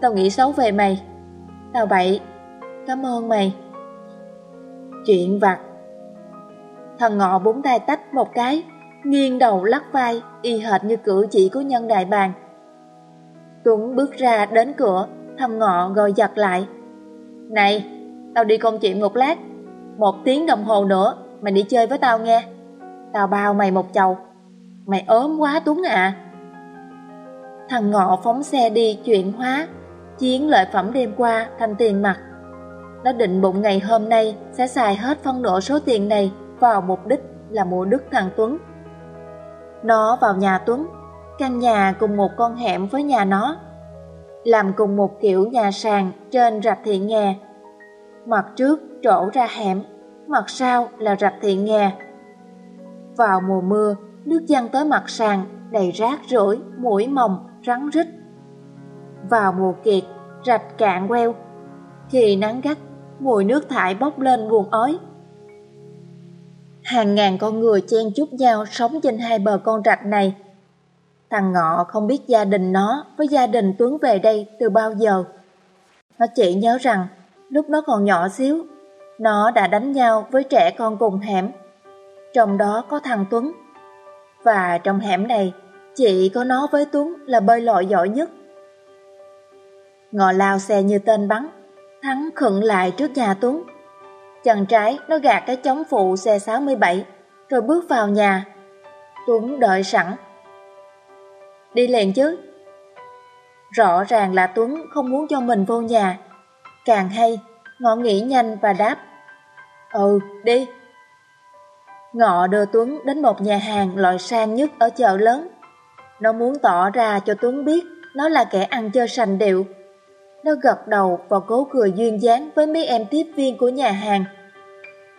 Tao nghĩ xấu về mày. Tao bậy Cảm ơn mày. Chuyện vặt. Thằng ngọ búng tay tách một cái, Nghiêng đầu lắc vai, Y hệt như cử chỉ của nhân đại bàng. Tuấn bước ra đến cửa, Thằng ngọ gọi giật lại. Này, Tao đi công chuyện một lát. Một tiếng đồng hồ nữa, Mày đi chơi với tao nghe. Tao bao mày một chầu. Mày ốm quá Tuấn à. Thằng ngọ phóng xe đi chuyện hóa. Chiến lợi phẩm đêm qua thành tiền mặt. Nó định bụng ngày hôm nay Sẽ xài hết phân nửa số tiền này Vào mục đích là mua đức thằng Tuấn. Nó vào nhà Tuấn Căn nhà cùng một con hẻm với nhà nó Làm cùng một kiểu nhà sàn trên rạch thiện nghè Mặt trước trổ ra hẻm Mặt sau là rạch thiện nghè Vào mùa mưa Nước dâng tới mặt sàn Đầy rác rưởi, mũi mồng, rắn rít. Vào mùa kiệt Rạch cạn queo Khi nắng gắt Mùi nước thải bốc lên buồn ói Hàng ngàn con người chen chúc nhau sống trên hai bờ con rạch này. Thằng Ngọ không biết gia đình nó với gia đình Tuấn về đây từ bao giờ. Nó chỉ nhớ rằng lúc nó còn nhỏ xíu, nó đã đánh nhau với trẻ con cùng hẻm. Trong đó có thằng Tuấn. Và trong hẻm này, chỉ có nó với Tuấn là bơi lội giỏi nhất. Ngọ lao xe như tên bắn, Thắng khựng lại trước nhà Tuấn. Chân trái nó gạt cái chống phụ xe 67 Rồi bước vào nhà. Tuấn đợi sẵn. Đi liền chứ. Rõ ràng là Tuấn không muốn cho mình vô nhà. Càng hay Ngọ nghĩ nhanh và đáp. Ừ đi. Ngọ đưa Tuấn đến một nhà hàng loại sang nhất ở chợ lớn. Nó muốn tỏ ra cho Tuấn biết Nó là kẻ ăn chơi sành điệu. Nó gật đầu và cố cười duyên dáng với mấy em tiếp viên của nhà hàng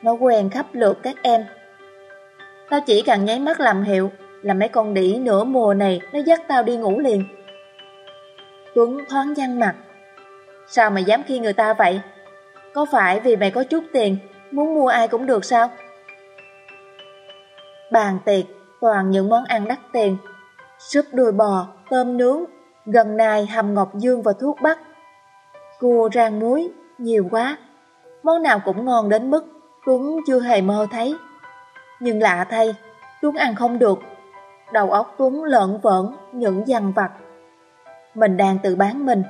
nó quen khắp lượt các em. Tao chỉ cần nháy mắt làm hiệu là mấy con đỉ nửa mùa này nó dắt tao đi ngủ liền. Tuấn thoáng nhăn mặt. Sao mày dám khi người ta vậy? Có phải vì mày có chút tiền, muốn mua ai cũng được sao? Bàn tiệc toàn những món ăn đắt tiền. Súp đùi bò, tôm nướng, gần nai hầm ngọc dương và thuốc bắc. Cua rang muối, nhiều quá. Món nào cũng ngon đến mức Tuấn chưa hề mơ thấy. Nhưng lạ thay, Tuấn ăn không được. Đầu óc Tuấn lợn vợn những dằn vặt. Mình đang tự bán mình.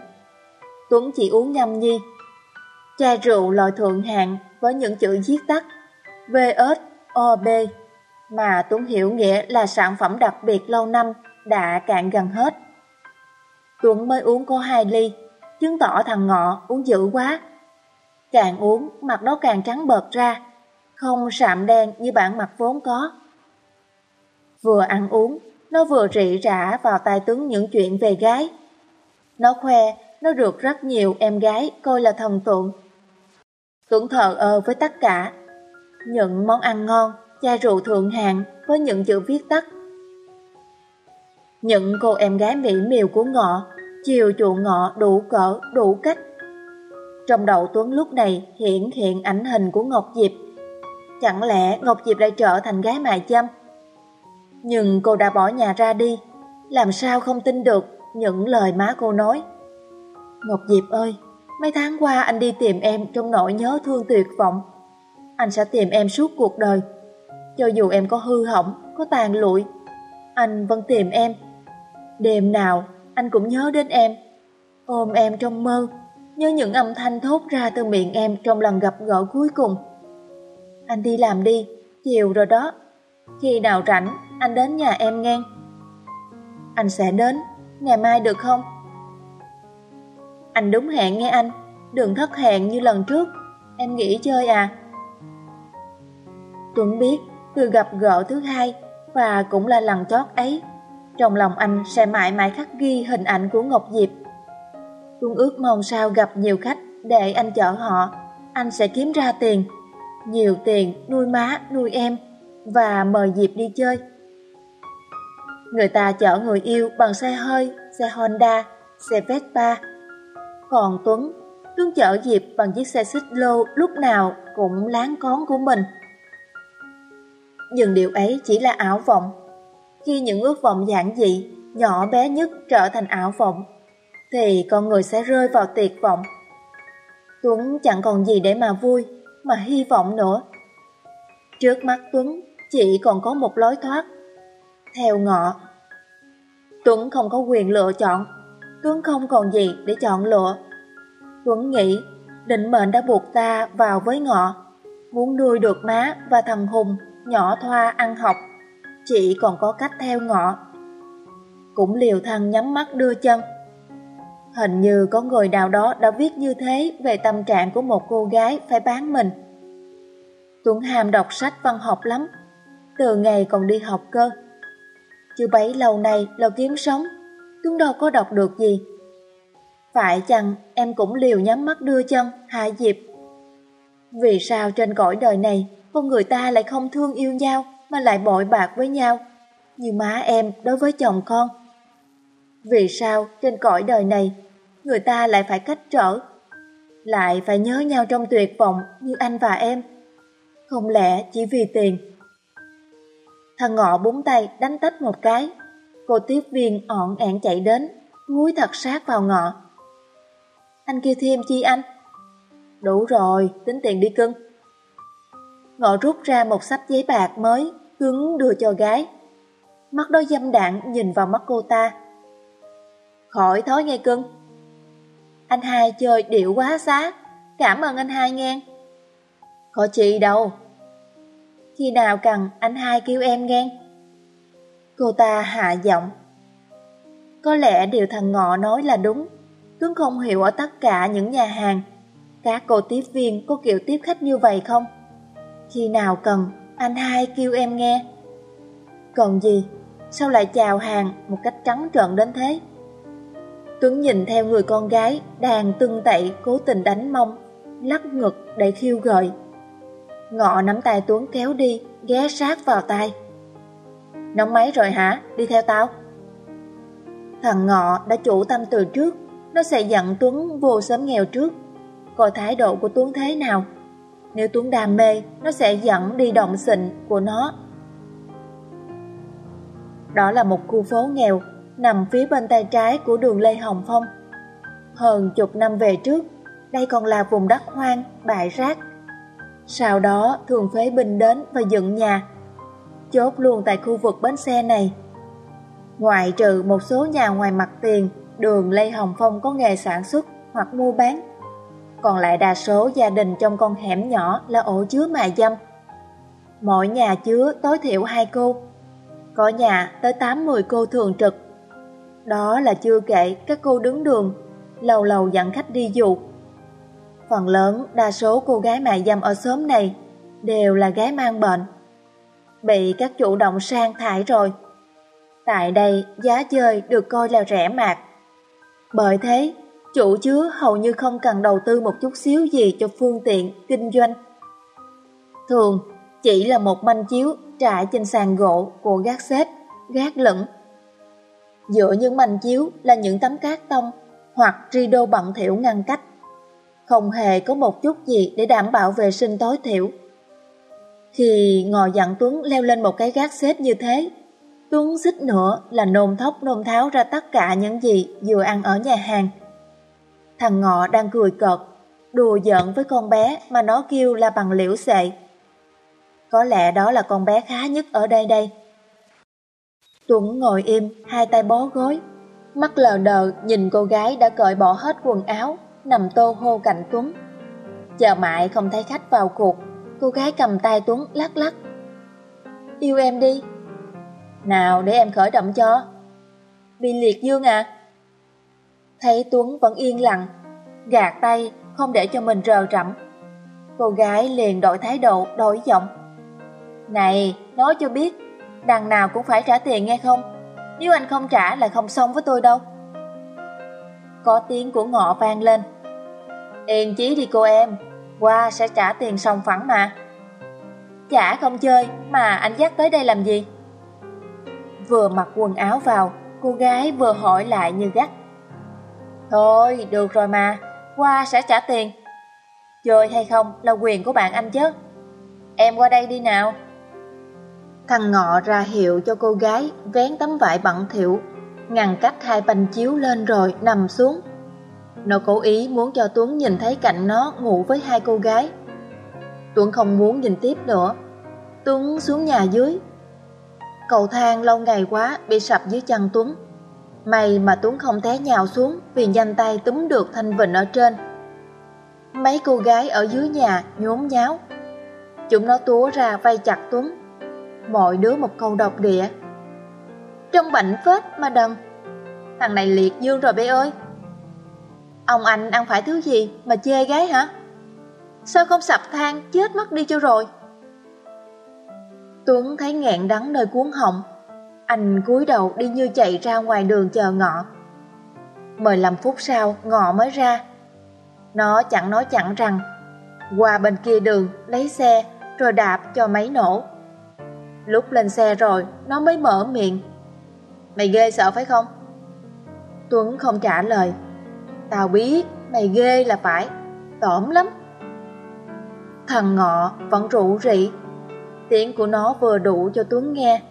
Tuấn chỉ uống nhâm nhi. Chai rượu loại thượng hạng với những chữ viết tắt VSOB mà Tuấn hiểu nghĩa là sản phẩm đặc biệt lâu năm đã cạn gần hết. Tuấn mới uống có hai ly, chứng tỏ thằng ngọ uống dữ quá. Càng uống, mặt nó càng trắng bợt ra, không sạm đen như bản mặt vốn có. Vừa ăn uống, nó vừa rị rả vào tai tướng những chuyện về gái. Nó khoe, nó được rất nhiều em gái coi là thần tượng. Tuấn thờ ơ với tất cả. Những món ăn ngon, chai rượu thượng hạng với những chữ viết tắt. Những cô em gái mỹ miều của ngọ, chiều chuộng ngọ đủ cỡ, đủ cách. Trong đầu Tuấn lúc này hiện hiện ảnh hình của Ngọc Diệp Chẳng lẽ Ngọc Diệp lại trở thành gái mại châm? Nhưng cô đã bỏ nhà ra đi, làm sao không tin được những lời má cô nói. Ngọc Diệp ơi, mấy tháng qua anh đi tìm em trong nỗi nhớ thương tuyệt vọng. Anh sẽ tìm em suốt cuộc đời. Cho dù em có hư hỏng, có tàn lụi, anh vẫn tìm em. Đêm nào, anh cũng nhớ đến em. Ôm em trong mơ, nhớ những âm thanh thốt ra từ miệng em trong lần gặp gỡ cuối cùng. Anh đi làm đi, chiều rồi đó. Khi nào rảnh, anh đến nhà em nghe. Anh sẽ đến, ngày mai được không? Anh đúng hẹn nghe anh, đừng thất hẹn như lần trước, em nghỉ chơi à. Tuấn biết, từ gặp gỡ thứ hai và cũng là lần chót ấy, trong lòng anh sẽ mãi mãi khắc ghi hình ảnh của Ngọc Diệp. tuân ước mong sao gặp nhiều khách để anh chở họ, anh sẽ kiếm ra tiền nhiều tiền nuôi má, nuôi em và mời Diệp đi chơi. Người ta chở người yêu bằng xe hơi, xe Honda, xe Vespa. Còn Tuấn, Tuấn chở Diệp bằng chiếc xe xích lô lúc nào cũng láng con của mình. Nhưng điều ấy chỉ là ảo vọng. Khi những ước vọng giản dị, nhỏ bé nhất trở thành ảo vọng, thì con người sẽ rơi vào tuyệt vọng. Tuấn chẳng còn gì để mà vui, mà hy vọng nữa. Trước mắt Tuấn chỉ còn có một lối thoát. Theo ngọ. Tuấn không có quyền lựa chọn. Tuấn không còn gì để chọn lựa. Tuấn nghĩ định mệnh đã buộc ta vào với ngọ. Muốn nuôi được má và thằng Hùng, nhỏ thoa ăn học chị còn có cách theo ngọ. Cũng liều thăng nhắm mắt đưa chân. Hình như có người nào đó đã viết như thế về tâm trạng của một cô gái phải bán mình. Tuấn Hàm đọc sách văn học lắm, từ ngày còn đi học cơ. Chứ bấy lâu nay là kiếm sống, Tuấn đâu có đọc được gì. Phải chăng em cũng liều nhắm mắt đưa chân, hạ dịp Vì sao trên cõi đời này, con người ta lại không thương yêu nhau mà lại bội bạc với nhau, như má em đối với chồng con? Vì sao trên cõi đời này, người ta lại phải cách trở, lại phải nhớ nhau trong tuyệt vọng như anh và em? Không lẽ chỉ vì tiền? Thằng ngọ búng tay đánh tách một cái. Cô tiếp viên ọn ẹn chạy đến, cúi thật sát vào ngọ. Anh kêu thêm chi anh? Đủ rồi, tính tiền đi cưng. Ngọ rút ra một sách giấy bạc mới, cứng đưa cho gái. Mắt đó dâm đạn nhìn vào mắt cô ta. Khỏi thói nghe cưng. Anh hai chơi điệu quá xá, cảm ơn anh hai nghe. Có chị đâu. Khi nào cần anh hai kêu em nghe. Cô ta hạ giọng. Có lẽ điều thằng Ngọ nói là đúng. Tuấn không hiểu ở tất cả những nhà hàng. Các cô tiếp viên có kiểu tiếp khách như vậy không? Khi nào cần, anh hai kêu em nghe. Còn gì, sao lại chào hàng một cách trắng trợn đến thế? Tuấn nhìn theo người con gái đang tưng tậy cố tình đánh mông, lắc ngực để khiêu gợi. Ngọ nắm tay Tuấn kéo đi, ghé sát vào tay. Nóng máy rồi hả? Đi theo tao. Thằng Ngọ đã chủ tâm từ trước, nó sẽ dặn Tuấn vô sớm nghèo trước. Coi thái độ của Tuấn thế nào. Nếu Tuấn đam mê, nó sẽ dẫn đi động xịn của nó. Đó là một khu phố nghèo, nằm phía bên tay trái của đường Lê Hồng Phong. Hơn chục năm về trước, đây còn là vùng đất hoang, bãi rác sau đó thường phế binh đến và dựng nhà, chốt luôn tại khu vực bến xe này. Ngoại trừ một số nhà ngoài mặt tiền, đường Lê Hồng Phong có nghề sản xuất hoặc mua bán. Còn lại đa số gia đình trong con hẻm nhỏ là ổ chứa mại dâm. Mỗi nhà chứa tối thiểu hai cô, có nhà tới 8-10 cô thường trực. Đó là chưa kể các cô đứng đường, lầu lầu dẫn khách đi dụ Phần lớn đa số cô gái mại dâm ở xóm này đều là gái mang bệnh. Bị các chủ động sang thải rồi. Tại đây giá chơi được coi là rẻ mạt. Bởi thế, chủ chứa hầu như không cần đầu tư một chút xíu gì cho phương tiện kinh doanh. Thường chỉ là một manh chiếu trải trên sàn gỗ của gác xếp, gác lửng. Giữa những manh chiếu là những tấm cát tông hoặc rido bận thiểu ngăn cách không hề có một chút gì để đảm bảo vệ sinh tối thiểu. Khi ngò dặn Tuấn leo lên một cái gác xếp như thế, Tuấn xích nữa là nôn thốc nôn tháo ra tất cả những gì vừa ăn ở nhà hàng. Thằng ngọ đang cười cợt, đùa giận với con bé mà nó kêu là bằng liễu sệ. Có lẽ đó là con bé khá nhất ở đây đây. Tuấn ngồi im, hai tay bó gối, mắt lờ đờ nhìn cô gái đã cởi bỏ hết quần áo nằm tô hô cạnh Tuấn. Chờ mãi không thấy khách vào cuộc, cô gái cầm tay Tuấn lắc lắc. Yêu em đi. Nào để em khởi động cho. Bị liệt dương à? Thấy Tuấn vẫn yên lặng, gạt tay không để cho mình rờ rẫm Cô gái liền đổi thái độ, đổi giọng. Này, nói cho biết, đằng nào cũng phải trả tiền nghe không? Nếu anh không trả là không xong với tôi đâu. Có tiếng của ngọ vang lên. Yên chí đi cô em, qua sẽ trả tiền xong phẳng mà. Chả không chơi, mà anh dắt tới đây làm gì? Vừa mặc quần áo vào, cô gái vừa hỏi lại như gắt. Thôi, được rồi mà, qua sẽ trả tiền. Chơi hay không là quyền của bạn anh chứ. Em qua đây đi nào. Thằng ngọ ra hiệu cho cô gái vén tấm vải bận thiệu, ngăn cách hai bành chiếu lên rồi nằm xuống. Nó cố ý muốn cho Tuấn nhìn thấy cạnh nó ngủ với hai cô gái. Tuấn không muốn nhìn tiếp nữa. Tuấn xuống nhà dưới. Cầu thang lâu ngày quá bị sập dưới chân Tuấn. May mà Tuấn không té nhào xuống vì nhanh tay túm được Thanh Vịnh ở trên. Mấy cô gái ở dưới nhà nhốn nháo. Chúng nó túa ra vây chặt Tuấn. Mọi đứa một câu độc địa. Trong bệnh phết mà đần. Thằng này liệt dương rồi bé ơi. Ông anh ăn phải thứ gì mà chê gái hả? Sao không sập thang chết mất đi cho rồi? Tuấn thấy nghẹn đắng nơi cuốn họng. Anh cúi đầu đi như chạy ra ngoài đường chờ ngọ. 15 phút sau ngọ mới ra. Nó chẳng nói chẳng rằng qua bên kia đường lấy xe rồi đạp cho máy nổ. Lúc lên xe rồi nó mới mở miệng. Mày ghê sợ phải không? Tuấn không trả lời. Tao biết mày ghê là phải, tổm lắm. Thằng ngọ vẫn rủ rỉ, tiếng của nó vừa đủ cho Tuấn nghe.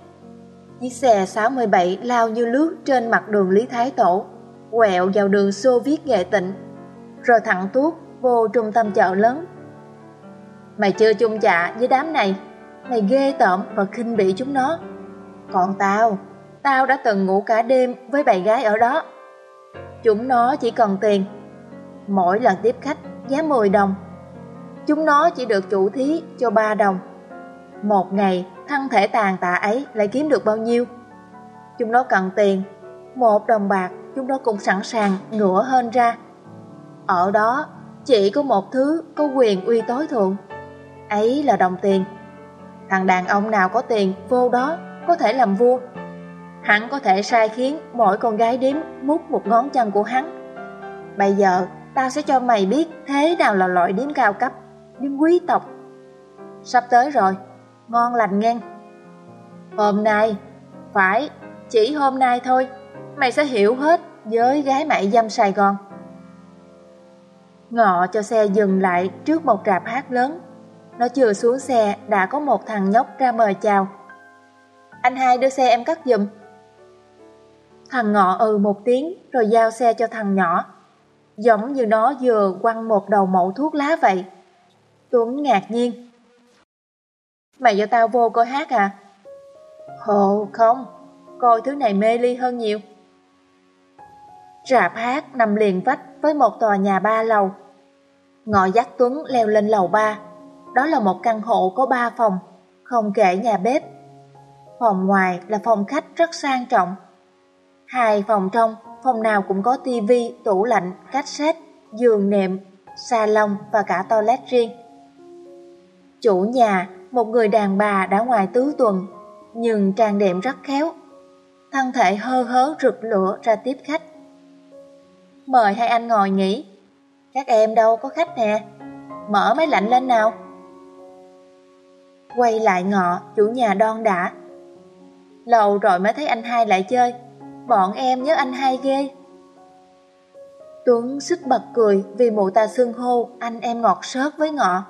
Chiếc xe 67 lao như lướt trên mặt đường Lý Thái Tổ, quẹo vào đường Xô Viết Nghệ Tịnh, rồi thẳng tuốt vô trung tâm chợ lớn. Mày chưa chung chạ với đám này, mày ghê tởm và khinh bỉ chúng nó. Còn tao, tao đã từng ngủ cả đêm với bầy gái ở đó. Chúng nó chỉ cần tiền. Mỗi lần tiếp khách giá 10 đồng. Chúng nó chỉ được chủ thí cho 3 đồng. Một ngày thân thể tàn tạ ấy lại kiếm được bao nhiêu? Chúng nó cần tiền. Một đồng bạc chúng nó cũng sẵn sàng ngửa hơn ra. Ở đó chỉ có một thứ có quyền uy tối thượng. Ấy là đồng tiền. Thằng đàn ông nào có tiền vô đó có thể làm vua. Hắn có thể sai khiến mỗi con gái điếm mút một ngón chân của hắn. Bây giờ, tao sẽ cho mày biết thế nào là loại điếm cao cấp, điếm quý tộc. Sắp tới rồi, ngon lành ngang. Hôm nay, phải, chỉ hôm nay thôi, mày sẽ hiểu hết với gái mại dâm Sài Gòn. Ngọ cho xe dừng lại trước một rạp hát lớn. Nó chưa xuống xe đã có một thằng nhóc ra mời chào. Anh hai đưa xe em cắt giùm. Thằng ngọ ừ một tiếng rồi giao xe cho thằng nhỏ. Giống như nó vừa quăng một đầu mẫu thuốc lá vậy. Tuấn ngạc nhiên. Mày cho tao vô coi hát à? Hồ không, coi thứ này mê ly hơn nhiều. Rạp hát nằm liền vách với một tòa nhà ba lầu. Ngọ dắt Tuấn leo lên lầu ba. Đó là một căn hộ có ba phòng, không kể nhà bếp. Phòng ngoài là phòng khách rất sang trọng Hai phòng trong, phòng nào cũng có tivi, tủ lạnh, cassette, giường nệm, salon và cả toilet riêng. Chủ nhà, một người đàn bà đã ngoài tứ tuần, nhưng trang điểm rất khéo. Thân thể hơ hớ rực lửa ra tiếp khách. Mời hai anh ngồi nghỉ. Các em đâu có khách nè. Mở máy lạnh lên nào. Quay lại ngọ, chủ nhà đon đã. Lâu rồi mới thấy anh hai lại chơi bọn em nhớ anh hai ghê. Tuấn sức bật cười vì mụ ta xưng hô anh em ngọt sớt với ngọ.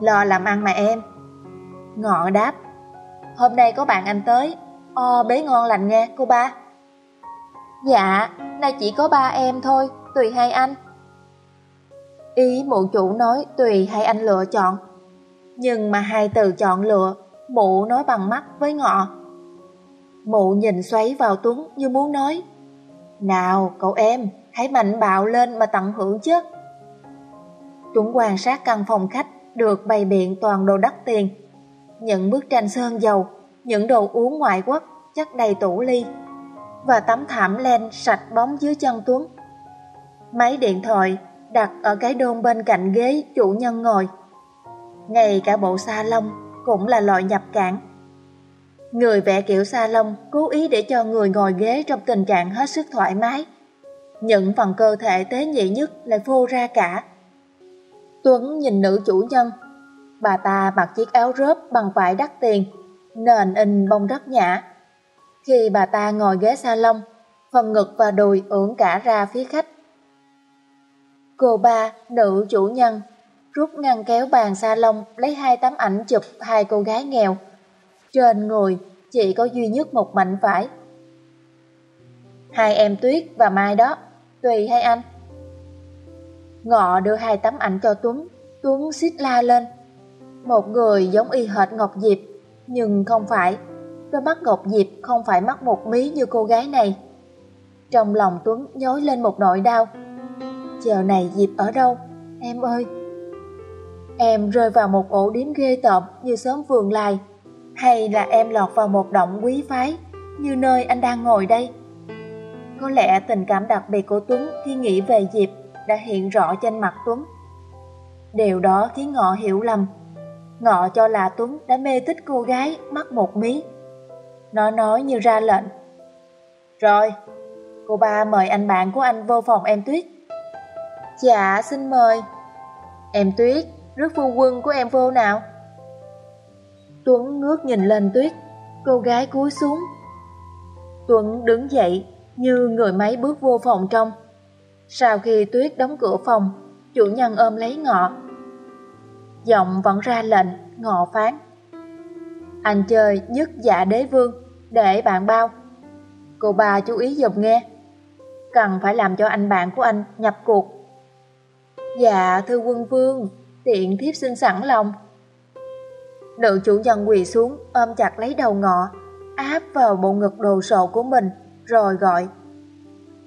Lo làm ăn mà em. Ngọ đáp, hôm nay có bạn anh tới, o bế ngon lành nha cô ba. Dạ, nay chỉ có ba em thôi, tùy hai anh. Ý mụ chủ nói tùy hai anh lựa chọn. Nhưng mà hai từ chọn lựa, mụ nói bằng mắt với ngọ. Mụ nhìn xoáy vào Tuấn như muốn nói Nào cậu em, hãy mạnh bạo lên mà tận hưởng chứ Tuấn quan sát căn phòng khách được bày biện toàn đồ đắt tiền Những bức tranh sơn dầu, những đồ uống ngoại quốc chất đầy tủ ly Và tấm thảm len sạch bóng dưới chân Tuấn Máy điện thoại đặt ở cái đôn bên cạnh ghế chủ nhân ngồi Ngay cả bộ sa lông cũng là loại nhập cảng Người vẽ kiểu salon cố ý để cho người ngồi ghế trong tình trạng hết sức thoải mái. Những phần cơ thể tế nhị nhất lại phô ra cả. Tuấn nhìn nữ chủ nhân. Bà ta mặc chiếc áo rớp bằng vải đắt tiền, nền in bông rất nhã. Khi bà ta ngồi ghế salon, phần ngực và đùi ưỡn cả ra phía khách. Cô ba, nữ chủ nhân, rút ngăn kéo bàn salon lấy hai tấm ảnh chụp hai cô gái nghèo trên người chỉ có duy nhất một mảnh vải. Hai em Tuyết và Mai đó, tùy hay anh. Ngọ đưa hai tấm ảnh cho Tuấn, Tuấn xít la lên. Một người giống y hệt Ngọc Diệp, nhưng không phải. Đôi mắt Ngọc Diệp không phải mắt một mí như cô gái này. Trong lòng Tuấn nhói lên một nỗi đau. Chờ này Diệp ở đâu? Em ơi! Em rơi vào một ổ điếm ghê tởm như sớm vườn lai, hay là em lọt vào một động quý phái như nơi anh đang ngồi đây? Có lẽ tình cảm đặc biệt của Tuấn khi nghĩ về Diệp đã hiện rõ trên mặt Tuấn. Điều đó khiến Ngọ hiểu lầm. Ngọ cho là Tuấn đã mê thích cô gái mắt một mí. Nó nói như ra lệnh. Rồi, cô ba mời anh bạn của anh vô phòng em Tuyết. Dạ, xin mời. Em Tuyết, rước phu quân của em vô nào. Tuấn ngước nhìn lên Tuyết, cô gái cúi xuống. Tuấn đứng dậy như người máy bước vô phòng trong. Sau khi Tuyết đóng cửa phòng, chủ nhân ôm lấy ngọ. Giọng vẫn ra lệnh, ngọ phán. Anh chơi nhất dạ đế vương, để bạn bao. Cô bà chú ý dùm nghe. Cần phải làm cho anh bạn của anh nhập cuộc. Dạ thưa quân vương, tiện thiếp xin sẵn lòng. Nữ chủ nhân quỳ xuống, ôm chặt lấy đầu ngọ, áp vào bộ ngực đồ sộ của mình, rồi gọi.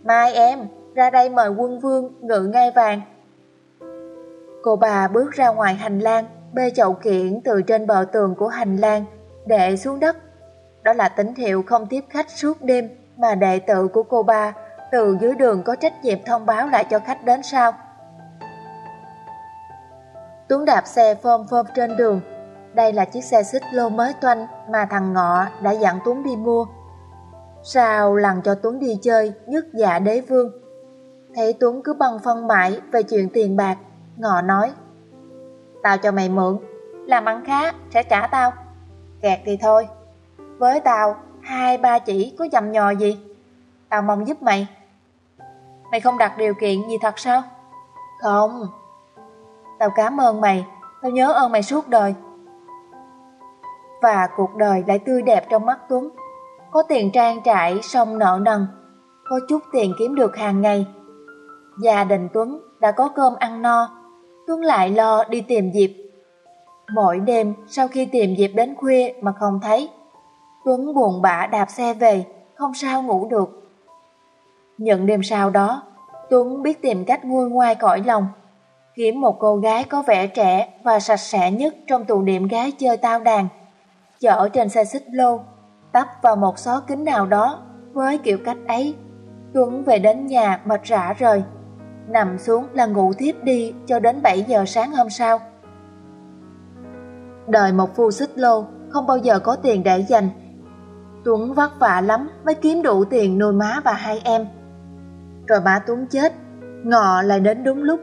Mai em, ra đây mời quân vương ngự ngai vàng. Cô bà bước ra ngoài hành lang, bê chậu kiện từ trên bờ tường của hành lang, để xuống đất. Đó là tín hiệu không tiếp khách suốt đêm mà đệ tử của cô ba từ dưới đường có trách nhiệm thông báo lại cho khách đến sau. Tuấn đạp xe phơm phơm trên đường. Đây là chiếc xe xích lô mới toanh mà thằng Ngọ đã dặn Tuấn đi mua. Sao lần cho Tuấn đi chơi nhất dạ đế vương. Thấy Tuấn cứ băng phân mãi về chuyện tiền bạc, Ngọ nói Tao cho mày mượn, làm ăn khá sẽ trả tao. Kẹt thì thôi, với tao hai ba chỉ có dầm nhò gì. Tao mong giúp mày. Mày không đặt điều kiện gì thật sao? Không, Tao cảm ơn mày, tao nhớ ơn mày suốt đời. Và cuộc đời lại tươi đẹp trong mắt Tuấn. Có tiền trang trải xong nợ nần, có chút tiền kiếm được hàng ngày. Gia đình Tuấn đã có cơm ăn no, Tuấn lại lo đi tìm Diệp. Mỗi đêm sau khi tìm Diệp đến khuya mà không thấy, Tuấn buồn bã đạp xe về, không sao ngủ được. Những đêm sau đó, Tuấn biết tìm cách nguôi ngoai cõi lòng kiếm một cô gái có vẻ trẻ và sạch sẽ nhất trong tụ điểm gái chơi tao đàn, chở trên xe xích lô, tấp vào một xó kính nào đó với kiểu cách ấy. Tuấn về đến nhà mệt rã rời, nằm xuống là ngủ tiếp đi cho đến 7 giờ sáng hôm sau. Đời một phu xích lô không bao giờ có tiền để dành. Tuấn vất vả lắm mới kiếm đủ tiền nuôi má và hai em. Rồi má Tuấn chết, ngọ lại đến đúng lúc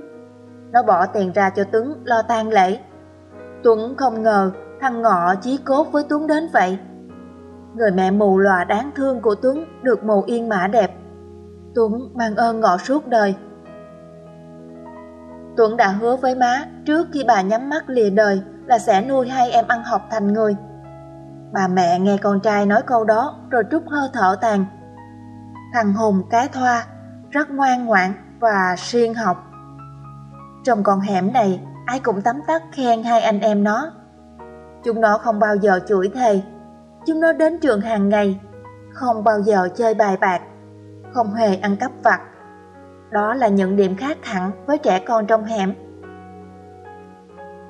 nó bỏ tiền ra cho Tuấn lo tang lễ. Tuấn không ngờ thằng Ngọ chí cốt với Tuấn đến vậy. Người mẹ mù lòa đáng thương của Tuấn được mù yên mã đẹp. Tuấn mang ơn Ngọ suốt đời. Tuấn đã hứa với má trước khi bà nhắm mắt lìa đời là sẽ nuôi hai em ăn học thành người. Bà mẹ nghe con trai nói câu đó rồi trút hơi thở tàn. Thằng Hùng cái thoa, rất ngoan ngoãn và siêng học. Trong con hẻm này, ai cũng tắm tắt khen hai anh em nó. Chúng nó không bao giờ chửi thề. Chúng nó đến trường hàng ngày, không bao giờ chơi bài bạc, không hề ăn cắp vặt. Đó là những điểm khác hẳn với trẻ con trong hẻm.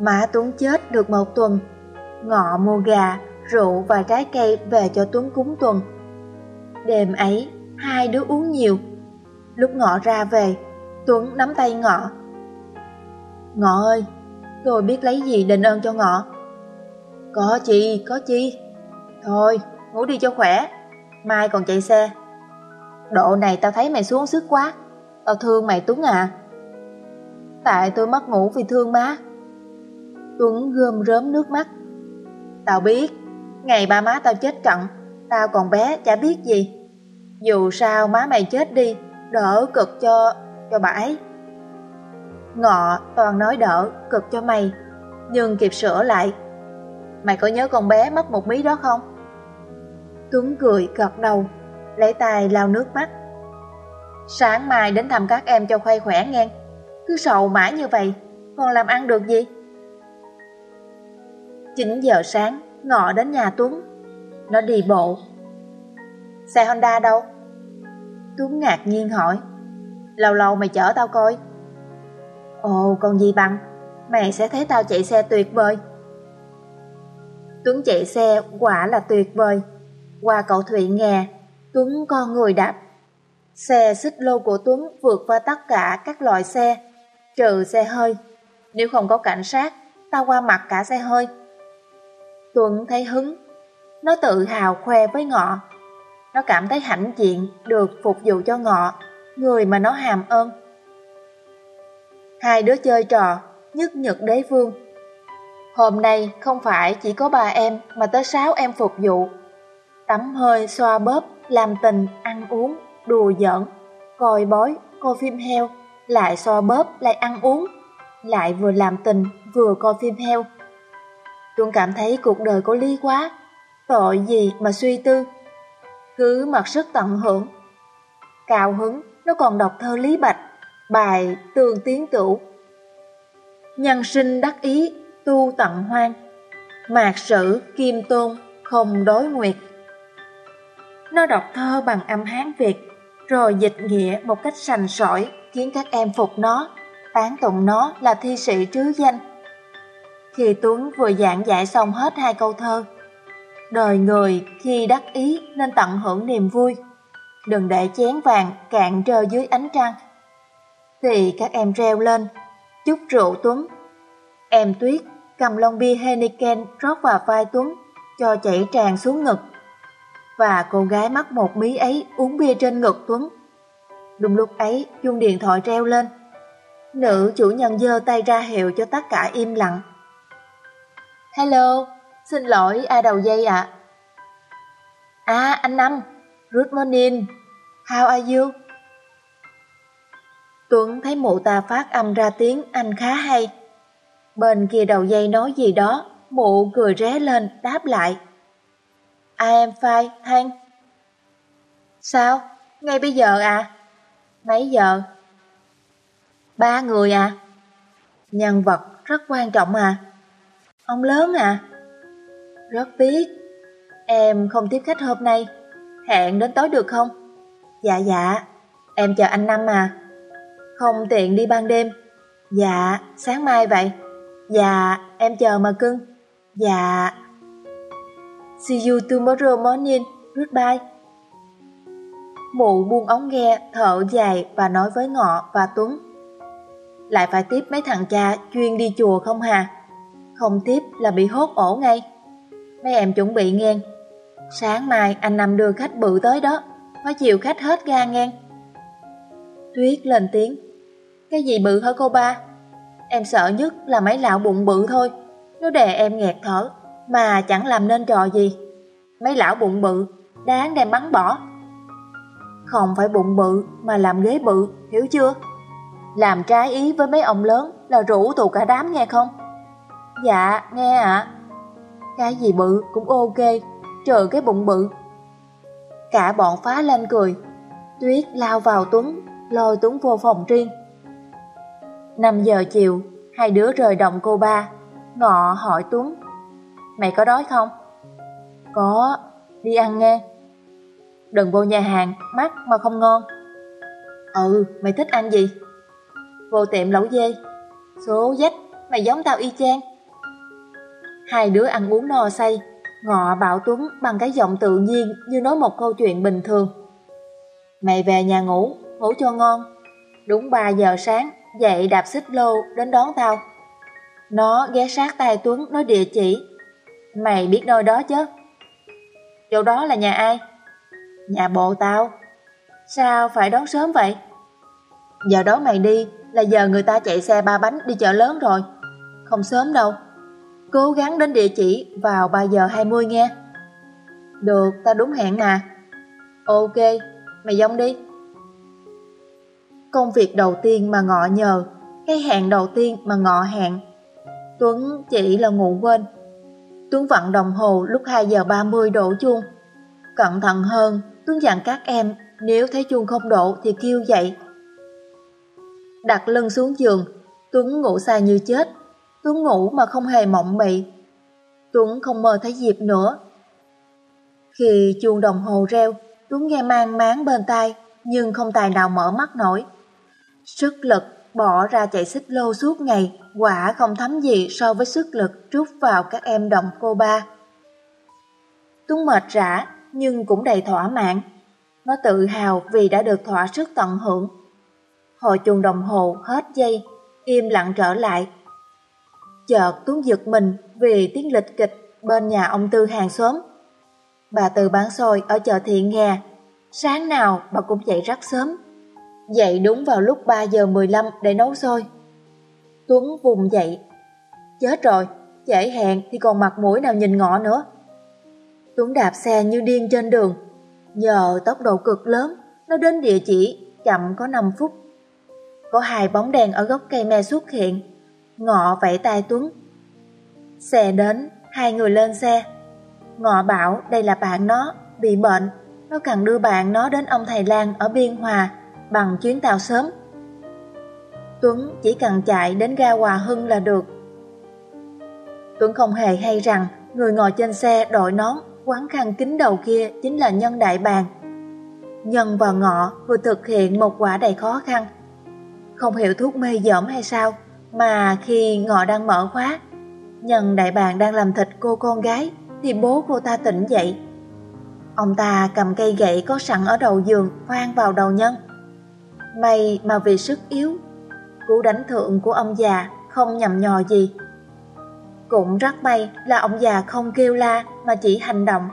Mã Tuấn chết được một tuần, ngọ mua gà, rượu và trái cây về cho Tuấn cúng tuần. Đêm ấy, hai đứa uống nhiều. Lúc ngọ ra về, Tuấn nắm tay ngọ Ngọ ơi, tôi biết lấy gì đền ơn cho Ngọ. Có chi, có chi. Thôi, ngủ đi cho khỏe, mai còn chạy xe. Độ này tao thấy mày xuống sức quá, tao thương mày Tuấn à. Tại tôi mất ngủ vì thương má. Tuấn gom rớm nước mắt. Tao biết, ngày ba má tao chết cận, tao còn bé chả biết gì. Dù sao má mày chết đi, đỡ cực cho cho bà ấy. Ngọ toàn nói đỡ, cực cho mày, nhưng kịp sửa lại. Mày có nhớ con bé mất một mí đó không? Tuấn cười gật đầu, lấy tay lau nước mắt. Sáng mai đến thăm các em cho khoai khỏe nghe. Cứ sầu mãi như vậy, còn làm ăn được gì? 9 giờ sáng, ngọ đến nhà Tuấn. Nó đi bộ. Xe Honda đâu? Tuấn ngạc nhiên hỏi. Lâu lâu mày chở tao coi. Ồ, còn gì bằng, mày sẽ thấy tao chạy xe tuyệt vời. Tuấn chạy xe quả là tuyệt vời. Qua cậu Thụy nghe. Tuấn con người đạp. Xe xích lô của Tuấn vượt qua tất cả các loại xe, trừ xe hơi. Nếu không có cảnh sát, tao qua mặt cả xe hơi. Tuấn thấy hứng. Nó tự hào khoe với Ngọ. Nó cảm thấy hãnh diện được phục vụ cho Ngọ, người mà nó hàm ơn. Hai đứa chơi trò, nhất nhật đế vương. Hôm nay không phải chỉ có ba em mà tới sáu em phục vụ. Tắm hơi, xoa bóp, làm tình, ăn uống, đùa giỡn, coi bói, coi phim heo, lại xoa bóp, lại ăn uống, lại vừa làm tình, vừa coi phim heo. Tuấn cảm thấy cuộc đời có ly quá, tội gì mà suy tư. Cứ mặc sức tận hưởng. Cao hứng, nó còn đọc thơ Lý Bạch, bài Tường Tiến Tửu. Nhân sinh đắc ý, tu tận hoang, mạc sử kim tôn, không đối nguyệt. Nó đọc thơ bằng âm Hán Việt, rồi dịch nghĩa một cách sành sỏi khiến các em phục nó, tán tụng nó là thi sĩ trứ danh. Khi Tuấn vừa giảng giải xong hết hai câu thơ, đời người khi đắc ý nên tận hưởng niềm vui, đừng để chén vàng cạn trơ dưới ánh trăng. Thì các em reo lên, chúc rượu Tuấn. Em Tuyết cầm lon bia Henneken rót vào vai Tuấn, cho chảy tràn xuống ngực. Và cô gái mắc một mí ấy uống bia trên ngực Tuấn. Đúng lúc ấy, chuông điện thoại reo lên. Nữ chủ nhân giơ tay ra hiệu cho tất cả im lặng. Hello, xin lỗi ai đầu dây ạ? À? anh Năm, good morning, how are you? Tuấn thấy mụ ta phát âm ra tiếng anh khá hay. Bên kia đầu dây nói gì đó, mụ cười ré lên đáp lại. I am fine, thank. Sao? Ngay bây giờ à? Mấy giờ? Ba người à? Nhân vật rất quan trọng à? Ông lớn à? Rất tiếc, em không tiếp khách hôm nay, hẹn đến tối được không? Dạ dạ, em chờ anh Năm à. Không tiện đi ban đêm. Dạ, sáng mai vậy. Dạ, em chờ mà cưng. Dạ. See you tomorrow morning, goodbye. Mụ buông ống nghe, thở dài và nói với Ngọ và Tuấn. Lại phải tiếp mấy thằng cha chuyên đi chùa không hà? Không tiếp là bị hốt ổ ngay. Mấy em chuẩn bị nghe. Sáng mai anh Năm đưa khách bự tới đó, phải chịu khách hết ga ngang. Tuyết lên tiếng. Cái gì bự hả cô ba? Em sợ nhất là mấy lão bụng bự thôi. Nó đè em nghẹt thở, mà chẳng làm nên trò gì. Mấy lão bụng bự, đáng đem bắn bỏ. Không phải bụng bự mà làm ghế bự, hiểu chưa? Làm trái ý với mấy ông lớn là rủ tù cả đám nghe không? Dạ, nghe ạ. Cái gì bự cũng ok, trừ cái bụng bự. Cả bọn phá lên cười. Tuyết lao vào Tuấn, lôi Tuấn vô phòng riêng. 5 giờ chiều, hai đứa rời động cô ba. Ngọ hỏi Tuấn. Mày có đói không? Có, đi ăn nghe. Đừng vô nhà hàng, mắc mà không ngon. Ừ, mày thích ăn gì? Vô tiệm lẩu dê. Số dách, mày giống tao y chang. Hai đứa ăn uống no say, Ngọ bảo Tuấn bằng cái giọng tự nhiên như nói một câu chuyện bình thường. Mày về nhà ngủ, ngủ cho ngon. Đúng 3 giờ sáng, dậy đạp xích lô đến đón tao. Nó ghé sát tay Tuấn nói địa chỉ. Mày biết nơi đó chứ? Chỗ đó là nhà ai? Nhà bộ tao. Sao phải đón sớm vậy? Giờ đó mày đi là giờ người ta chạy xe ba bánh đi chợ lớn rồi. Không sớm đâu. Cố gắng đến địa chỉ vào 3 giờ 20 nghe. Được, ta đúng hẹn mà. Ok, mày dông đi. Công việc đầu tiên mà ngọ nhờ, cái hẹn đầu tiên mà ngọ hẹn. Tuấn chỉ là ngủ quên. Tuấn vặn đồng hồ lúc 2 giờ 30 đổ chuông. Cẩn thận hơn, Tuấn dặn các em nếu thấy chuông không đổ thì kêu dậy. Đặt lưng xuống giường, Tuấn ngủ xa như chết. Tuấn ngủ mà không hề mộng mị. Tuấn không mơ thấy Diệp nữa. Khi chuông đồng hồ reo, Tuấn nghe mang máng bên tai, nhưng không tài nào mở mắt nổi. Sức lực bỏ ra chạy xích lô suốt ngày, quả không thấm gì so với sức lực trút vào các em đồng cô ba. Tuấn mệt rã, nhưng cũng đầy thỏa mãn. Nó tự hào vì đã được thỏa sức tận hưởng. Hồi chuồng đồng hồ hết dây, im lặng trở lại. Chợt Tuấn giật mình vì tiếng lịch kịch bên nhà ông Tư hàng xóm. Bà Tư bán xôi ở chợ Thiện Nghe, sáng nào bà cũng dậy rất sớm. Dậy đúng vào lúc 3 giờ 15 để nấu xôi. Tuấn vùng dậy. Chết rồi, trễ hẹn thì còn mặt mũi nào nhìn ngọ nữa. Tuấn đạp xe như điên trên đường. Nhờ tốc độ cực lớn, nó đến địa chỉ chậm có 5 phút. Có hai bóng đèn ở gốc cây me xuất hiện. Ngọ vẫy tay Tuấn. Xe đến, hai người lên xe. Ngọ bảo đây là bạn nó, bị bệnh. Nó cần đưa bạn nó đến ông thầy Lan ở Biên Hòa bằng chuyến tàu sớm. Tuấn chỉ cần chạy đến ga Hòa Hưng là được. Tuấn không hề hay rằng người ngồi trên xe đội nón quán khăn kính đầu kia chính là Nhân Đại Bàng. Nhân và Ngọ vừa thực hiện một quả đầy khó khăn. Không hiểu thuốc mê dởm hay sao, mà khi Ngọ đang mở khóa, Nhân Đại Bàng đang làm thịt cô con gái, thì bố cô ta tỉnh dậy. Ông ta cầm cây gậy có sẵn ở đầu giường khoan vào đầu Nhân. May mà vì sức yếu, cú đánh thượng của ông già không nhầm nhò gì. Cũng rất may là ông già không kêu la mà chỉ hành động.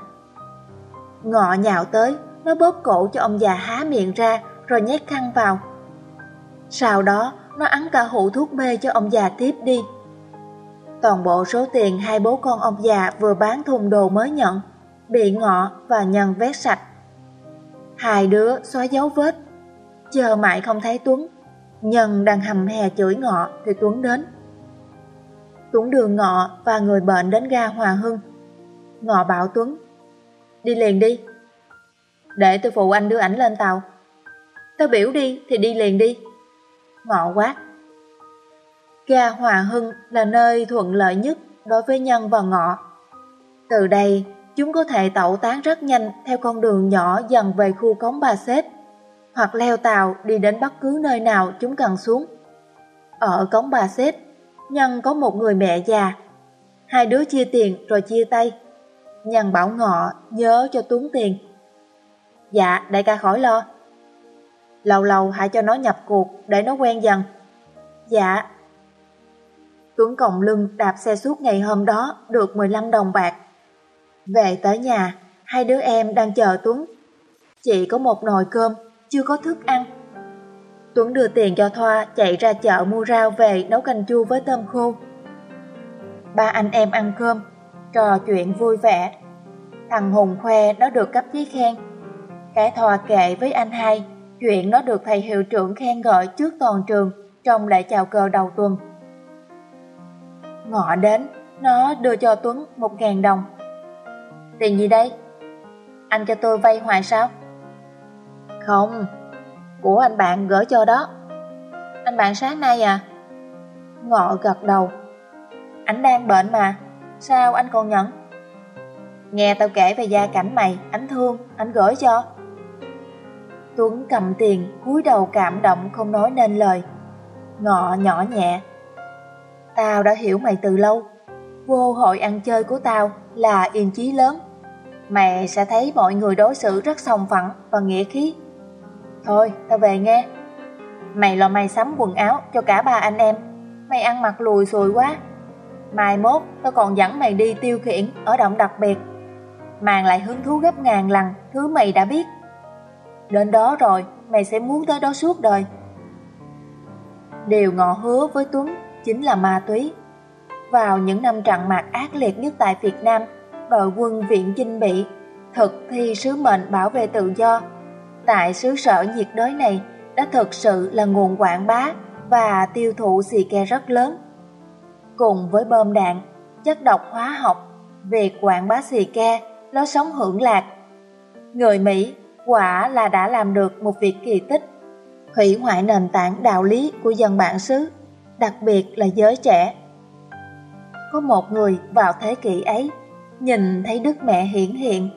Ngọ nhào tới, nó bóp cổ cho ông già há miệng ra rồi nhét khăn vào. Sau đó, nó ăn cả hũ thuốc mê cho ông già tiếp đi. Toàn bộ số tiền hai bố con ông già vừa bán thùng đồ mới nhận, bị ngọ và nhân vét sạch. Hai đứa xóa dấu vết, chờ mãi không thấy Tuấn. Nhân đang hầm hè chửi ngọ thì Tuấn đến. Tuấn đưa Ngọ và người bệnh đến ga Hòa Hưng. Ngọ bảo Tuấn, đi liền đi. Để tôi phụ anh đưa ảnh lên tàu. Tao biểu đi thì đi liền đi. Ngọ quát. Ga Hòa Hưng là nơi thuận lợi nhất đối với nhân và ngọ. Từ đây, chúng có thể tẩu tán rất nhanh theo con đường nhỏ dần về khu cống bà xếp, hoặc leo tàu đi đến bất cứ nơi nào chúng cần xuống. Ở cống bà xếp, Nhân có một người mẹ già. Hai đứa chia tiền rồi chia tay. Nhân bảo ngọ nhớ cho Tuấn tiền. Dạ, đại ca khỏi lo. Lâu lâu hãy cho nó nhập cuộc để nó quen dần. Dạ. Tuấn còng lưng đạp xe suốt ngày hôm đó được 15 đồng bạc. Về tới nhà, hai đứa em đang chờ Tuấn. Chỉ có một nồi cơm, chưa có thức ăn. Tuấn đưa tiền cho Thoa chạy ra chợ mua rau về nấu canh chua với tôm khô. Ba anh em ăn cơm, trò chuyện vui vẻ. Thằng Hùng khoe nó được cấp giấy khen. Cái Thoa kể với anh hai chuyện nó được thầy hiệu trưởng khen gọi trước toàn trường trong lễ chào cờ đầu tuần. Ngọ đến, nó đưa cho Tuấn một ngàn đồng. Tiền gì đây? Anh cho tôi vay hoài sao? Không, của anh bạn gửi cho đó. Anh bạn sáng nay à? Ngọ gật đầu. Anh đang bệnh mà, sao anh còn nhận? Nghe tao kể về gia cảnh mày, anh thương, anh gửi cho. Tuấn cầm tiền, cúi đầu cảm động không nói nên lời. Ngọ nhỏ nhẹ. Tao đã hiểu mày từ lâu. Vô hội ăn chơi của tao là yên chí lớn. Mày sẽ thấy mọi người đối xử rất sòng phẳng và nghĩa khí. Thôi, tao về nghe. Mày lo may sắm quần áo cho cả ba anh em. Mày ăn mặc lùi xùi quá. Mai mốt, tao còn dẫn mày đi tiêu khiển ở động đặc biệt. Màng lại hứng thú gấp ngàn lần thứ mày đã biết. Đến đó rồi, mày sẽ muốn tới đó suốt đời. Điều ngọ hứa với Tuấn chính là ma túy. Vào những năm trận mạc ác liệt nhất tại Việt Nam, đội quân viện chinh bị thực thi sứ mệnh bảo vệ tự do tại xứ sở nhiệt đới này đã thực sự là nguồn quảng bá và tiêu thụ xì ke rất lớn. Cùng với bom đạn, chất độc hóa học, việc quảng bá xì ke, nó sống hưởng lạc. Người Mỹ quả là đã làm được một việc kỳ tích, hủy hoại nền tảng đạo lý của dân bản xứ, đặc biệt là giới trẻ. Có một người vào thế kỷ ấy, nhìn thấy Đức Mẹ hiển hiện.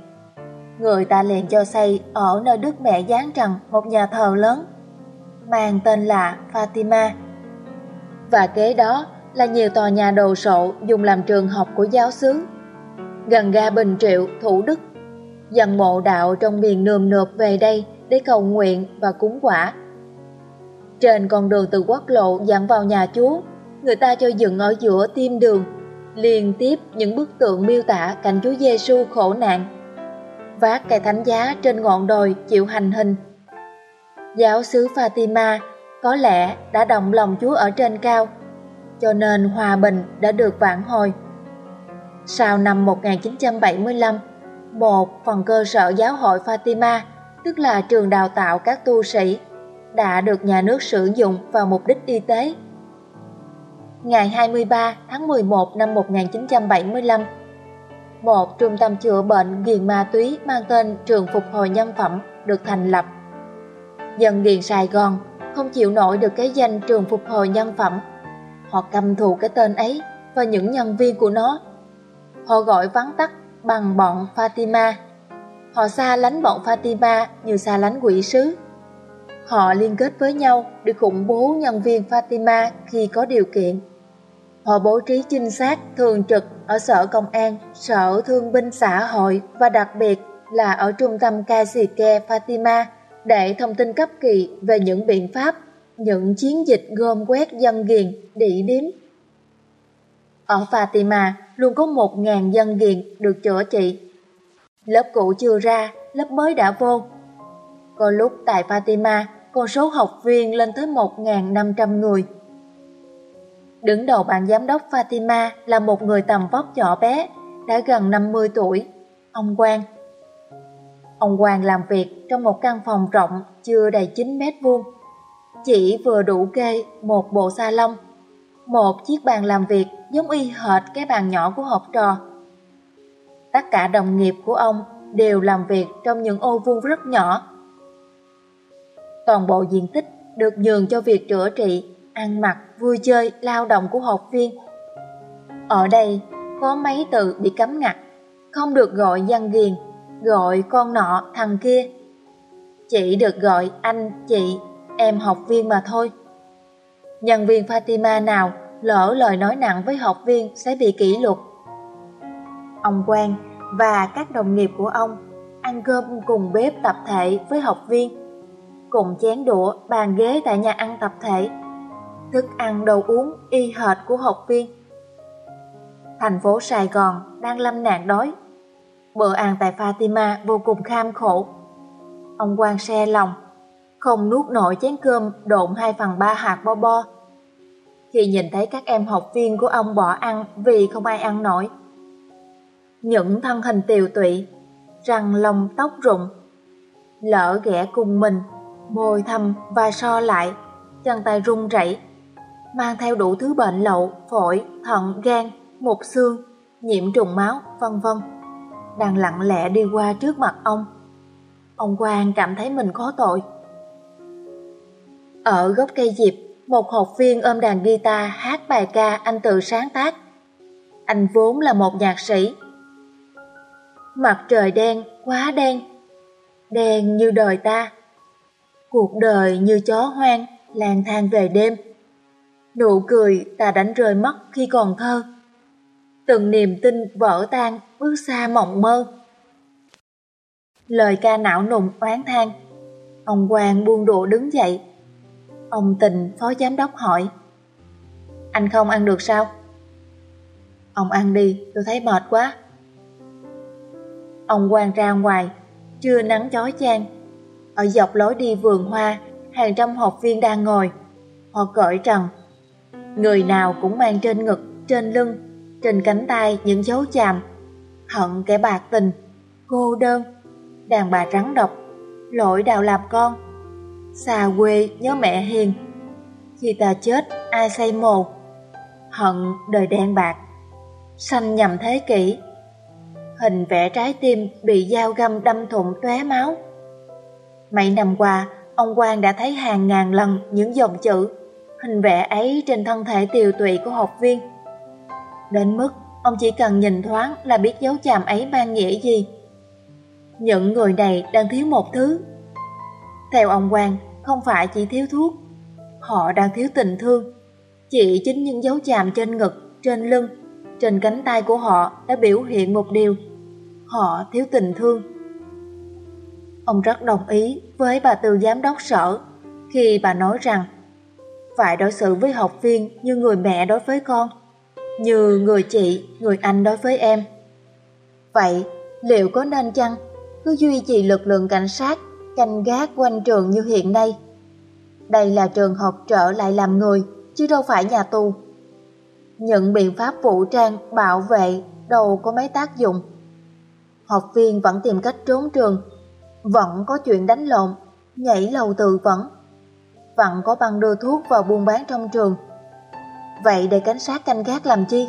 Người ta liền cho xây ở nơi Đức Mẹ giáng trần một nhà thờ lớn, mang tên là Fatima. Và kế đó là nhiều tòa nhà đồ sộ dùng làm trường học của giáo xứ. Gần ga Bình Triệu, Thủ Đức, dân mộ đạo trong miền nườm nượp về đây để cầu nguyện và cúng quả. Trên con đường từ quốc lộ dẫn vào nhà Chúa, người ta cho dựng ở giữa tim đường, liên tiếp những bức tượng miêu tả cảnh Chúa Giêsu khổ nạn. Vác cây thánh giá trên ngọn đồi chịu hành hình. Giáo sứ Fatima có lẽ đã động lòng Chúa ở trên cao cho nên hòa bình đã được vãn hồi. Sau năm 1975, một phần cơ sở giáo hội Fatima, tức là trường đào tạo các tu sĩ, đã được nhà nước sử dụng vào mục đích y tế. Ngày 23 tháng 11 năm 1975, một trung tâm chữa bệnh nghiện ma túy mang tên Trường Phục hồi Nhân phẩm được thành lập. Dân nghiện Sài Gòn không chịu nổi được cái danh Trường Phục hồi Nhân phẩm Họ cầm thù cái tên ấy và những nhân viên của nó. Họ gọi vắng tắt bằng bọn Fatima. Họ xa lánh bọn Fatima như xa lánh quỷ sứ. Họ liên kết với nhau để khủng bố nhân viên Fatima khi có điều kiện. Họ bố trí trinh sát thường trực ở sở công an, sở thương binh xã hội và đặc biệt là ở trung tâm Kasike Fatima để thông tin cấp kỳ về những biện pháp những chiến dịch gom quét dân ghiền, địa điểm. Ở Fatima luôn có 1.000 dân ghiền được chữa trị. Lớp cũ chưa ra, lớp mới đã vô. Có lúc tại Fatima, con số học viên lên tới 1.500 người. Đứng đầu ban giám đốc Fatima là một người tầm vóc nhỏ bé, đã gần 50 tuổi, ông Quang. Ông Quang làm việc trong một căn phòng rộng chưa đầy 9 mét vuông chỉ vừa đủ kê một bộ salon, một chiếc bàn làm việc giống y hệt cái bàn nhỏ của học trò. Tất cả đồng nghiệp của ông đều làm việc trong những ô vuông rất nhỏ. Toàn bộ diện tích được nhường cho việc chữa trị, ăn mặc, vui chơi, lao động của học viên. Ở đây có mấy từ bị cấm ngặt, không được gọi dân ghiền, gọi con nọ thằng kia. Chỉ được gọi anh, chị, em học viên mà thôi. Nhân viên Fatima nào lỡ lời nói nặng với học viên sẽ bị kỷ luật. Ông Quang và các đồng nghiệp của ông ăn cơm cùng bếp tập thể với học viên, cùng chén đũa, bàn ghế tại nhà ăn tập thể, thức ăn đồ uống y hệt của học viên. Thành phố Sài Gòn đang lâm nạn đói. Bữa ăn tại Fatima vô cùng kham khổ. Ông quan xe lòng không nuốt nổi chén cơm độn 2 phần 3 hạt bo bo. Khi nhìn thấy các em học viên của ông bỏ ăn vì không ai ăn nổi. Những thân hình tiều tụy, răng lông tóc rụng, lỡ ghẻ cùng mình, môi thâm và so lại, chân tay run rẩy, mang theo đủ thứ bệnh lậu, phổi, thận, gan, một xương, nhiễm trùng máu, vân vân, đang lặng lẽ đi qua trước mặt ông. Ông Quang cảm thấy mình có tội. Ở gốc cây diệp, một học viên ôm đàn guitar hát bài ca anh tự sáng tác. Anh vốn là một nhạc sĩ. Mặt trời đen, quá đen, đen như đời ta. Cuộc đời như chó hoang, lang thang về đêm. Nụ cười ta đánh rơi mất khi còn thơ. Từng niềm tin vỡ tan, bước xa mộng mơ. Lời ca não nùng oán than. Ông Quang buông đồ đứng dậy, Ông Tình, phó giám đốc hỏi Anh không ăn được sao? Ông ăn đi, tôi thấy mệt quá Ông quang ra ngoài, trưa nắng chói chang Ở dọc lối đi vườn hoa, hàng trăm học viên đang ngồi Họ cởi trần Người nào cũng mang trên ngực, trên lưng, trên cánh tay những dấu chàm. Hận kẻ bạc tình, cô đơn, đàn bà trắng độc, lỗi đào làm con. Xa quê nhớ mẹ hiền. Khi ta chết ai xây mồ? Hận đời đen bạc. Sanh nhầm thế kỷ. Hình vẽ trái tim bị dao găm đâm thủng tóe máu. Mấy năm qua, ông Quang đã thấy hàng ngàn lần những dòng chữ, hình vẽ ấy trên thân thể tiều tụy của học viên. Đến mức ông chỉ cần nhìn thoáng là biết dấu chàm ấy mang nghĩa gì. Những người này đang thiếu một thứ. Theo ông Quang, không phải chỉ thiếu thuốc, họ đang thiếu tình thương. Chỉ chính những dấu chàm trên ngực, trên lưng, trên cánh tay của họ đã biểu hiện một điều. Họ thiếu tình thương. Ông rất đồng ý với bà từ giám đốc sở khi bà nói rằng phải đối xử với học viên như người mẹ đối với con, như người chị, người anh đối với em. Vậy, liệu có nên chăng cứ duy trì lực lượng cảnh sát canh gác quanh trường như hiện nay? Đây là trường học trở lại làm người, chứ đâu phải nhà tù. Những biện pháp vũ trang bảo vệ đâu có mấy tác dụng. Học viên vẫn tìm cách trốn trường, vẫn có chuyện đánh lộn, nhảy lầu tự vẫn, vẫn có băng đưa thuốc vào buôn bán trong trường. Vậy để cảnh sát canh gác làm chi?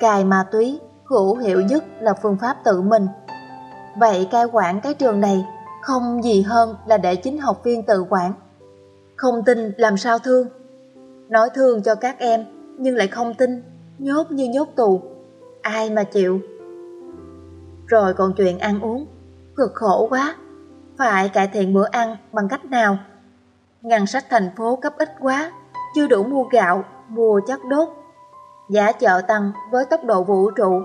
Cài ma túy, hữu hiệu nhất là phương pháp tự mình. Vậy cai quản cái trường này không gì hơn là để chính học viên tự quản. Không tin làm sao thương? Nói thương cho các em nhưng lại không tin, nhốt như nhốt tù. Ai mà chịu? Rồi còn chuyện ăn uống, cực khổ quá. Phải cải thiện bữa ăn bằng cách nào? Ngân sách thành phố cấp ít quá, chưa đủ mua gạo, mua chất đốt. Giá chợ tăng với tốc độ vũ trụ.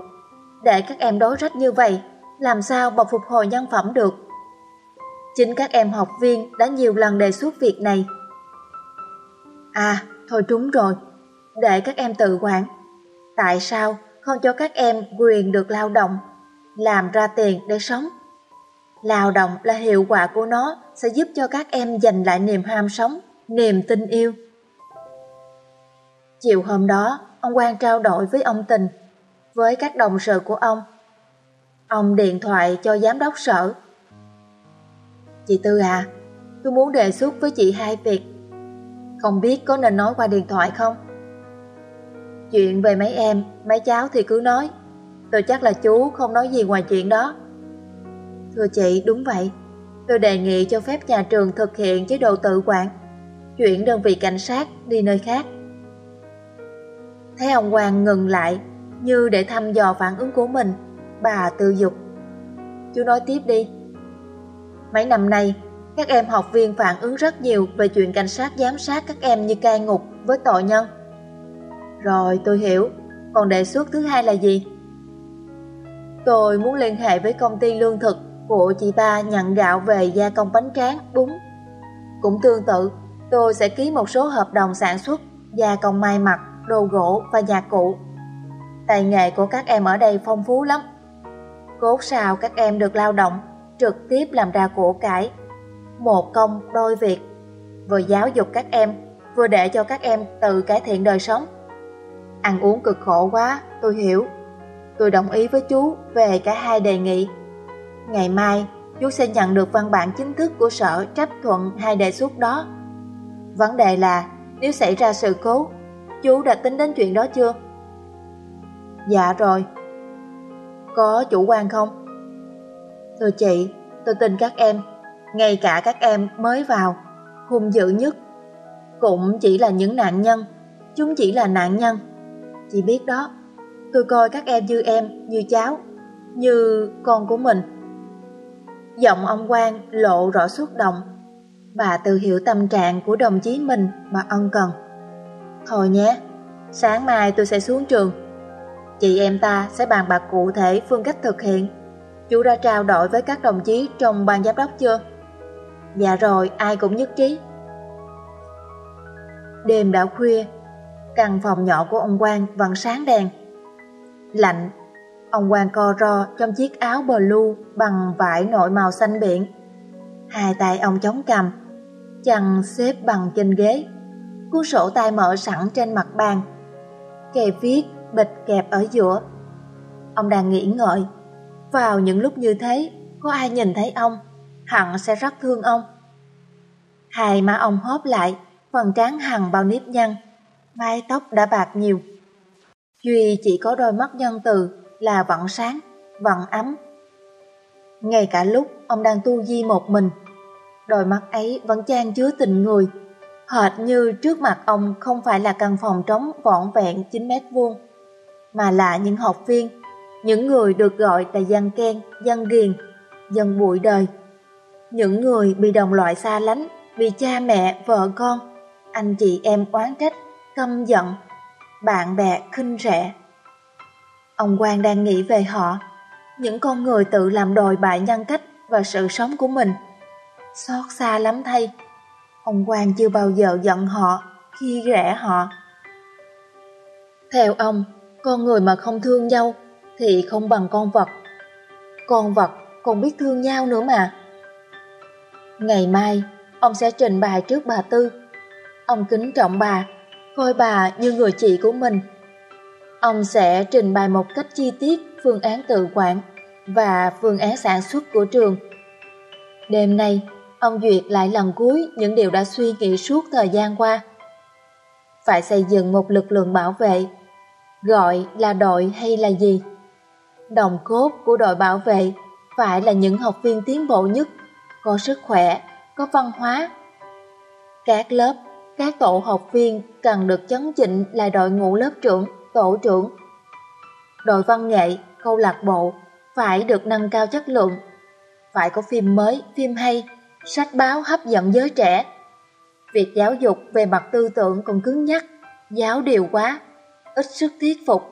Để các em đối rách như vậy, làm sao mà phục hồi nhân phẩm được? Chính các em học viên đã nhiều lần đề xuất việc này. À, thôi trúng rồi, để các em tự quản. Tại sao không cho các em quyền được lao động, làm ra tiền để sống? Lao động là hiệu quả của nó sẽ giúp cho các em giành lại niềm ham sống, niềm tin yêu. Chiều hôm đó, ông Quang trao đổi với ông Tình, với các đồng sự của ông. Ông điện thoại cho giám đốc sở. Chị Tư à, tôi muốn đề xuất với chị hai việc. Không biết có nên nói qua điện thoại không? Chuyện về mấy em, mấy cháu thì cứ nói. Tôi chắc là chú không nói gì ngoài chuyện đó. Thưa chị, đúng vậy. Tôi đề nghị cho phép nhà trường thực hiện chế độ tự quản, chuyển đơn vị cảnh sát đi nơi khác. Thấy ông Hoàng ngừng lại, như để thăm dò phản ứng của mình, bà tự dục. Chú nói tiếp đi. Mấy năm nay, các em học viên phản ứng rất nhiều về chuyện cảnh sát giám sát các em như cai ngục với tội nhân. Rồi tôi hiểu, còn đề xuất thứ hai là gì? Tôi muốn liên hệ với công ty lương thực của chị ba nhận gạo về gia công bánh tráng, bún. Cũng tương tự, tôi sẽ ký một số hợp đồng sản xuất, gia công may mặc, đồ gỗ và nhà cụ. Tài nghệ của các em ở đây phong phú lắm. Cốt sao các em được lao động, trực tiếp làm ra của cải. Một công đôi việc, vừa giáo dục các em, vừa để cho các em tự cải thiện đời sống. Ăn uống cực khổ quá, tôi hiểu. Tôi đồng ý với chú về cả hai đề nghị. Ngày mai, chú sẽ nhận được văn bản chính thức của sở chấp thuận hai đề xuất đó. Vấn đề là, nếu xảy ra sự cố, chú đã tính đến chuyện đó chưa? Dạ rồi. Có chủ quan không? Thưa chị, tôi tin các em, ngay cả các em mới vào, hung dữ nhất, cũng chỉ là những nạn nhân, chúng chỉ là nạn nhân. Chị biết đó, tôi coi các em như em, như cháu, như con của mình. Giọng ông Quang lộ rõ xúc động. Bà tự hiểu tâm trạng của đồng chí mình mà ân cần. Thôi nhé, sáng mai tôi sẽ xuống trường. Chị em ta sẽ bàn bạc cụ thể phương cách thực hiện. Chú đã trao đổi với các đồng chí trong ban giám đốc chưa? Dạ rồi, ai cũng nhất trí. Đêm đã khuya, căn phòng nhỏ của ông Quang vẫn sáng đèn. Lạnh Ông quan co ro trong chiếc áo blue bằng vải nội màu xanh biển. Hai tay ông chống cằm, chăn xếp bằng trên ghế. Cuốn sổ tay mở sẵn trên mặt bàn. Kề viết bịch kẹp ở giữa. Ông đang nghĩ ngợi. Vào những lúc như thế, có ai nhìn thấy ông, hẳn sẽ rất thương ông. Hai má ông hóp lại, phần trán hằn bao nếp nhăn, mái tóc đã bạc nhiều. Duy chỉ có đôi mắt nhân từ là vẫn sáng, vẫn ấm. Ngay cả lúc ông đang tu di một mình, đôi mắt ấy vẫn chan chứa tình người, hệt như trước mặt ông không phải là căn phòng trống vỏn vẹn 9 mét vuông, mà là những học viên, những người được gọi là dân ken, dân ghiền, dân bụi đời. Những người bị đồng loại xa lánh, bị cha mẹ, vợ con, anh chị em oán trách, căm giận, bạn bè khinh rẻ. Ông Quang đang nghĩ về họ, những con người tự làm đồi bại nhân cách và sự sống của mình. Xót xa lắm thay, ông Quang chưa bao giờ giận họ khi rẻ họ. Theo ông, con người mà không thương nhau thì không bằng con vật. Con vật còn biết thương nhau nữa mà. Ngày mai, ông sẽ trình bày trước bà Tư. Ông kính trọng bà, coi bà như người chị của mình. Ông sẽ trình bày một cách chi tiết phương án tự quản và phương án sản xuất của trường. Đêm nay, ông duyệt lại lần cuối những điều đã suy nghĩ suốt thời gian qua. Phải xây dựng một lực lượng bảo vệ, gọi là đội hay là gì? Đồng cốt của đội bảo vệ phải là những học viên tiến bộ nhất, có sức khỏe, có văn hóa. Các lớp, các tổ học viên cần được chấn chỉnh là đội ngũ lớp trưởng, tổ trưởng. Đội văn nghệ, câu lạc bộ phải được nâng cao chất lượng, phải có phim mới, phim hay, sách báo hấp dẫn giới trẻ. Việc giáo dục về mặt tư tưởng còn cứng nhắc, giáo điều quá, ít sức thuyết phục.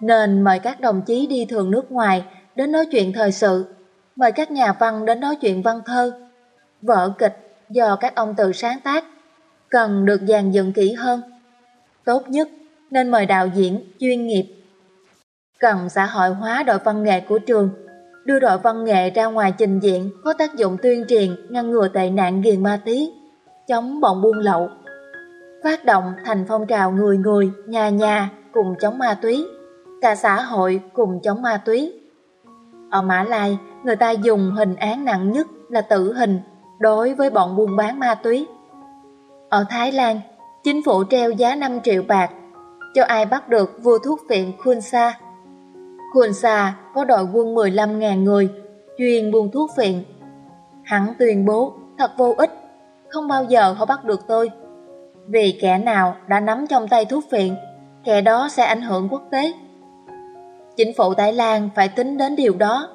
Nên mời các đồng chí đi thường nước ngoài đến nói chuyện thời sự, mời các nhà văn đến nói chuyện văn thơ. Vở kịch do các ông tự sáng tác, cần được dàn dựng kỹ hơn. Tốt nhất nên mời đạo diễn chuyên nghiệp. Cần xã hội hóa đội văn nghệ của trường, đưa đội văn nghệ ra ngoài trình diện có tác dụng tuyên truyền ngăn ngừa tệ nạn ghiền ma tí, chống bọn buôn lậu. Phát động thành phong trào người người, nhà nhà cùng chống ma túy, cả xã hội cùng chống ma túy. Ở Mã Lai, người ta dùng hình án nặng nhất là tử hình đối với bọn buôn bán ma túy. Ở Thái Lan, chính phủ treo giá 5 triệu bạc cho ai bắt được vua thuốc viện Khun Sa có đội quân 15.000 người, chuyên buôn thuốc viện. Hắn tuyên bố thật vô ích, không bao giờ họ bắt được tôi. Vì kẻ nào đã nắm trong tay thuốc viện, kẻ đó sẽ ảnh hưởng quốc tế. Chính phủ Thái Lan phải tính đến điều đó.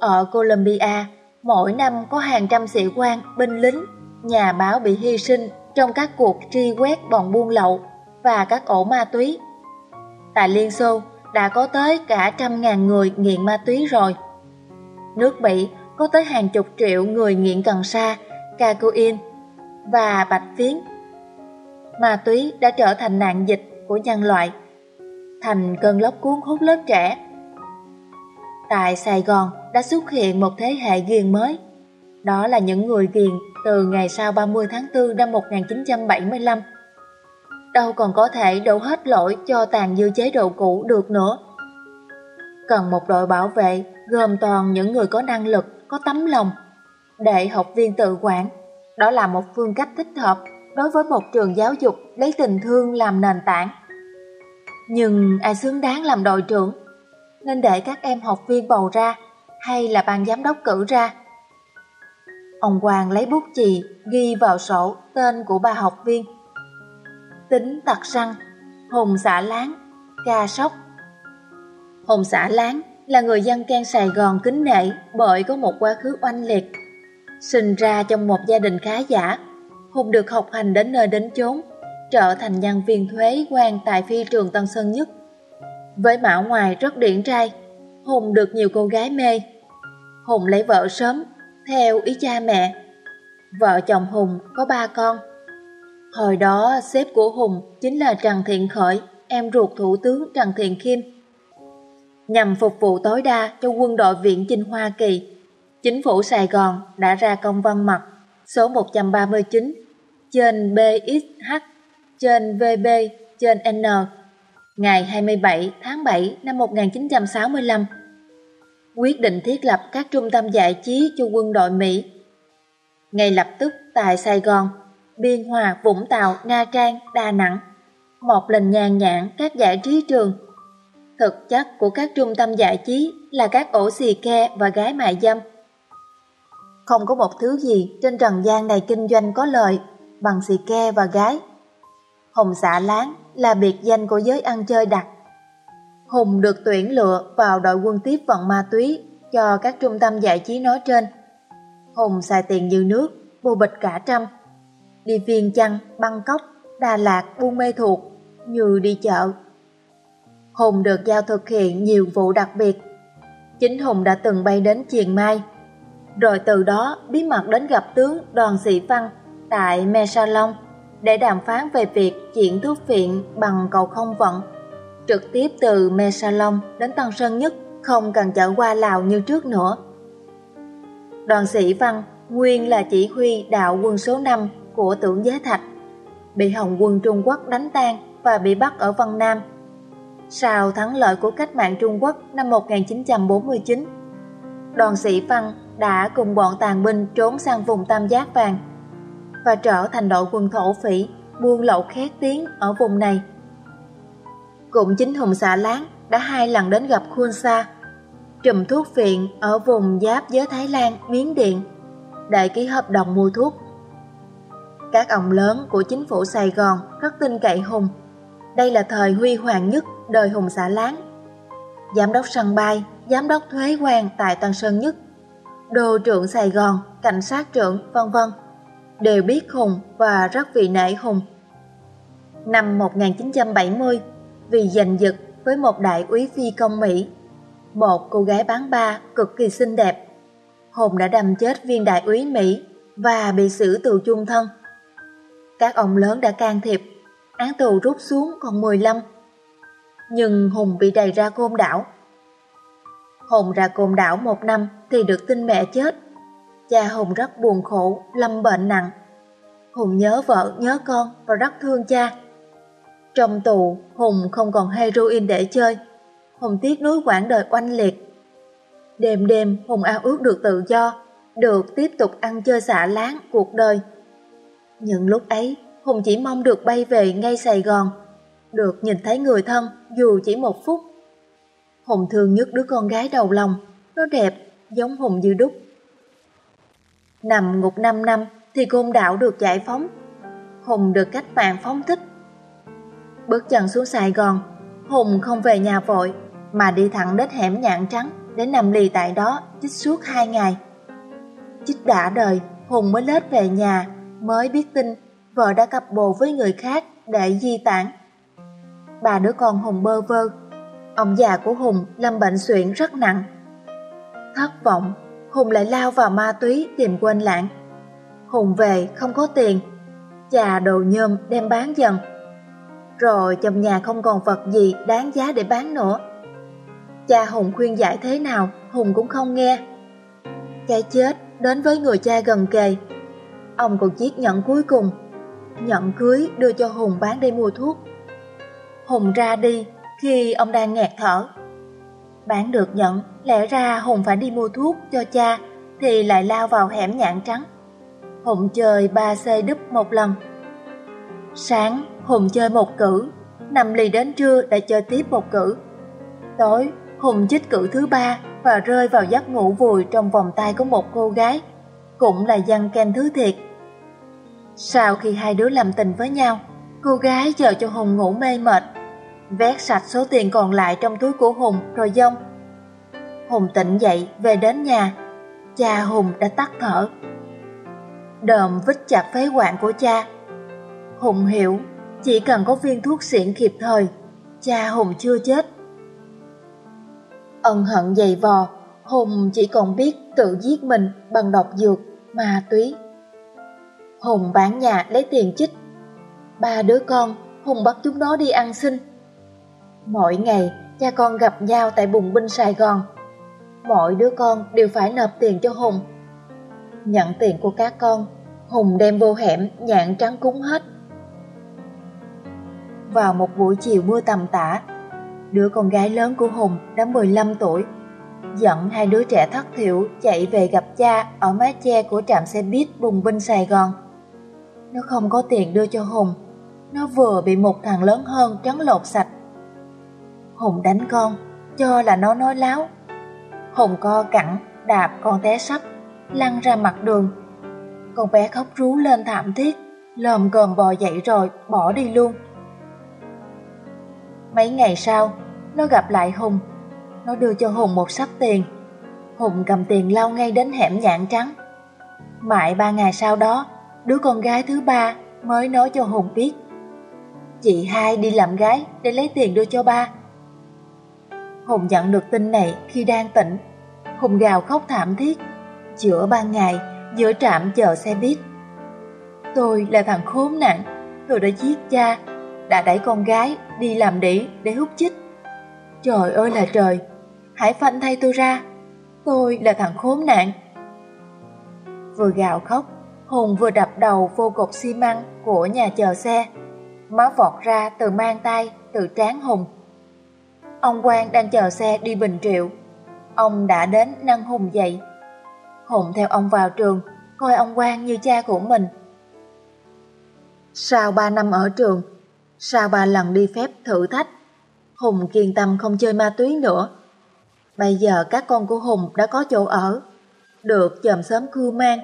Ở Colombia, mỗi năm có hàng trăm sĩ quan, binh lính, nhà báo bị hy sinh trong các cuộc truy quét bọn buôn lậu và các ổ ma túy. Tại Liên Xô đã có tới cả trăm ngàn người nghiện ma túy rồi. Nước Mỹ có tới hàng chục triệu người nghiện cần sa, cocaine và bạch phiến. Ma túy đã trở thành nạn dịch của nhân loại thành cơn lốc cuốn hút lớp trẻ. Tại Sài Gòn đã xuất hiện một thế hệ ghiền mới. Đó là những người ghiền từ ngày sau 30 tháng 4 năm 1975. Đâu còn có thể đổ hết lỗi cho tàn dư chế độ cũ được nữa. Cần một đội bảo vệ gồm toàn những người có năng lực, có tấm lòng, để học viên tự quản. Đó là một phương cách thích hợp đối với một trường giáo dục lấy tình thương làm nền tảng. Nhưng ai xứng đáng làm đội trưởng? Nên để các em học viên bầu ra hay là ban giám đốc cử ra? Ông Hoàng lấy bút chì ghi vào sổ tên của ba học viên. Tính tật răng, Hùng xã Láng, ca sóc. Hùng xã Láng là người dân can Sài Gòn kính nể bởi có một quá khứ oanh liệt. Sinh ra trong một gia đình khá giả, Hùng được học hành đến nơi đến chốn, trở thành nhân viên thuế quan tại phi trường Tân Sơn Nhất. Với mạo ngoài rất điển trai, Hùng được nhiều cô gái mê. Hùng lấy vợ sớm, theo ý cha mẹ. Vợ chồng Hùng có ba con. Hồi đó sếp của Hùng chính là Trần Thiện Khởi, em ruột Thủ tướng Trần Thiện Khiêm. Nhằm phục vụ tối đa cho quân đội viện chinh Hoa Kỳ, chính phủ Sài Gòn đã ra công văn mật số 139 trên BXH trên VB trên N ngày 27 tháng 7 năm 1965 quyết định thiết lập các trung tâm giải trí cho quân đội Mỹ. Ngay lập tức tại Sài Gòn, Biên Hòa, Vũng Tàu, Nha Trang, Đà Nẵng, một lần nhàn nhãn các giải trí trường. Thực chất của các trung tâm giải trí là các ổ xì ke và gái mại dâm. Không có một thứ gì trên trần gian này kinh doanh có lợi bằng xì ke và gái. Hồng xạ láng là biệt danh của giới ăn chơi đặc. Hùng được tuyển lựa vào đội quân tiếp vận ma túy cho các trung tâm giải trí nói trên. Hùng xài tiền như nước, bù bịch cả trăm. Đi viên chăn, băng cốc, Đà Lạt, Buôn Mê Thuột, như đi chợ. Hùng được giao thực hiện nhiều vụ đặc biệt. Chính Hùng đã từng bay đến Chiền Mai, rồi từ đó bí mật đến gặp tướng Đoàn Sĩ Văn tại Me Salon để đàm phán về việc chuyển thuốc viện bằng cầu không vận. Trực tiếp từ Me Salon đến Tân Sơn Nhất không cần chở qua Lào như trước nữa. Đoàn sĩ Văn nguyên là chỉ huy đạo quân số 5 của tưởng Giới Thạch, bị Hồng quân Trung Quốc đánh tan và bị bắt ở Vân Nam. Sau thắng lợi của cách mạng Trung Quốc năm 1949, đoàn sĩ Văn đã cùng bọn tàn binh trốn sang vùng Tam Giác Vàng và trở thành đội quân thổ phỉ buôn lậu khét tiếng ở vùng này. Cũng chính Hùng xã Láng đã hai lần đến gặp Khuôn Sa, trùm thuốc phiện ở vùng giáp với Thái Lan, Miến Điện, để ký hợp đồng mua thuốc. Các ông lớn của chính phủ Sài Gòn rất tin cậy Hùng. Đây là thời huy hoàng nhất đời Hùng xã Láng. Giám đốc sân bay, giám đốc thuế quan tại Tân Sơn Nhất, đô trưởng Sài Gòn, cảnh sát trưởng, vân vân đều biết Hùng và rất vị nể Hùng. Năm 1970, vì giành giật với một đại úy phi công Mỹ, một cô gái bán ba cực kỳ xinh đẹp, Hùng đã đâm chết viên đại úy Mỹ và bị xử tù chung thân. Các ông lớn đã can thiệp, án tù rút xuống còn 15. Nhưng Hùng bị đầy ra côn đảo. Hùng ra côn đảo một năm thì được tin mẹ chết Cha Hùng rất buồn khổ, lâm bệnh nặng. Hùng nhớ vợ, nhớ con và rất thương cha. Trong tù, Hùng không còn heroin để chơi. Hùng tiếc nuối quãng đời oanh liệt. Đêm đêm, Hùng ao ước được tự do, được tiếp tục ăn chơi xả láng cuộc đời. Những lúc ấy, Hùng chỉ mong được bay về ngay Sài Gòn, được nhìn thấy người thân dù chỉ một phút. Hùng thương nhất đứa con gái đầu lòng, nó đẹp, giống Hùng như đúc. Nằm ngục 5 năm thì côn đảo được giải phóng. Hùng được cách mạng phóng thích. Bước chân xuống Sài Gòn, Hùng không về nhà vội mà đi thẳng đến hẻm nhạn trắng để nằm lì tại đó chích suốt hai ngày. Chích đã đời, Hùng mới lết về nhà, mới biết tin vợ đã cặp bồ với người khác để di tản. Bà đứa con Hùng bơ vơ, ông già của Hùng lâm bệnh suyễn rất nặng. Thất vọng, Hùng lại lao vào ma túy tìm quên lãng. Hùng về không có tiền, trà đồ nhôm đem bán dần. Rồi trong nhà không còn vật gì đáng giá để bán nữa. Cha Hùng khuyên giải thế nào, Hùng cũng không nghe. Cái chết đến với người cha gần kề. Ông còn chiếc nhẫn cuối cùng, nhận cưới đưa cho Hùng bán đi mua thuốc. Hùng ra đi khi ông đang nghẹt thở. Bán được nhận, lẽ ra Hùng phải đi mua thuốc cho cha, thì lại lao vào hẻm nhạn trắng. Hùng chơi ba xe đúp một lần. Sáng, Hùng chơi một cử, nằm lì đến trưa lại chơi tiếp một cử. Tối, Hùng chích cử thứ ba và rơi vào giấc ngủ vùi trong vòng tay của một cô gái, cũng là dân ken thứ thiệt. Sau khi hai đứa làm tình với nhau, cô gái chờ cho Hùng ngủ mê mệt vét sạch số tiền còn lại trong túi của Hùng rồi dông. Hùng tỉnh dậy về đến nhà, cha Hùng đã tắt thở. Đờm vít chặt phế quản của cha. Hùng hiểu, chỉ cần có viên thuốc xịn kịp thời, cha Hùng chưa chết. Ân hận dày vò, Hùng chỉ còn biết tự giết mình bằng độc dược, ma túy. Hùng bán nhà lấy tiền chích. Ba đứa con, Hùng bắt chúng nó đi ăn xin Mỗi ngày, cha con gặp nhau tại bùng binh Sài Gòn. Mỗi đứa con đều phải nộp tiền cho Hùng. Nhận tiền của các con, Hùng đem vô hẻm nhạn trắng cúng hết. Vào một buổi chiều mưa tầm tã, đứa con gái lớn của Hùng đã 15 tuổi, dẫn hai đứa trẻ thất thiểu chạy về gặp cha ở mái che của trạm xe buýt bùng binh Sài Gòn. Nó không có tiền đưa cho Hùng, nó vừa bị một thằng lớn hơn trấn lột sạch Hùng đánh con, cho là nó nói láo. Hùng co cẳng, đạp con té sắp, lăn ra mặt đường. Con bé khóc rú lên thảm thiết, lồm gồm bò dậy rồi, bỏ đi luôn. Mấy ngày sau, nó gặp lại Hùng. Nó đưa cho Hùng một sắp tiền. Hùng cầm tiền lao ngay đến hẻm nhạn trắng. Mãi ba ngày sau đó, đứa con gái thứ ba mới nói cho Hùng biết. Chị hai đi làm gái để lấy tiền đưa cho ba. Hùng nhận được tin này khi đang tỉnh. Hùng gào khóc thảm thiết. Giữa ban ngày, giữa trạm chờ xe buýt. Tôi là thằng khốn nạn, tôi đã giết cha, đã đẩy con gái đi làm đĩ để hút chích. Trời ơi là trời, hãy phanh thay tôi ra, tôi là thằng khốn nạn. Vừa gào khóc, Hùng vừa đập đầu vô cột xi măng của nhà chờ xe. Máu vọt ra từ mang tay, từ trán Hùng. Ông Quang đang chờ xe đi Bình Triệu. Ông đã đến nâng Hùng dậy. Hùng theo ông vào trường, coi ông Quang như cha của mình. Sau ba năm ở trường, sau ba lần đi phép thử thách, Hùng kiên tâm không chơi ma túy nữa. Bây giờ các con của Hùng đã có chỗ ở, được chòm sớm cưu mang,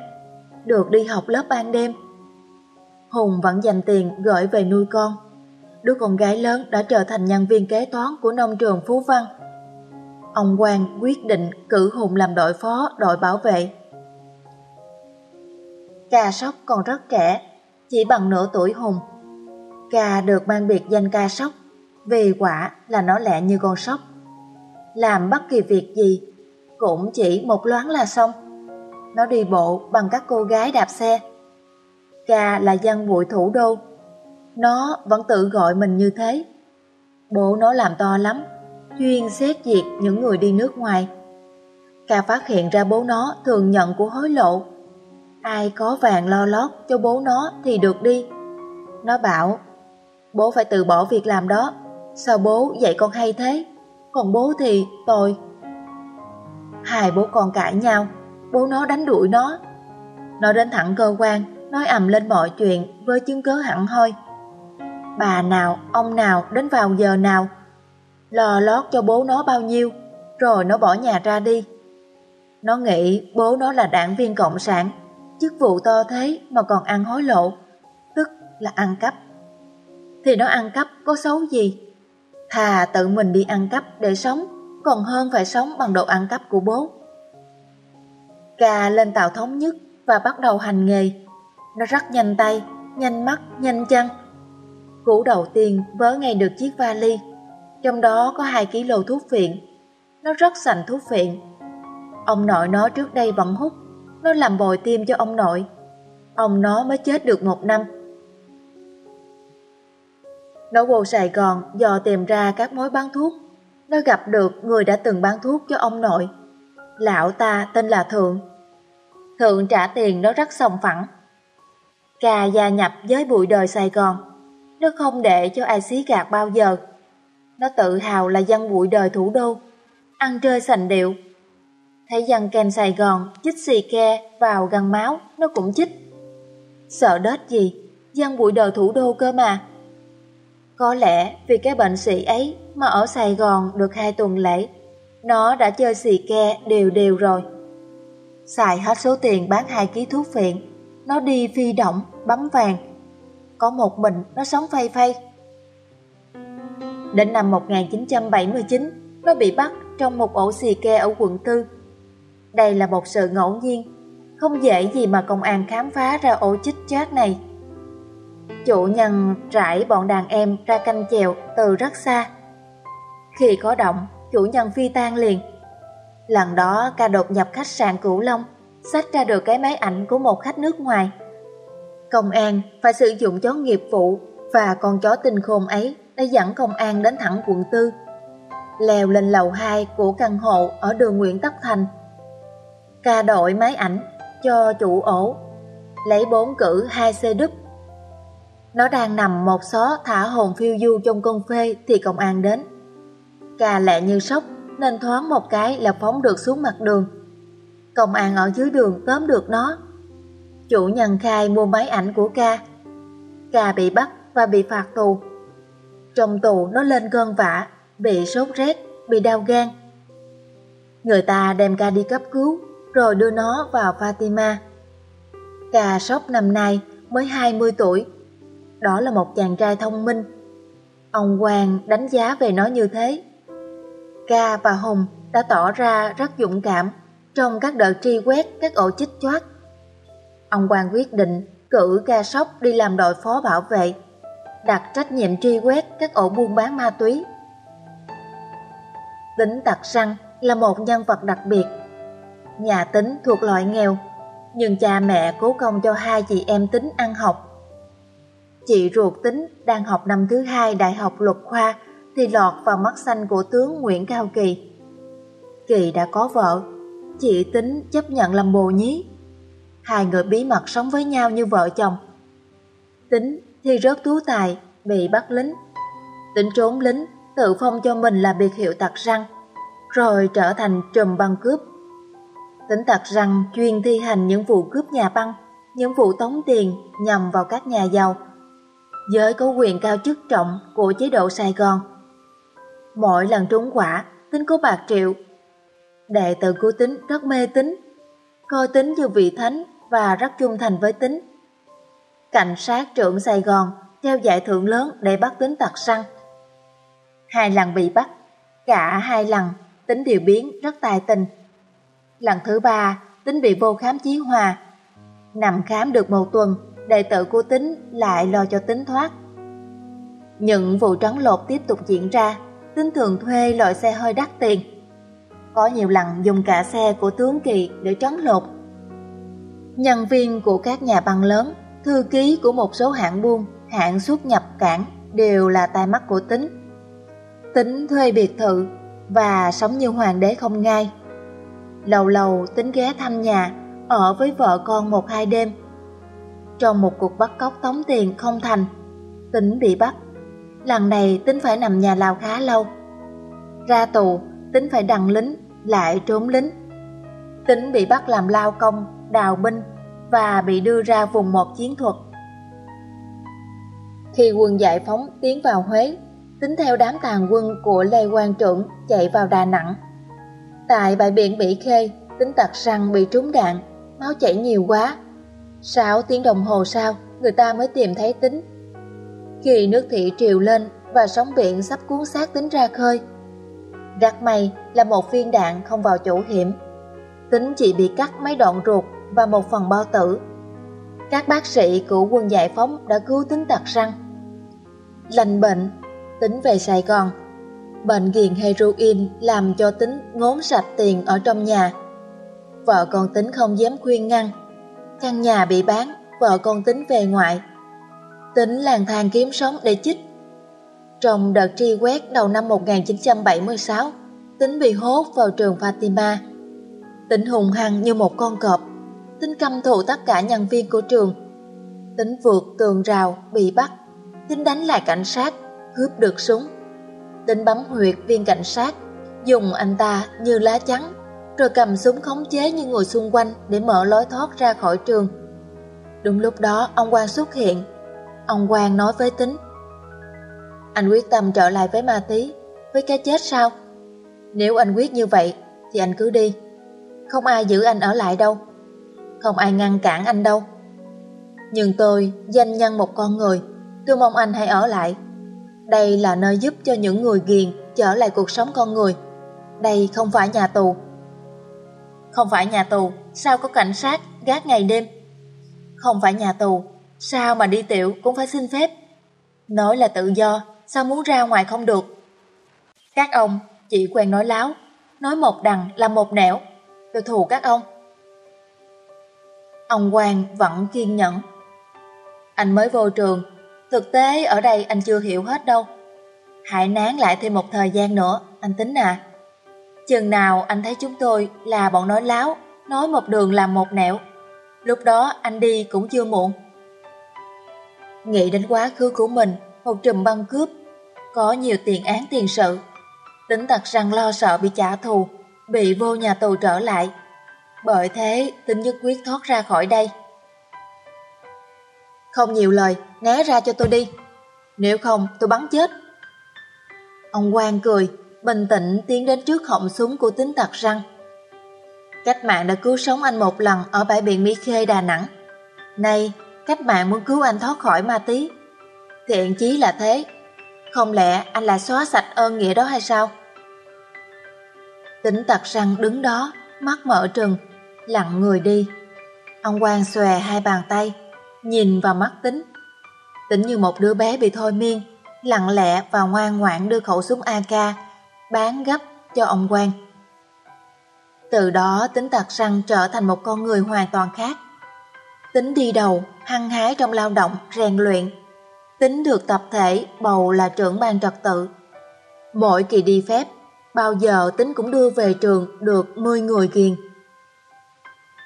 được đi học lớp ban đêm. Hùng vẫn dành tiền gửi về nuôi con. Đứa con gái lớn đã trở thành nhân viên kế toán của nông trường Phú Văn. Ông Quang quyết định cử Hùng làm đội phó đội bảo vệ. Ca sóc còn rất trẻ, chỉ bằng nửa tuổi Hùng. Ca được mang biệt danh ca sóc, vì quả là nó lẹ như con sóc. Làm bất kỳ việc gì, cũng chỉ một loáng là xong. Nó đi bộ bằng các cô gái đạp xe. Ca là dân bụi thủ đô. Nó vẫn tự gọi mình như thế. Bố nó làm to lắm, chuyên xét diệt những người đi nước ngoài. Ca phát hiện ra bố nó thường nhận của hối lộ. Ai có vàng lo lót cho bố nó thì được đi. Nó bảo, bố phải từ bỏ việc làm đó. Sao bố dạy con hay thế? Còn bố thì tôi. Hai bố con cãi nhau bố nó đánh đuổi nó. Nó đến thẳng cơ quan, nói ầm lên mọi chuyện với chứng cớ hẳn hoi. Bà nào, ông nào đến vào giờ nào, lò lót cho bố nó bao nhiêu, rồi nó bỏ nhà ra đi. Nó nghĩ bố nó là đảng viên cộng sản, chức vụ to thế mà còn ăn hối lộ, tức là ăn cắp. Thì nó ăn cắp có xấu gì? Thà tự mình đi ăn cắp để sống, còn hơn phải sống bằng đồ ăn cắp của bố. Gà lên tàu thống nhất và bắt đầu hành nghề. Nó rất nhanh tay, nhanh mắt, nhanh chân. Cũ đầu tiên vớ ngay được chiếc vali, trong đó có 2 kg thuốc phiện. Nó rất sành thuốc phiện. Ông nội nó trước đây vẫn hút, nó làm bồi tim cho ông nội. Ông nó mới chết được một năm. Nó vô Sài Gòn dò tìm ra các mối bán thuốc. Nó gặp được người đã từng bán thuốc cho ông nội. Lão ta tên là Thượng. Thượng trả tiền nó rất sòng phẳng. Cà gia nhập với bụi đời Sài Gòn, nó không để cho ai xí gạt bao giờ. Nó tự hào là dân bụi đời thủ đô, ăn chơi sành điệu. Thấy dân ken Sài Gòn chích xì ke vào gần máu, nó cũng chích. Sợ đết gì, dân bụi đời thủ đô cơ mà. Có lẽ vì cái bệnh sĩ ấy mà ở Sài Gòn được hai tuần lễ, nó đã chơi xì ke đều đều rồi. Xài hết số tiền bán hai ký thuốc phiện Nó đi phi động, bấm vàng Có một mình nó sống phay phay Đến năm 1979 Nó bị bắt trong một ổ xì ke ở quận 4. Đây là một sự ngẫu nhiên Không dễ gì mà công an khám phá ra ổ chích chát này Chủ nhân trải bọn đàn em ra canh chèo từ rất xa Khi có động, chủ nhân phi tan liền Lần đó ca đột nhập khách sạn Cửu Long, xách ra được cái máy ảnh của một khách nước ngoài. Công an phải sử dụng chó nghiệp vụ và con chó tinh khôn ấy đã dẫn công an đến thẳng quận tư. Leo lên lầu 2 của căn hộ ở đường Nguyễn Tất Thành. Ca đội máy ảnh cho chủ ổ, lấy bốn cử hai xe đúp. Nó đang nằm một xó thả hồn phiêu du trong con phê thì công an đến. Ca lẹ như sốc nên thoáng một cái là phóng được xuống mặt đường. Công an ở dưới đường tóm được nó. Chủ nhân khai mua máy ảnh của ca. Ca bị bắt và bị phạt tù. Trong tù nó lên cơn vả bị sốt rét, bị đau gan. Người ta đem ca đi cấp cứu, rồi đưa nó vào Fatima. Ca sốc năm nay mới 20 tuổi. Đó là một chàng trai thông minh. Ông Hoàng đánh giá về nó như thế. Ca và Hùng đã tỏ ra rất dũng cảm trong các đợt tri quét các ổ chích choát. Ông Hoàng quyết định cử ca sóc đi làm đội phó bảo vệ, đặt trách nhiệm truy quét các ổ buôn bán ma túy. Tính tặc răng là một nhân vật đặc biệt. Nhà tính thuộc loại nghèo, nhưng cha mẹ cố công cho hai chị em tính ăn học. Chị ruột tính đang học năm thứ hai đại học luật khoa thì lọt vào mắt xanh của tướng Nguyễn Cao Kỳ. Kỳ đã có vợ, chị tính chấp nhận làm bồ nhí. Hai người bí mật sống với nhau như vợ chồng. Tính thì rớt tú tài, bị bắt lính. Tính trốn lính, tự phong cho mình là biệt hiệu tặc răng, rồi trở thành trùm băng cướp. Tính tặc răng chuyên thi hành những vụ cướp nhà băng, những vụ tống tiền nhằm vào các nhà giàu. Giới có quyền cao chức trọng của chế độ Sài Gòn. Mỗi lần trúng quả, tính có bạc triệu. Đệ tử của tính rất mê tính, coi tính như vị thánh và rất trung thành với tính. Cảnh sát trưởng Sài Gòn treo giải thưởng lớn để bắt tính tặc săn. Hai lần bị bắt, cả hai lần tính điều biến rất tài tình. Lần thứ ba, tính bị vô khám chí hòa. Nằm khám được một tuần, đệ tử của tính lại lo cho tính thoát. Những vụ trấn lột tiếp tục diễn ra, tính thường thuê loại xe hơi đắt tiền. Có nhiều lần dùng cả xe của tướng Kỳ để trấn lột nhân viên của các nhà băng lớn, thư ký của một số hãng buôn, hãng xuất nhập cảng đều là tai mắt của tính. Tính thuê biệt thự và sống như hoàng đế không ngai. Lâu lâu tính ghé thăm nhà, ở với vợ con một hai đêm. Trong một cuộc bắt cóc tống tiền không thành, tính bị bắt. Lần này tính phải nằm nhà lao khá lâu. Ra tù, tính phải đằng lính, lại trốn lính. Tính bị bắt làm lao công đào binh và bị đưa ra vùng một chiến thuật. Khi quân giải phóng tiến vào Huế, tính theo đám tàn quân của Lê Quang Trưởng chạy vào Đà Nẵng. Tại bãi biển Bỉ Khê, tính tặc răng bị trúng đạn, máu chảy nhiều quá. 6 tiếng đồng hồ sau, người ta mới tìm thấy tính. Khi nước thị triều lên và sóng biển sắp cuốn xác tính ra khơi. rắc may là một viên đạn không vào chỗ hiểm. Tính chỉ bị cắt mấy đoạn ruột và một phần bao tử. Các bác sĩ của quân giải phóng đã cứu tính tặc răng. Lành bệnh, tính về Sài Gòn. Bệnh ghiền heroin làm cho tính ngốn sạch tiền ở trong nhà. Vợ con tính không dám khuyên ngăn. Căn nhà bị bán, vợ con tính về ngoại. Tính lang thang kiếm sống để chích. Trong đợt tri quét đầu năm 1976, tính bị hốt vào trường Fatima. Tính hùng hăng như một con cọp Tính căm thù tất cả nhân viên của trường. Tính vượt tường rào, bị bắt. Tính đánh lại cảnh sát, cướp được súng. Tính bấm huyệt viên cảnh sát, dùng anh ta như lá chắn, rồi cầm súng khống chế những người xung quanh để mở lối thoát ra khỏi trường. Đúng lúc đó, ông Quang xuất hiện. Ông Quang nói với Tính, Anh quyết tâm trở lại với ma tí, với cái chết sao? Nếu anh quyết như vậy, thì anh cứ đi. Không ai giữ anh ở lại đâu không ai ngăn cản anh đâu. Nhưng tôi, danh nhân một con người, tôi mong anh hãy ở lại. Đây là nơi giúp cho những người ghiền trở lại cuộc sống con người. Đây không phải nhà tù. Không phải nhà tù, sao có cảnh sát gác ngày đêm? Không phải nhà tù, sao mà đi tiểu cũng phải xin phép? Nói là tự do, sao muốn ra ngoài không được? Các ông chỉ quen nói láo, nói một đằng là một nẻo. Tôi thù các ông. Ông Quang vẫn kiên nhẫn. Anh mới vô trường, thực tế ở đây anh chưa hiểu hết đâu. Hãy nán lại thêm một thời gian nữa, anh tính à. Chừng nào anh thấy chúng tôi là bọn nói láo, nói một đường làm một nẻo. Lúc đó anh đi cũng chưa muộn. Nghĩ đến quá khứ của mình, một trùm băng cướp, có nhiều tiền án tiền sự. Tính tật rằng lo sợ bị trả thù, bị vô nhà tù trở lại bởi thế, tính nhất quyết thoát ra khỏi đây. Không nhiều lời, né ra cho tôi đi. Nếu không, tôi bắn chết. Ông Quang cười, bình tĩnh tiến đến trước họng súng của tính tặc răng. Cách mạng đã cứu sống anh một lần ở bãi biển Mỹ Khê, Đà Nẵng. Nay, cách mạng muốn cứu anh thoát khỏi ma tí. Thiện chí là thế, không lẽ anh lại xóa sạch ơn nghĩa đó hay sao? Tính tặc răng đứng đó, mắt mở trừng, lặng người đi. Ông Quang xòe hai bàn tay, nhìn vào mắt tính. Tính như một đứa bé bị thôi miên, lặng lẽ và ngoan ngoãn đưa khẩu súng AK bán gấp cho ông quan. Từ đó tính tạc răng trở thành một con người hoàn toàn khác. Tính đi đầu, hăng hái trong lao động, rèn luyện. Tính được tập thể bầu là trưởng ban trật tự. Mỗi kỳ đi phép, bao giờ tính cũng đưa về trường được 10 người kiền.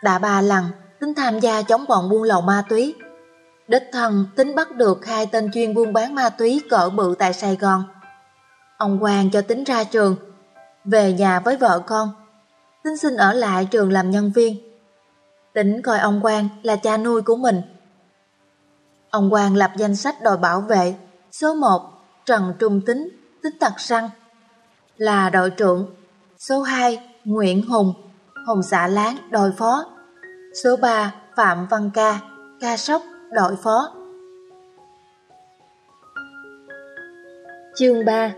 Đã ba lần, tính tham gia chống bọn buôn lậu ma túy. Đích thần tính bắt được hai tên chuyên buôn bán ma túy cỡ bự tại Sài Gòn. Ông Quang cho tính ra trường, về nhà với vợ con. Tính xin ở lại trường làm nhân viên. Tính coi ông Quang là cha nuôi của mình. Ông Quang lập danh sách đòi bảo vệ. Số 1, Trần Trung Tính, tính Tật Săn, là đội trưởng. Số 2, Nguyễn Hùng, Hùng xã Láng, đội phó. Số 3, Phạm Văn Ca, ca sóc, đội phó. Chương 3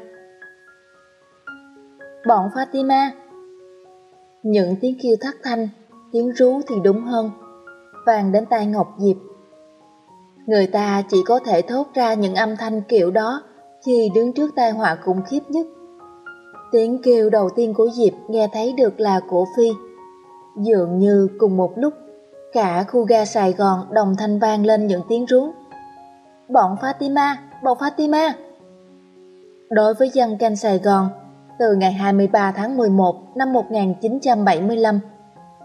Bọn Fatima Những tiếng kêu thất thanh, tiếng rú thì đúng hơn, vàng đến tai Ngọc Diệp. Người ta chỉ có thể thốt ra những âm thanh kiểu đó khi đứng trước tai họa khủng khiếp nhất. Tiếng kêu đầu tiên của Diệp nghe thấy được là của Phi. Dường như cùng một lúc, cả khu ga Sài Gòn đồng thanh vang lên những tiếng rú. Bọn Fatima, bọn Fatima! Đối với dân canh Sài Gòn, từ ngày 23 tháng 11 năm 1975,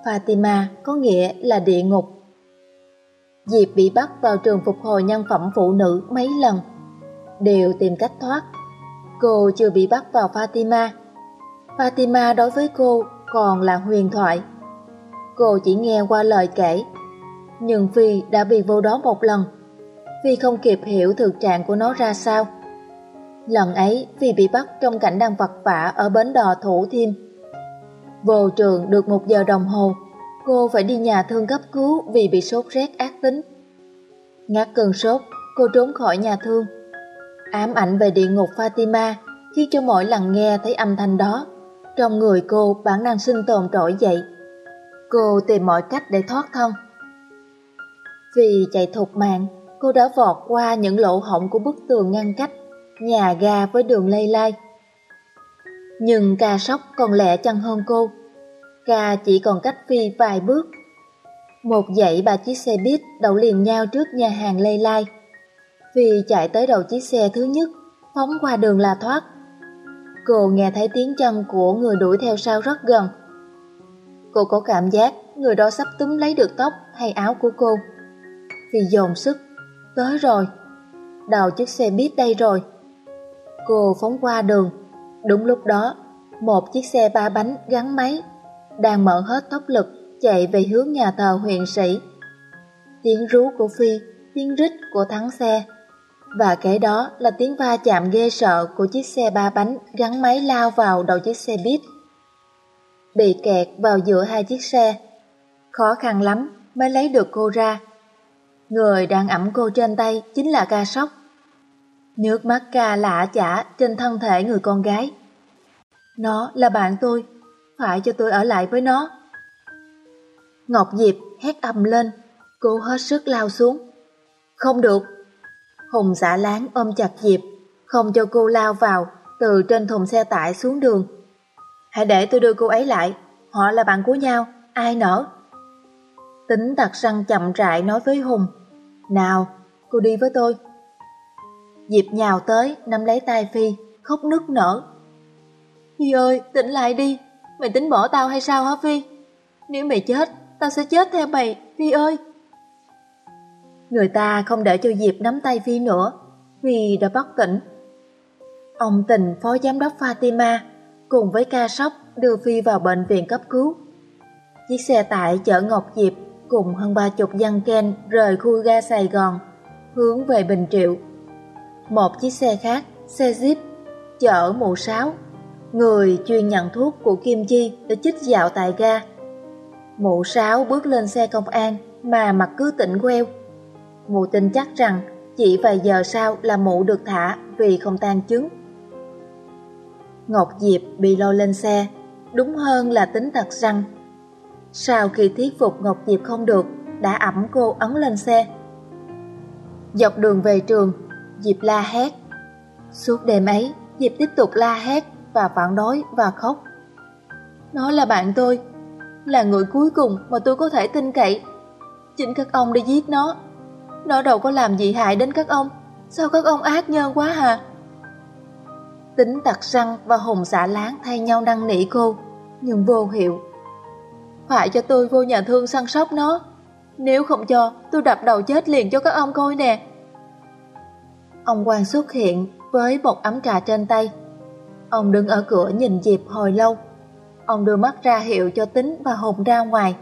Fatima có nghĩa là địa ngục. Diệp bị bắt vào trường phục hồi nhân phẩm phụ nữ mấy lần, đều tìm cách thoát. Cô chưa bị bắt vào Fatima. Fatima đối với cô còn là huyền thoại. Cô chỉ nghe qua lời kể, nhưng Phi đã bị vô đó một lần. Phi không kịp hiểu thực trạng của nó ra sao. Lần ấy vì bị bắt trong cảnh đang vật vả ở bến đò Thủ Thiêm. Vô trường được một giờ đồng hồ, cô phải đi nhà thương cấp cứu vì bị sốt rét ác tính. Ngắt cơn sốt, cô trốn khỏi nhà thương. Ám ảnh về địa ngục Fatima khiến cho mỗi lần nghe thấy âm thanh đó, trong người cô bản năng sinh tồn trỗi dậy. Cô tìm mọi cách để thoát thân. Vì chạy thục mạng, cô đã vọt qua những lỗ hổng của bức tường ngăn cách nhà ga với đường lây lai. Nhưng ca sóc còn lẹ chân hơn cô. Ca chỉ còn cách phi vài bước. Một dãy ba chiếc xe buýt đậu liền nhau trước nhà hàng lây lai. Phi chạy tới đầu chiếc xe thứ nhất, phóng qua đường là thoát. Cô nghe thấy tiếng chân của người đuổi theo sau rất gần. Cô có cảm giác người đó sắp túm lấy được tóc hay áo của cô. Phi dồn sức, tới rồi. Đầu chiếc xe buýt đây rồi. Cô phóng qua đường. Đúng lúc đó, một chiếc xe ba bánh gắn máy đang mở hết tốc lực chạy về hướng nhà thờ huyện sĩ. Tiếng rú của Phi, tiếng rít của thắng xe và kể đó là tiếng va chạm ghê sợ của chiếc xe ba bánh gắn máy lao vào đầu chiếc xe buýt. Bị kẹt vào giữa hai chiếc xe, khó khăn lắm mới lấy được cô ra. Người đang ẩm cô trên tay chính là ca sóc. Nước mắt ca lạ chả trên thân thể người con gái. Nó là bạn tôi, phải cho tôi ở lại với nó. Ngọc Diệp hét ầm lên, cô hết sức lao xuống. Không được. Hùng xả láng ôm chặt Diệp, không cho cô lao vào từ trên thùng xe tải xuống đường. Hãy để tôi đưa cô ấy lại, họ là bạn của nhau, ai nỡ. Tính tặc răng chậm rãi nói với Hùng, nào, cô đi với tôi. Diệp nhào tới, nắm lấy tay Phi, khóc nức nở. Phi ơi, tỉnh lại đi, mày tính bỏ tao hay sao hả Phi? Nếu mày chết, tao sẽ chết theo mày, Phi ơi. Người ta không để cho Diệp nắm tay Phi nữa, Phi đã bất tỉnh. Ông Tình, phó giám đốc Fatima, cùng với ca sóc đưa Phi vào bệnh viện cấp cứu. Chiếc xe tải chở Ngọc Diệp cùng hơn ba chục dân Ken rời khu ga Sài Gòn, hướng về Bình Triệu. Một chiếc xe khác, xe Jeep, chở mụ sáu, người chuyên nhận thuốc của Kim Chi để chích dạo tại ga. Mụ sáu bước lên xe công an mà mặt cứ tỉnh queo. Mụ tin chắc rằng chỉ vài giờ sau là mụ được thả vì không tan chứng. Ngọc Diệp bị lôi lên xe, đúng hơn là tính thật rằng sau khi thuyết phục Ngọc Diệp không được, đã ẩm cô ấn lên xe. Dọc đường về trường, Diệp la hét. Suốt đêm ấy, Diệp tiếp tục la hét và phản đối và khóc. Nó là bạn tôi, là người cuối cùng mà tôi có thể tin cậy. Chính các ông đã giết nó. Nó đâu có làm gì hại đến các ông. Sao các ông ác nhân quá hả? Tính tặc răng và hùng xả láng thay nhau năn nỉ cô, nhưng vô hiệu. Phải cho tôi vô nhà thương săn sóc nó. Nếu không cho, tôi đập đầu chết liền cho các ông coi nè. Ông Quang xuất hiện với một ấm trà trên tay. Ông đứng ở cửa nhìn Diệp hồi lâu. Ông đưa mắt ra hiệu cho Tính và Hùng ra ngoài.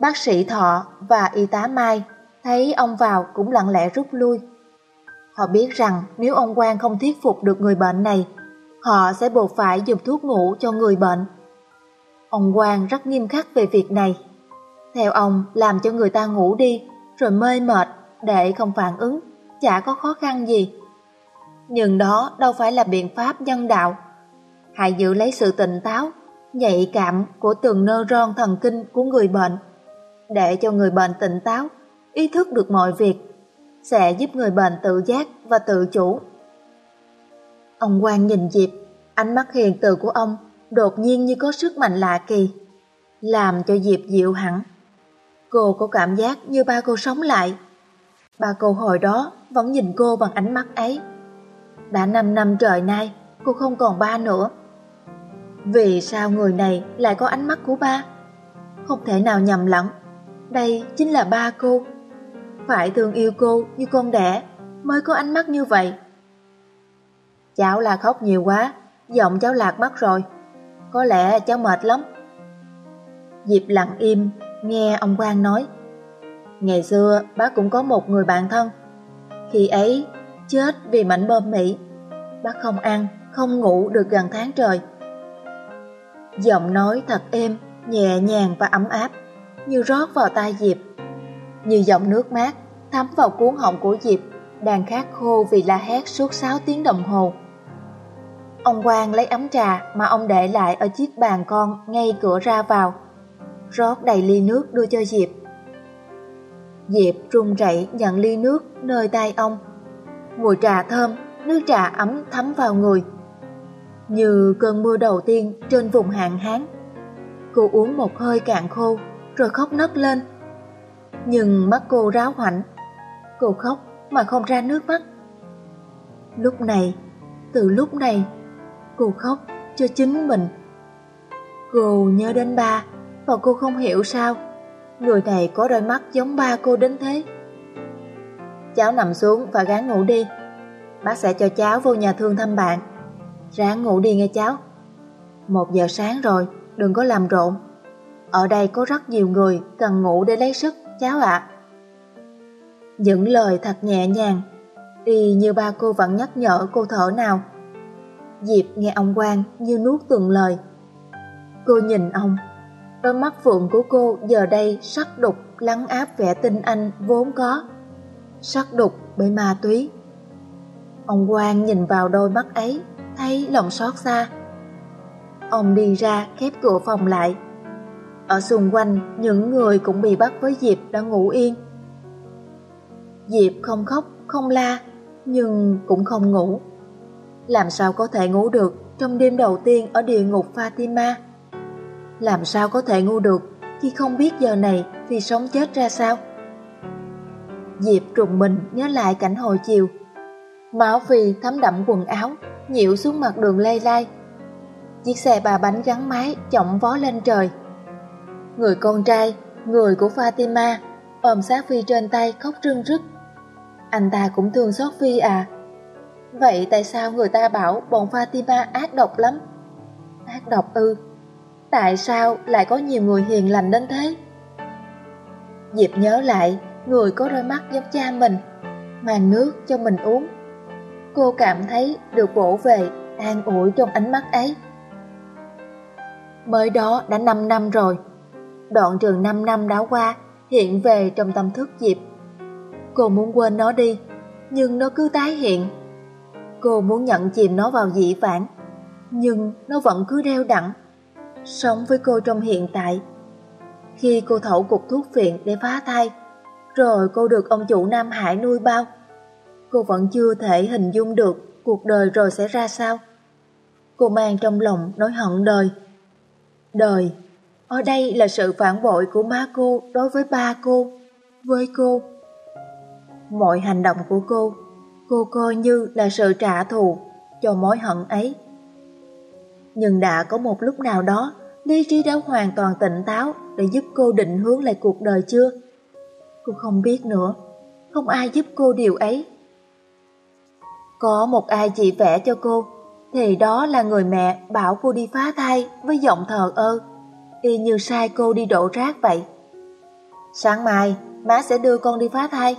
Bác sĩ Thọ và y tá Mai thấy ông vào cũng lặng lẽ rút lui. Họ biết rằng nếu ông Quang không thuyết phục được người bệnh này, họ sẽ buộc phải dùng thuốc ngủ cho người bệnh. Ông Quang rất nghiêm khắc về việc này. Theo ông, làm cho người ta ngủ đi, rồi mê mệt để không phản ứng, chả có khó khăn gì. Nhưng đó đâu phải là biện pháp nhân đạo. Hãy giữ lấy sự tỉnh táo, nhạy cảm của từng nơ ron thần kinh của người bệnh. Để cho người bệnh tỉnh táo, ý thức được mọi việc, sẽ giúp người bệnh tự giác và tự chủ. Ông Quang nhìn Diệp, ánh mắt hiền từ của ông đột nhiên như có sức mạnh lạ kỳ, làm cho Diệp dịu hẳn. Cô có cảm giác như ba cô sống lại. Ba câu hỏi đó vẫn nhìn cô bằng ánh mắt ấy. Đã 5 năm trời nay, cô không còn ba nữa. Vì sao người này lại có ánh mắt của ba? Không thể nào nhầm lẫn. Đây chính là ba cô. Phải thương yêu cô như con đẻ mới có ánh mắt như vậy. Cháu là khóc nhiều quá, giọng cháu lạc mất rồi. Có lẽ cháu mệt lắm. Diệp lặng im, nghe ông Quang nói. Ngày xưa bác cũng có một người bạn thân. Khi ấy, chết vì mảnh bom Mỹ. Bác không ăn, không ngủ được gần tháng trời. Giọng nói thật êm, nhẹ nhàng và ấm áp, như rót vào tai Diệp. Như giọng nước mát, thấm vào cuốn họng của Diệp, đang khát khô vì la hét suốt 6 tiếng đồng hồ. Ông Quang lấy ấm trà mà ông để lại ở chiếc bàn con ngay cửa ra vào, rót đầy ly nước đưa cho Diệp. Diệp run rẩy nhận ly nước nơi tay ông. Mùi trà thơm, nước trà ấm thấm vào người. Như cơn mưa đầu tiên trên vùng hạn hán. Cô uống một hơi cạn khô rồi khóc nấc lên. Nhưng mắt cô ráo hoảnh. Cô khóc mà không ra nước mắt. Lúc này, từ lúc này Cô khóc cho chính mình. Cô nhớ đến ba và cô không hiểu sao người này có đôi mắt giống ba cô đến thế. Cháu nằm xuống và gán ngủ đi. Bác sẽ cho cháu vô nhà thương thăm bạn. Ráng ngủ đi nghe cháu. Một giờ sáng rồi, đừng có làm rộn. Ở đây có rất nhiều người cần ngủ để lấy sức, cháu ạ. Những lời thật nhẹ nhàng, y như ba cô vẫn nhắc nhở cô thở nào. Diệp nghe ông Quang như nuốt từng lời. Cô nhìn ông, đôi mắt phượng của cô giờ đây sắc đục lắng áp vẻ tinh anh vốn có. Sắc đục bởi ma túy. Ông Quang nhìn vào đôi mắt ấy, thấy lòng xót xa. Ông đi ra khép cửa phòng lại. Ở xung quanh, những người cũng bị bắt với Diệp đã ngủ yên. Diệp không khóc, không la, nhưng cũng không ngủ. Làm sao có thể ngủ được trong đêm đầu tiên ở địa ngục Fatima? Làm sao có thể ngu được khi không biết giờ này thì sống chết ra sao? Diệp trùng mình nhớ lại cảnh hồi chiều. Máu phì thấm đậm quần áo, nhiễu xuống mặt đường lê lai. Chiếc xe bà bánh gắn máy Chọng vó lên trời. Người con trai, người của Fatima, ôm sát Phi trên tay khóc rưng rức. Anh ta cũng thương xót Phi à, Vậy tại sao người ta bảo bọn Fatima ác độc lắm? Ác độc ư? Tại sao lại có nhiều người hiền lành đến thế? Diệp nhớ lại người có đôi mắt giống cha mình, mang nước cho mình uống. Cô cảm thấy được vỗ về an ủi trong ánh mắt ấy. Mới đó đã 5 năm rồi, đoạn trường 5 năm đã qua hiện về trong tâm thức Diệp. Cô muốn quên nó đi, nhưng nó cứ tái hiện. Cô muốn nhận chìm nó vào dị vãng, nhưng nó vẫn cứ đeo đẳng, sống với cô trong hiện tại. Khi cô thẩu cục thuốc phiện để phá thai, rồi cô được ông chủ Nam Hải nuôi bao, cô vẫn chưa thể hình dung được cuộc đời rồi sẽ ra sao. Cô mang trong lòng nỗi hận đời. Đời, ở đây là sự phản bội của má cô đối với ba cô, với cô. Mọi hành động của cô, cô coi như là sự trả thù cho mối hận ấy. Nhưng đã có một lúc nào đó, lý trí đã hoàn toàn tỉnh táo để giúp cô định hướng lại cuộc đời chưa? Cô không biết nữa, không ai giúp cô điều ấy. Có một ai chỉ vẽ cho cô, thì đó là người mẹ bảo cô đi phá thai với giọng thờ ơ, y như sai cô đi đổ rác vậy. Sáng mai, má sẽ đưa con đi phá thai.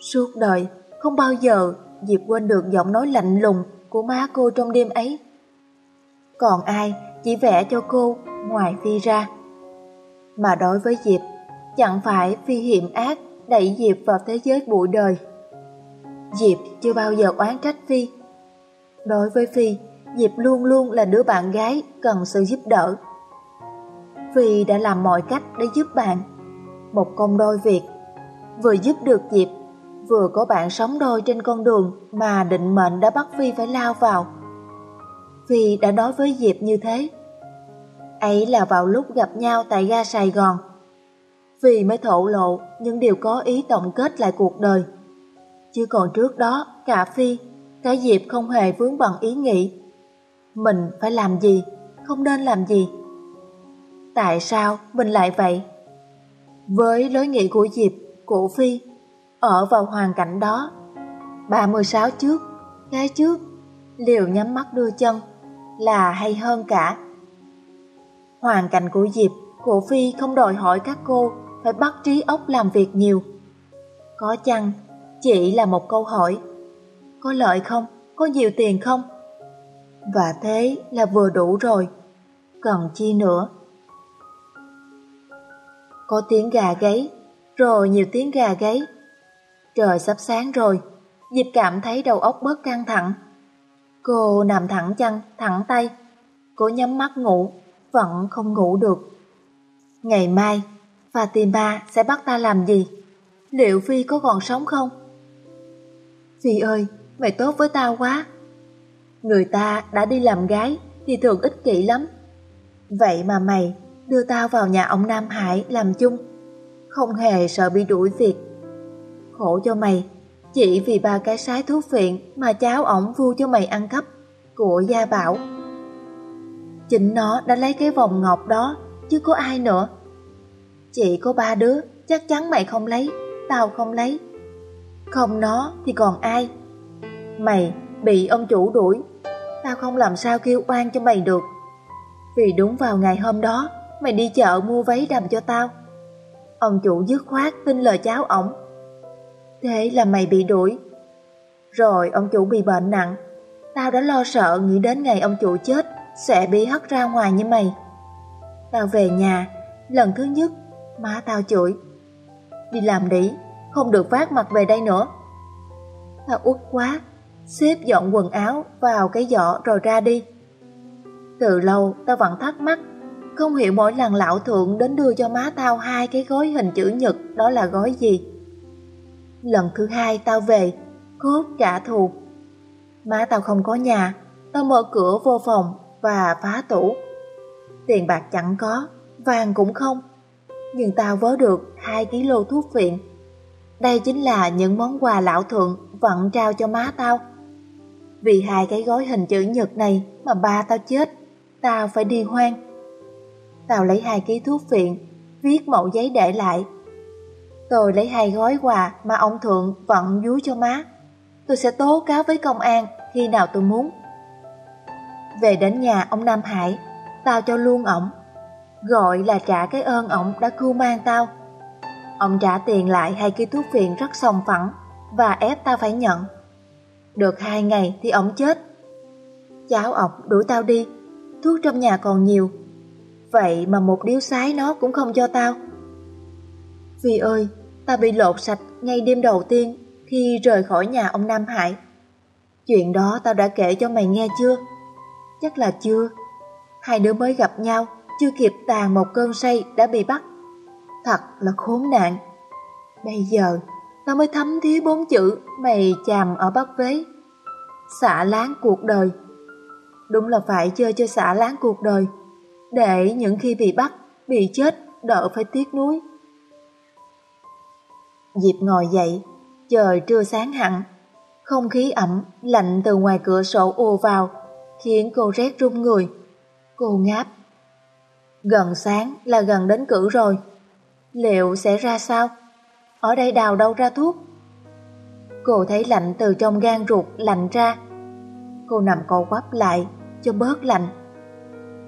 Suốt đời, không bao giờ Diệp quên được giọng nói lạnh lùng của má cô trong đêm ấy. Còn ai chỉ vẽ cho cô ngoài Phi ra. Mà đối với Diệp, chẳng phải Phi hiểm ác đẩy Diệp vào thế giới bụi đời. Diệp chưa bao giờ oán trách Phi. Đối với Phi, Diệp luôn luôn là đứa bạn gái cần sự giúp đỡ. Phi đã làm mọi cách để giúp bạn. Một công đôi việc, vừa giúp được Diệp, vừa có bạn sống đôi trên con đường mà định mệnh đã bắt Phi phải lao vào. Phi đã nói với Diệp như thế. Ấy là vào lúc gặp nhau tại ga Sài Gòn. Phi mới thổ lộ những điều có ý tổng kết lại cuộc đời. Chứ còn trước đó, cả Phi, cả Diệp không hề vướng bằng ý nghĩ. Mình phải làm gì, không nên làm gì. Tại sao mình lại vậy? Với lối nghĩ của Diệp, của Phi, ở vào hoàn cảnh đó, 36 trước, cái trước, liều nhắm mắt đưa chân, là hay hơn cả. Hoàn cảnh của Diệp, của Phi không đòi hỏi các cô phải bắt trí óc làm việc nhiều. Có chăng chỉ là một câu hỏi Có lợi không? Có nhiều tiền không? Và thế là vừa đủ rồi Cần chi nữa Có tiếng gà gáy Rồi nhiều tiếng gà gáy Trời sắp sáng rồi Diệp cảm thấy đầu óc bớt căng thẳng Cô nằm thẳng chân, thẳng tay Cô nhắm mắt ngủ Vẫn không ngủ được Ngày mai Fatima sẽ bắt ta làm gì? Liệu Phi có còn sống không? Phi ơi, mày tốt với tao quá. Người ta đã đi làm gái thì thường ích kỷ lắm. Vậy mà mày đưa tao vào nhà ông Nam Hải làm chung, không hề sợ bị đuổi việc. Khổ cho mày, chỉ vì ba cái sái thuốc phiện mà cháu ổng vu cho mày ăn cắp của Gia Bảo. Chính nó đã lấy cái vòng ngọc đó, chứ có ai nữa. Chỉ có ba đứa, chắc chắn mày không lấy, tao không lấy. Không nó thì còn ai Mày bị ông chủ đuổi Tao không làm sao kêu oan cho mày được Vì đúng vào ngày hôm đó Mày đi chợ mua váy đầm cho tao Ông chủ dứt khoát tin lời cháu ổng Thế là mày bị đuổi Rồi ông chủ bị bệnh nặng Tao đã lo sợ nghĩ đến ngày ông chủ chết Sẽ bị hất ra ngoài như mày Tao về nhà Lần thứ nhất Má tao chửi Đi làm đi không được vác mặt về đây nữa. Tao út quá, xếp dọn quần áo vào cái giỏ rồi ra đi. Từ lâu tao vẫn thắc mắc, không hiểu mỗi lần lão thượng đến đưa cho má tao hai cái gói hình chữ nhật đó là gói gì. Lần thứ hai tao về, cướp trả thù. Má tao không có nhà, tao mở cửa vô phòng và phá tủ. Tiền bạc chẳng có, vàng cũng không. Nhưng tao vớ được hai ký lô thuốc viện đây chính là những món quà lão thượng vặn trao cho má tao. Vì hai cái gói hình chữ nhật này mà ba tao chết, tao phải đi hoang. Tao lấy hai ký thuốc viện viết mẫu giấy để lại. Tôi lấy hai gói quà mà ông thượng vẫn dúi cho má. Tôi sẽ tố cáo với công an khi nào tôi muốn. Về đến nhà ông Nam Hải, tao cho luôn ổng. Gọi là trả cái ơn ổng đã cưu mang tao. Ông trả tiền lại hai cái thuốc phiện rất sòng phẳng và ép tao phải nhận. Được hai ngày thì ổng chết. cháu ổng đuổi tao đi, thuốc trong nhà còn nhiều. Vậy mà một điếu sái nó cũng không cho tao. Vì ơi, ta bị lột sạch ngay đêm đầu tiên khi rời khỏi nhà ông Nam Hải. Chuyện đó tao đã kể cho mày nghe chưa? Chắc là chưa. Hai đứa mới gặp nhau, chưa kịp tàn một cơn say đã bị bắt. Thật là khốn nạn. Bây giờ, tao mới thấm thía bốn chữ mày chàm ở Bắc Vế. Xả láng cuộc đời. Đúng là phải chơi cho xả láng cuộc đời, để những khi bị bắt, bị chết đỡ phải tiếc nuối. Diệp ngồi dậy, trời trưa sáng hẳn, không khí ẩm, lạnh từ ngoài cửa sổ ùa vào, khiến cô rét run người. Cô ngáp. Gần sáng là gần đến cử rồi. Liệu sẽ ra sao? Ở đây đào đâu ra thuốc? Cô thấy lạnh từ trong gan ruột lạnh ra. Cô nằm co quắp lại cho bớt lạnh.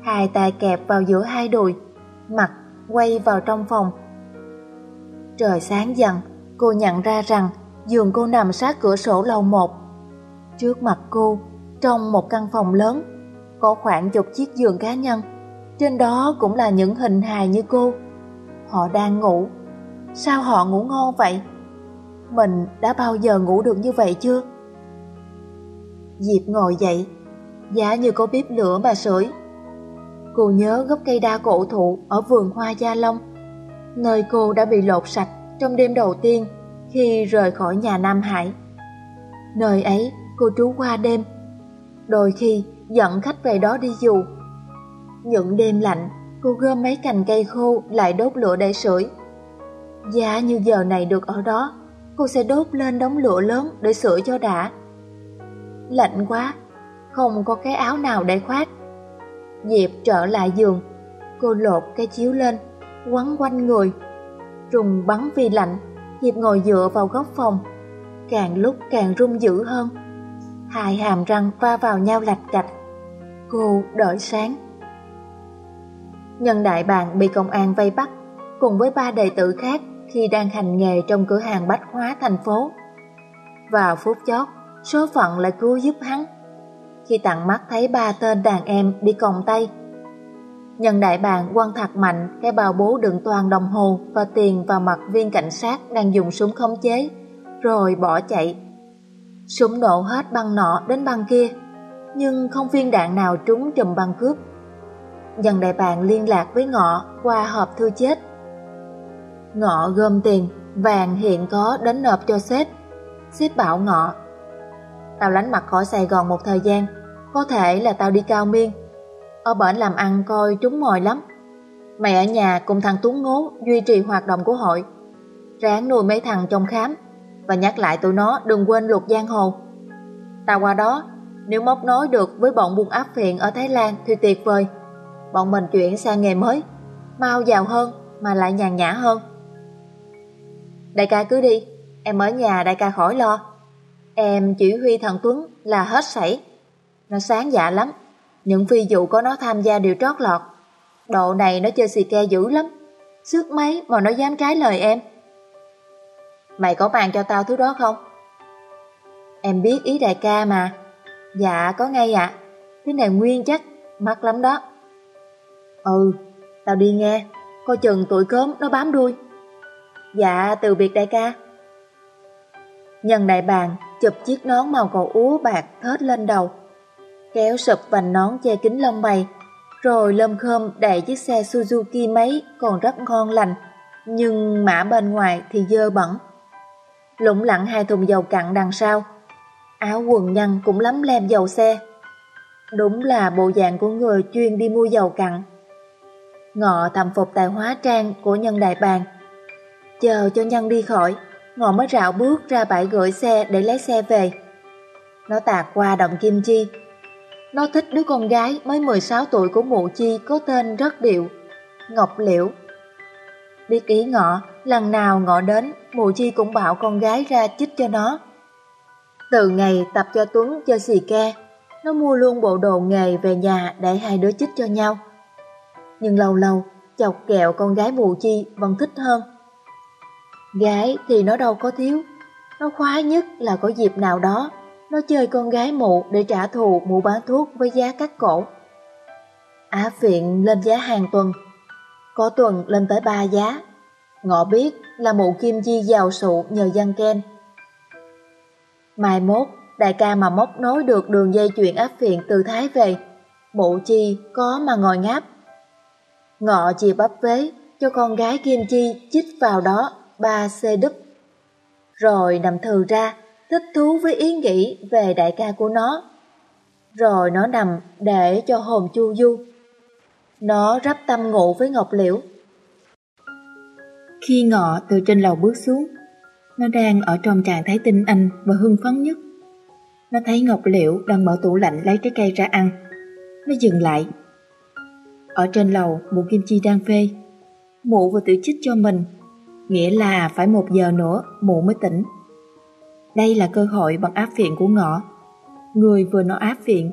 Hai tay kẹp vào giữa hai đùi, mặt quay vào trong phòng. Trời sáng dần, cô nhận ra rằng giường cô nằm sát cửa sổ lầu một. Trước mặt cô, trong một căn phòng lớn, có khoảng chục chiếc giường cá nhân. Trên đó cũng là những hình hài như cô. Họ đang ngủ. Sao họ ngủ ngon vậy? Mình đã bao giờ ngủ được như vậy chưa? Diệp ngồi dậy, giá như có bếp lửa mà sưởi. Cô nhớ gốc cây đa cổ thụ ở vườn hoa Gia Long, nơi cô đã bị lột sạch trong đêm đầu tiên khi rời khỏi nhà Nam Hải. Nơi ấy cô trú qua đêm, đôi khi dẫn khách về đó đi dù. Những đêm lạnh, cô gom mấy cành cây khô lại đốt lửa để sưởi. Giá như giờ này được ở đó, cô sẽ đốt lên đống lửa lớn để sưởi cho đã. Lạnh quá, không có cái áo nào để khoác. Diệp trở lại giường, cô lột cái chiếu lên, quấn quanh người. Rùng bắn vì lạnh, hiệp ngồi dựa vào góc phòng, càng lúc càng run dữ hơn. Hai hàm răng va vào nhau lạch cạch. Cô đợi sáng. Nhân đại bàng bị công an vây bắt cùng với ba đệ tử khác khi đang hành nghề trong cửa hàng bách hóa thành phố. Vào phút chót, số phận lại cứu giúp hắn. Khi tặng mắt thấy ba tên đàn em bị còng tay, nhân đại bàng quăng thật mạnh cái bao bố đựng toàn đồng hồ và tiền vào mặt viên cảnh sát đang dùng súng khống chế, rồi bỏ chạy. Súng nổ hết băng nọ đến băng kia, nhưng không viên đạn nào trúng trùm băng cướp. Nhân đại bàng liên lạc với ngọ qua hộp thư chết. Ngọ gom tiền, vàng hiện có đến nộp cho sếp. Sếp bảo ngọ Tao lánh mặt khỏi Sài Gòn một thời gian Có thể là tao đi cao miên ở bển làm ăn coi trúng mồi lắm. Mày ở nhà cùng thằng Tuấn Ngố Duy trì hoạt động của hội. Ráng nuôi mấy thằng trong khám Và nhắc lại tụi nó đừng quên luật giang hồ. Tao qua đó, Nếu móc nối được với bọn buôn áp phiện ở Thái Lan Thì tuyệt vời. Bọn mình chuyển sang nghề mới, Mau giàu hơn mà lại nhàn nhã hơn. Đại ca cứ đi, Em ở nhà đại ca khỏi lo. Em chỉ huy thằng Tuấn là hết sảy. Nó sáng dạ lắm. Những phi vụ có nó tham gia đều trót lọt. Độ này nó chơi xì ke dữ lắm. Sức mấy mà nó dám trái lời em. Mày có mang cho tao thứ đó không? Em biết ý đại ca mà. Dạ có ngay ạ. À. Thứ này nguyên chắc, mắc lắm đó. Ừ, tao đi nghe. Coi chừng tuổi cớm nó bám đuôi. Dạ từ biệt đại ca. Nhân đại bàng chụp chiếc nón màu cầu úa bạc thết lên đầu, kéo sập vành nón che kính lông mày, rồi lâm khơm đẩy chiếc xe Suzuki mấy còn rất ngon lành, nhưng mã bên ngoài thì dơ bẩn. Lũng lặng hai thùng dầu cặn đằng sau, áo quần nhăn cũng lắm lem dầu xe. Đúng là bộ dạng của người chuyên đi mua dầu cặn. Ngọ thầm phục tài hóa trang của nhân đại bàng, chờ cho nhân đi khỏi. Ngọ mới rạo bước ra bãi gửi xe để lấy xe về. Nó tạt qua động Kim Chi. Nó thích đứa con gái mới 16 tuổi của mụ Chi có tên rất điệu, Ngọc Liễu. Biết ý ngọ, lần nào ngọ đến, mụ Chi cũng bảo con gái ra chích cho nó. Từ ngày tập cho Tuấn chơi xì ke, nó mua luôn bộ đồ nghề về nhà để hai đứa chích cho nhau. Nhưng lâu lâu, chọc kẹo con gái mụ Chi vẫn thích hơn. Gái thì nó đâu có thiếu, nó khoái nhất là có dịp nào đó, nó chơi con gái mụ để trả thù mụ bán thuốc với giá cắt cổ. Á phiện lên giá hàng tuần, có tuần lên tới 3 giá. Ngọ biết là mụ kim chi giàu sụ nhờ dân ken. Mai mốt, đại ca mà móc nối được đường dây chuyện áp phiện từ Thái về, mụ chi có mà ngồi ngáp. Ngọ chìa bắp vế cho con gái Kim Chi chích vào đó ba xe đúp. Rồi nằm thừ ra, thích thú với ý nghĩ về đại ca của nó. Rồi nó nằm để cho hồn chu du. Nó rắp tâm ngủ với Ngọc Liễu. Khi ngọ từ trên lầu bước xuống, nó đang ở trong trạng thái tinh anh và hưng phấn nhất. Nó thấy Ngọc Liễu đang mở tủ lạnh lấy trái cây ra ăn. Nó dừng lại. Ở trên lầu, mụ Kim Chi đang phê. Mụ vừa tự chích cho mình, nghĩa là phải một giờ nữa mụ mới tỉnh. Đây là cơ hội bằng áp viện của ngọ. Người vừa nó áp viện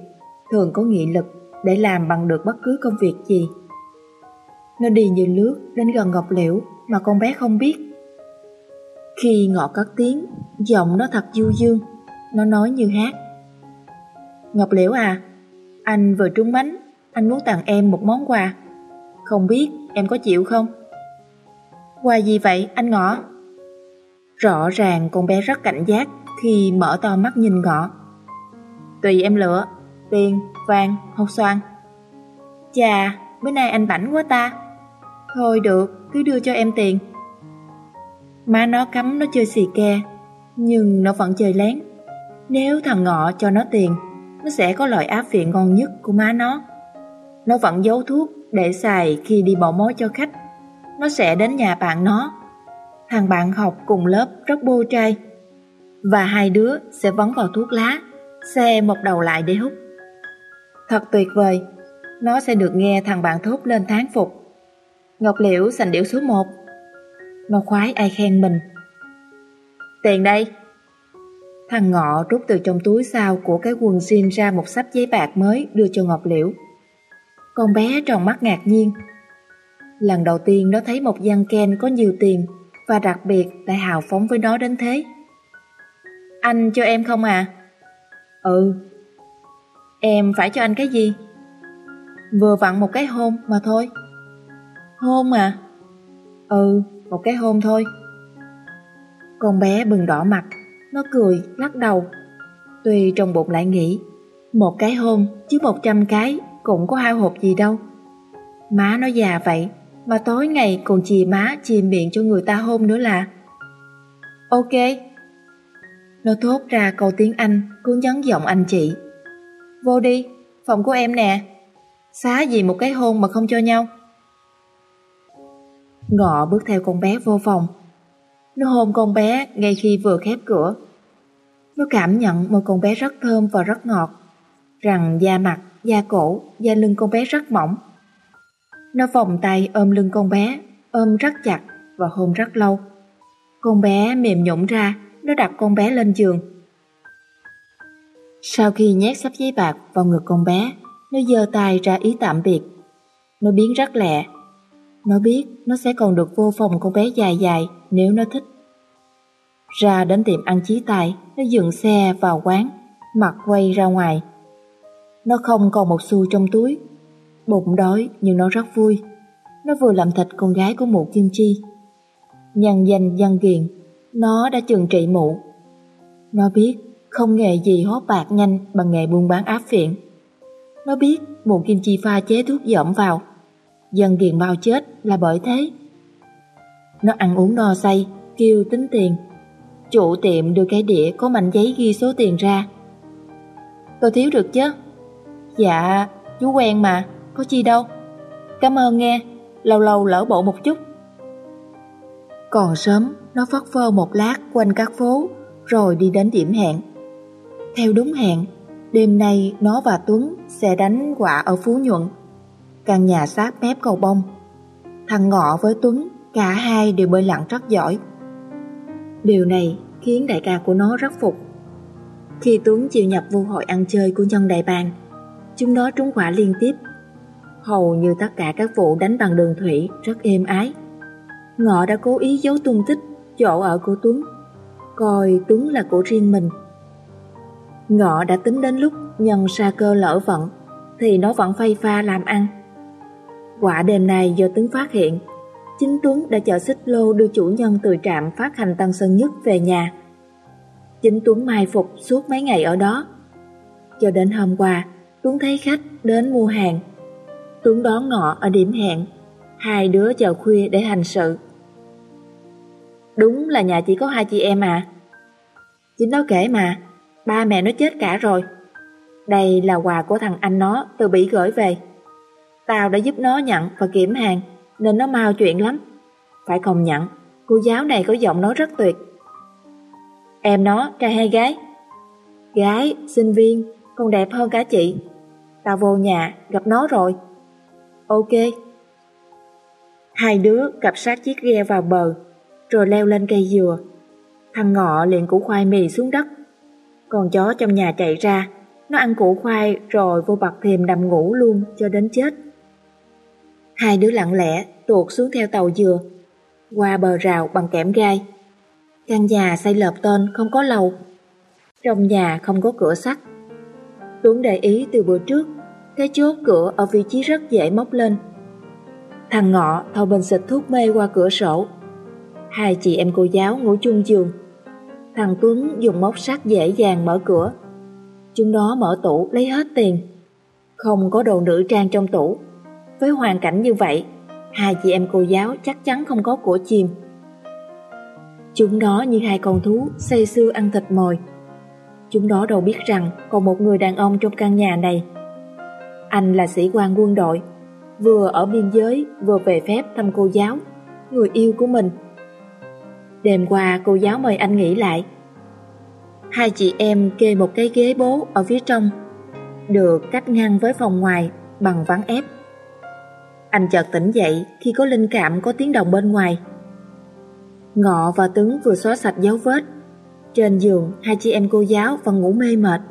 thường có nghị lực để làm bằng được bất cứ công việc gì. Nó đi như lướt đến gần Ngọc Liễu mà con bé không biết. Khi ngọ cất tiếng, giọng nó thật du dương, nó nói như hát. Ngọc Liễu à, anh vừa trúng bánh, anh muốn tặng em một món quà. Không biết em có chịu không? Quà gì vậy anh Ngọ? Rõ ràng con bé rất cảnh giác khi mở to mắt nhìn Ngọ. Tùy em lựa, tiền, vàng, hột xoan. Chà, bữa nay anh bảnh quá ta. Thôi được, cứ đưa cho em tiền. Má nó cấm nó chơi xì ke, nhưng nó vẫn chơi lén. Nếu thằng Ngọ cho nó tiền, nó sẽ có loại áp viện ngon nhất của má nó. Nó vẫn giấu thuốc để xài khi đi bỏ mối cho khách. Nó sẽ đến nhà bạn nó. Thằng bạn học cùng lớp rất bô trai. Và hai đứa sẽ vấn vào thuốc lá, xe một đầu lại để hút. Thật tuyệt vời, nó sẽ được nghe thằng bạn thốt lên tháng phục. Ngọc Liễu sành điệu số 1. Nó khoái ai khen mình. Tiền đây. Thằng Ngọ rút từ trong túi sau của cái quần jean ra một sắp giấy bạc mới đưa cho Ngọc Liễu. Con bé tròn mắt ngạc nhiên. Lần đầu tiên nó thấy một dân Ken có nhiều tiền và đặc biệt lại hào phóng với nó đến thế. Anh cho em không à? Ừ. Em phải cho anh cái gì? Vừa vặn một cái hôn mà thôi. Hôn à? Ừ, một cái hôn thôi. Con bé bừng đỏ mặt, nó cười, lắc đầu. Tuy trong bụng lại nghĩ, một cái hôn chứ một trăm cái cũng có hao hộp gì đâu. Má nó già vậy, mà tối ngày còn chì má chì miệng cho người ta hôn nữa là. Ok. Nó thốt ra câu tiếng Anh, cứ nhấn giọng anh chị. Vô đi, phòng của em nè. Xá gì một cái hôn mà không cho nhau. Ngọ bước theo con bé vô phòng. Nó hôn con bé ngay khi vừa khép cửa. Nó cảm nhận một con bé rất thơm và rất ngọt. Rằng da mặt da cổ, da lưng con bé rất mỏng. Nó vòng tay ôm lưng con bé, ôm rất chặt và hôn rất lâu. Con bé mềm nhũn ra, nó đặt con bé lên giường. Sau khi nhét sắp giấy bạc vào ngực con bé, nó giơ tay ra ý tạm biệt. Nó biến rất lẹ. Nó biết nó sẽ còn được vô phòng con bé dài dài nếu nó thích. Ra đến tiệm ăn chí tài, nó dừng xe vào quán, mặt quay ra ngoài. Nó không còn một xu trong túi. Bụng đói nhưng nó rất vui. Nó vừa làm thịt con gái của mụ Kim Chi. Nhân danh dân kiền, nó đã chừng trị mụ. Nó biết không nghề gì hốt bạc nhanh bằng nghề buôn bán áp phiện. Nó biết mụ Kim Chi pha chế thuốc dởm vào. Dân kiền bao chết là bởi thế. Nó ăn uống no say, kêu tính tiền. Chủ tiệm đưa cái đĩa có mảnh giấy ghi số tiền ra. Tôi thiếu được chứ? Dạ, chú quen mà, có chi đâu. Cảm ơn nghe, lâu lâu lỡ bộ một chút. Còn sớm, nó phất phơ một lát quanh các phố, rồi đi đến điểm hẹn. Theo đúng hẹn, đêm nay nó và Tuấn sẽ đánh quả ở Phú Nhuận. Căn nhà sát mép cầu bông. Thằng Ngọ với Tuấn, cả hai đều bơi lặn rất giỏi. Điều này khiến đại ca của nó rất phục. Khi Tuấn chịu nhập vô hội ăn chơi của nhân đại bàng, chúng nó trúng quả liên tiếp. Hầu như tất cả các vụ đánh bằng đường thủy rất êm ái. Ngọ đã cố ý giấu tung tích chỗ ở của Tuấn, coi Tuấn là của riêng mình. Ngọ đã tính đến lúc nhân sa cơ lỡ vận thì nó vẫn phay pha làm ăn. Quả đêm nay do tuấn phát hiện, chính Tuấn đã chở xích lô đưa chủ nhân từ trạm phát hành Tân Sơn Nhất về nhà. Chính Tuấn mai phục suốt mấy ngày ở đó. Cho đến hôm qua, Tuấn thấy khách đến mua hàng. Tuấn đón ngọ ở điểm hẹn, hai đứa chờ khuya để hành sự. Đúng là nhà chỉ có hai chị em à? Chính nó kể mà, ba mẹ nó chết cả rồi. Đây là quà của thằng anh nó từ Bỉ gửi về. Tao đã giúp nó nhận và kiểm hàng, nên nó mau chuyện lắm. Phải công nhận, cô giáo này có giọng nói rất tuyệt. Em nó, trai hay gái? Gái, sinh viên, còn đẹp hơn cả chị. Tao vô nhà, gặp nó rồi. Ok. Hai đứa cặp sát chiếc ghe vào bờ, rồi leo lên cây dừa. Thằng ngọ liền củ khoai mì xuống đất. Còn chó trong nhà chạy ra, nó ăn củ khoai rồi vô bạc thềm nằm ngủ luôn cho đến chết. Hai đứa lặng lẽ tuột xuống theo tàu dừa, qua bờ rào bằng kẽm gai. Căn nhà xây lợp tên không có lầu, trong nhà không có cửa sắt. Tuấn để ý từ bữa trước, cái chốt cửa ở vị trí rất dễ móc lên. Thằng ngọ thâu bình xịt thuốc mê qua cửa sổ. Hai chị em cô giáo ngủ chung giường. Thằng Tuấn dùng móc sắt dễ dàng mở cửa. Chúng nó mở tủ lấy hết tiền. Không có đồ nữ trang trong tủ. Với hoàn cảnh như vậy, hai chị em cô giáo chắc chắn không có của chìm. Chúng nó như hai con thú say sưa ăn thịt mồi. Chúng nó đâu biết rằng còn một người đàn ông trong căn nhà này. Anh là sĩ quan quân đội, vừa ở biên giới vừa về phép thăm cô giáo, người yêu của mình. Đêm qua cô giáo mời anh nghỉ lại. Hai chị em kê một cái ghế bố ở phía trong, được cách ngăn với phòng ngoài bằng ván ép. Anh chợt tỉnh dậy khi có linh cảm có tiếng động bên ngoài. Ngọ và tướng vừa xóa sạch dấu vết. Trên giường, hai chị em cô giáo vẫn ngủ mê mệt.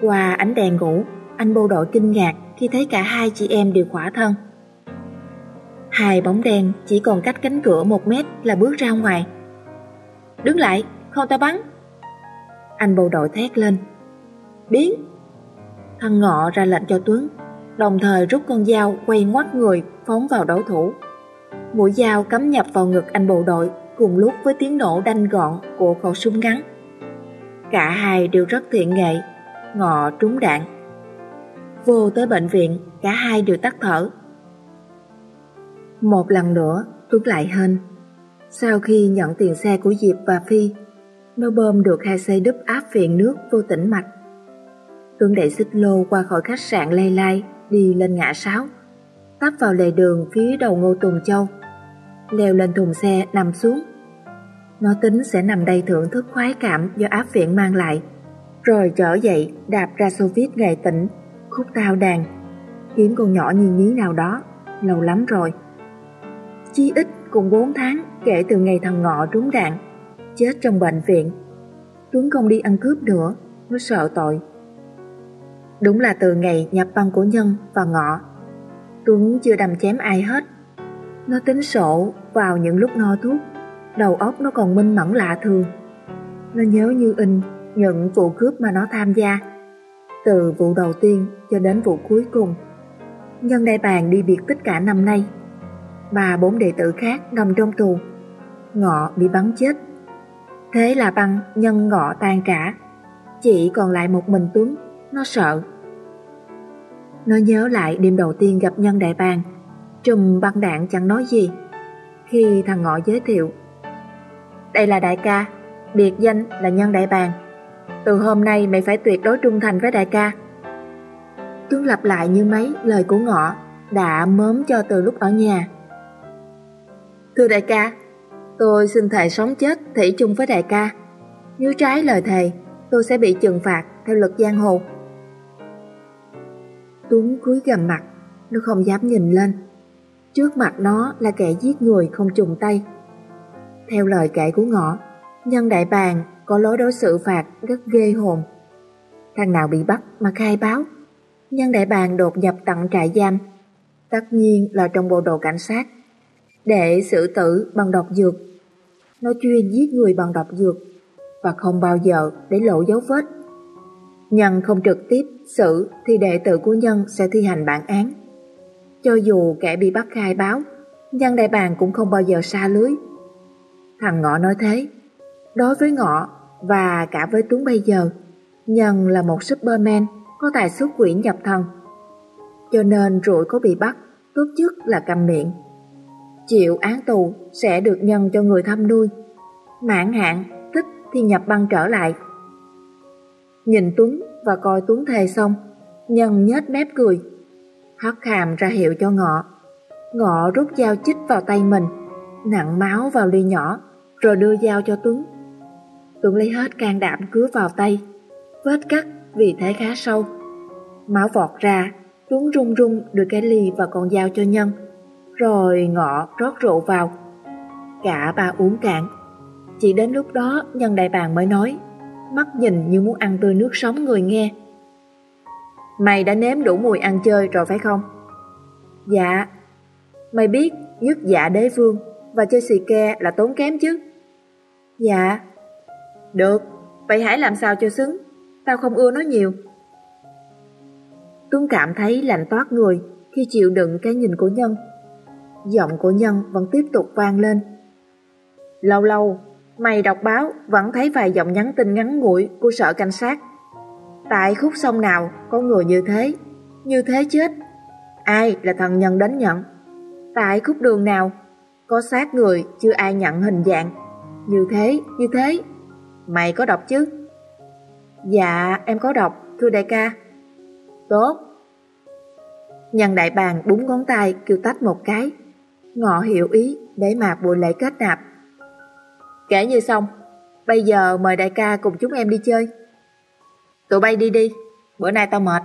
Qua ánh đèn ngủ, anh bộ đội kinh ngạc khi thấy cả hai chị em đều khỏa thân. Hai bóng đen chỉ còn cách cánh cửa một mét là bước ra ngoài. Đứng lại, không ta bắn. Anh bộ đội thét lên. Biến! Thằng ngọ ra lệnh cho Tuấn, đồng thời rút con dao quay ngoắt người phóng vào đối thủ. Mũi dao cắm nhập vào ngực anh bộ đội cùng lúc với tiếng nổ đanh gọn của khẩu súng ngắn. Cả hai đều rất thiện nghệ, ngọ trúng đạn. Vô tới bệnh viện, cả hai đều tắt thở. Một lần nữa, Tuấn lại hên. Sau khi nhận tiền xe của Diệp và Phi, nó bơm được hai xe đúp áp viện nước vô tĩnh mạch. Tuấn đẩy xích lô qua khỏi khách sạn Lây Lai, đi lên ngã sáu, tắp vào lề đường phía đầu ngô Tùng Châu leo lên thùng xe nằm xuống. Nó tính sẽ nằm đây thưởng thức khoái cảm do áp viện mang lại, rồi trở dậy đạp ra xô ngày tỉnh, khúc tao đàn, kiếm con nhỏ như nhí nào đó, lâu lắm rồi. Chí ít cùng 4 tháng kể từ ngày thằng Ngọ trúng đạn, chết trong bệnh viện. Tuấn không đi ăn cướp nữa, nó sợ tội. Đúng là từ ngày nhập băng của Nhân và Ngọ, Tuấn chưa đâm chém ai hết. Nó tính sổ vào những lúc no thuốc, đầu óc nó còn minh mẫn lạ thường. Nó nhớ như in những vụ cướp mà nó tham gia, từ vụ đầu tiên cho đến vụ cuối cùng. Nhân đại bàng đi biệt tích cả năm nay. và bốn đệ tử khác nằm trong tù. Ngọ bị bắn chết. Thế là băng nhân ngọ tan cả. Chỉ còn lại một mình Tuấn, nó sợ. Nó nhớ lại đêm đầu tiên gặp nhân đại bàng Trùm băng đạn chẳng nói gì Khi thằng ngọ giới thiệu Đây là đại ca Biệt danh là nhân đại bàng từ hôm nay mày phải tuyệt đối trung thành với đại ca. Tuấn lặp lại như mấy lời của ngọ Đã mớm cho từ lúc ở nhà. Thưa đại ca Tôi xin thề sống chết thủy chung với đại ca. Nếu trái lời thề Tôi sẽ bị trừng phạt theo luật giang hồ. Tuấn cúi gầm mặt Nó không dám nhìn lên. Trước mặt nó là kẻ giết người không trùng tay. Theo lời kể của ngọ, nhân đại bàng có lối đối xử phạt rất ghê hồn. Thằng nào bị bắt mà khai báo, nhân đại bàng đột nhập tận trại giam, tất nhiên là trong bộ đồ cảnh sát, để xử tử bằng độc dược. Nó chuyên giết người bằng độc dược và không bao giờ để lộ dấu vết. Nhân không trực tiếp xử thì đệ tử của Nhân sẽ thi hành bản án. Cho dù kẻ bị bắt khai báo, Nhân đại bàng cũng không bao giờ xa lưới. Thằng Ngọ nói thế. Đối với Ngọ và cả với Tuấn bây giờ, Nhân là một Superman có tài xuất quỷ nhập thần. Cho nên rủi có bị bắt, tốt nhất là cầm miệng. Chịu án tù sẽ được nhân cho người thăm nuôi. Mãn hạn, thích thì nhập băng trở lại. Nhìn Tuấn và coi Tuấn thề xong, nhân nhếch mép cười. Hất hàm ra hiệu cho ngọ. Ngọ rút dao chích vào tay mình, nặng máu vào ly nhỏ, rồi đưa dao cho Tuấn. Tuấn lấy hết can đảm cứa vào tay, vết cắt vì thế khá sâu. Máu vọt ra, Tuấn run run đưa cái ly và con dao cho Nhân, rồi ngọ rót rượu vào. Cả ba uống cạn. Chỉ đến lúc đó Nhân đại bàng mới nói, mắt nhìn như muốn ăn tươi nước sống người nghe. Mày đã nếm đủ mùi ăn chơi rồi phải không? Dạ. Mày biết nhất dạ đế vương và chơi xì ke là tốn kém chứ? Dạ. Được, vậy hãy làm sao cho xứng. Tao không ưa nó nhiều. Tuấn cảm thấy lạnh toát người khi chịu đựng cái nhìn của Nhân. Giọng của Nhân vẫn tiếp tục vang lên. Lâu lâu, mày đọc báo vẫn thấy vài dòng nhắn tin ngắn ngủi của sở cảnh sát. Tại khúc sông nào có người như thế, như thế chết. Ai là thần nhân đến nhận? Tại khúc đường nào có xác người chưa ai nhận hình dạng? Như thế, như thế. Mày có đọc chứ? Dạ, em có đọc, thưa đại ca. Tốt. Nhân đại bàng búng ngón tay kêu tách một cái. Ngọ hiểu ý để mà buổi lễ kết nạp. Kể như xong, bây giờ mời đại ca cùng chúng em đi chơi. Tụi bay đi đi, bữa nay tao mệt.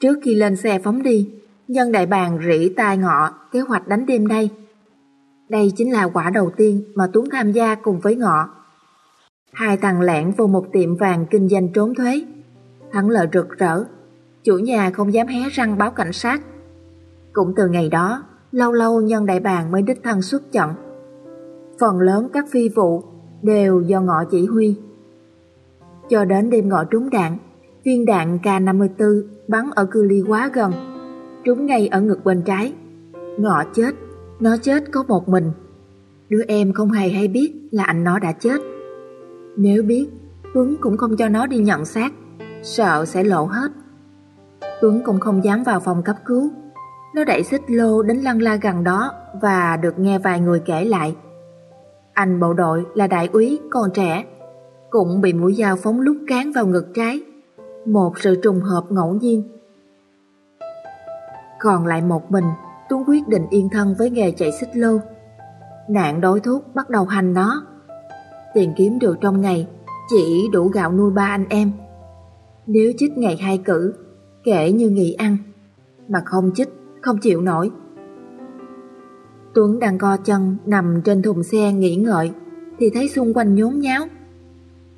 Trước khi lên xe phóng đi, nhân đại bàng rỉ tai ngọ kế hoạch đánh đêm nay. Đây chính là quả đầu tiên mà Tuấn tham gia cùng với ngọ. Hai thằng lẻn vô một tiệm vàng kinh doanh trốn thuế. Thắng lợi rực rỡ, chủ nhà không dám hé răng báo cảnh sát. Cũng từ ngày đó, lâu lâu nhân đại bàng mới đích thân xuất trận. Phần lớn các phi vụ đều do ngọ chỉ huy. Cho đến đêm ngọ trúng đạn, viên đạn K-54 bắn ở cự ly quá gần, trúng ngay ở ngực bên trái. Ngọ chết, nó chết có một mình. Đứa em không hề hay biết là anh nó đã chết. Nếu biết, Tuấn cũng không cho nó đi nhận xác, sợ sẽ lộ hết. Tuấn cũng không dám vào phòng cấp cứu. Nó đẩy xích lô đến lăng la gần đó và được nghe vài người kể lại. Anh bộ đội là đại úy còn trẻ, cũng bị mũi dao phóng lúc cán vào ngực trái. Một sự trùng hợp ngẫu nhiên. Còn lại một mình, Tuấn quyết định yên thân với nghề chạy xích lô. Nạn đối thuốc bắt đầu hành nó. Tiền kiếm được trong ngày chỉ đủ gạo nuôi ba anh em. Nếu chích ngày hai cử, kể như nghỉ ăn, mà không chích, không chịu nổi. Tuấn đang co chân nằm trên thùng xe nghỉ ngợi, thì thấy xung quanh nhốn nháo.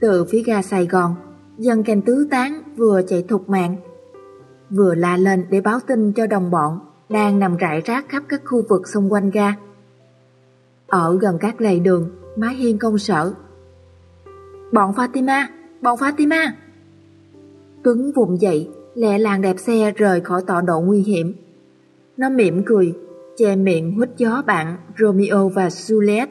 Từ phía ga Sài Gòn, dân kèm tứ tán vừa chạy thục mạng, vừa la lên để báo tin cho đồng bọn đang nằm rải rác khắp các khu vực xung quanh ga. Ở gần các lề đường, mái hiên công sở. Bọn Fatima! Bọn Fatima! Tuấn vùng dậy, lẹ làng đẹp xe rời khỏi tọa độ nguy hiểm. Nó mỉm cười, che miệng hút gió bạn Romeo và Juliet.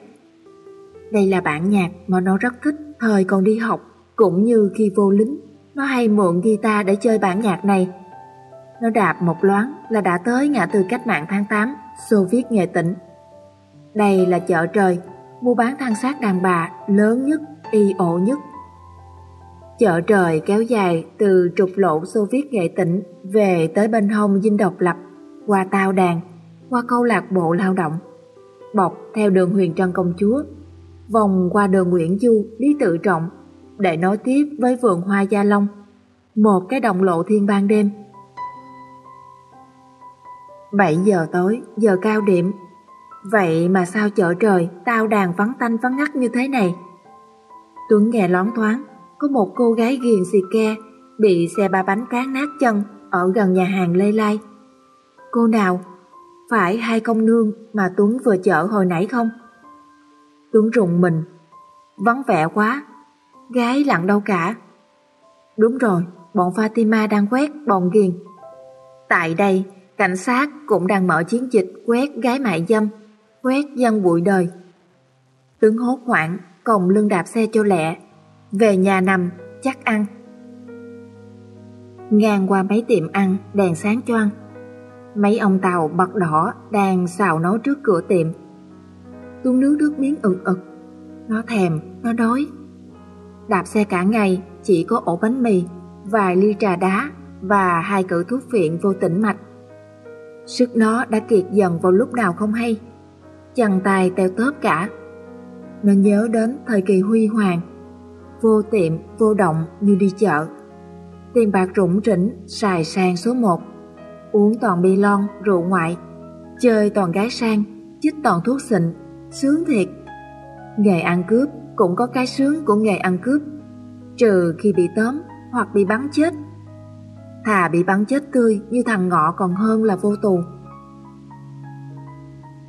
Đây là bản nhạc mà nó rất thích thời còn đi học, cũng như khi vô lính, nó hay mượn guitar để chơi bản nhạc này. Nó đạp một loáng là đã tới ngã tư cách mạng tháng 8, Xô Viết Nghệ Tĩnh. Đây là chợ trời, mua bán than sát đàn bà lớn nhất, y ổ nhất. Chợ trời kéo dài từ trục lộ Xô Viết Nghệ Tĩnh về tới bên hông Dinh Độc Lập, qua Tao Đàn, qua câu lạc bộ lao động, bọc theo đường Huyền Trân Công Chúa, vòng qua đường Nguyễn Du, Lý Tự Trọng, để nối tiếp với vườn hoa Gia Long, một cái đồng lộ thiên ban đêm. 7 giờ tối, giờ cao điểm. Vậy mà sao chợ trời, tao đàn vắng tanh vắng ngắt như thế này? Tuấn nghe loáng thoáng, có một cô gái ghiền xì ke, bị xe ba bánh cán nát chân ở gần nhà hàng Lê Lai. Cô nào? Phải hai công nương mà Tuấn vừa chở hồi nãy không? Tuấn rụng mình. Vắng vẻ quá, gái lặng đâu cả. Đúng rồi, bọn Fatima đang quét bọn ghiền. Tại đây, cảnh sát cũng đang mở chiến dịch quét gái mại dâm, quét dân bụi đời. Tướng hốt hoảng, còng lưng đạp xe cho lẹ, về nhà nằm, chắc ăn. Ngang qua mấy tiệm ăn, đèn sáng choang. Mấy ông tàu bật đỏ đang xào nấu trước cửa tiệm. Tuôn nước nước miếng ực ực. Nó thèm, nó đói. Đạp xe cả ngày, chỉ có ổ bánh mì, vài ly trà đá và hai cử thuốc phiện vô tĩnh mạch. Sức nó đã kiệt dần vào lúc nào không hay. Chằng tay teo tớp cả. Nó nhớ đến thời kỳ huy hoàng. Vô tiệm, vô động như đi chợ. Tiền bạc rủng rỉnh, xài sang số một. Uống toàn bi lon, rượu ngoại. Chơi toàn gái sang, chích toàn thuốc xịn. Sướng thiệt. Nghề ăn cướp cũng có cái sướng của nghề ăn cướp. Trừ khi bị tóm hoặc bị bắn chết. Thà bị bắn chết tươi như thằng ngọ còn hơn là vô tù.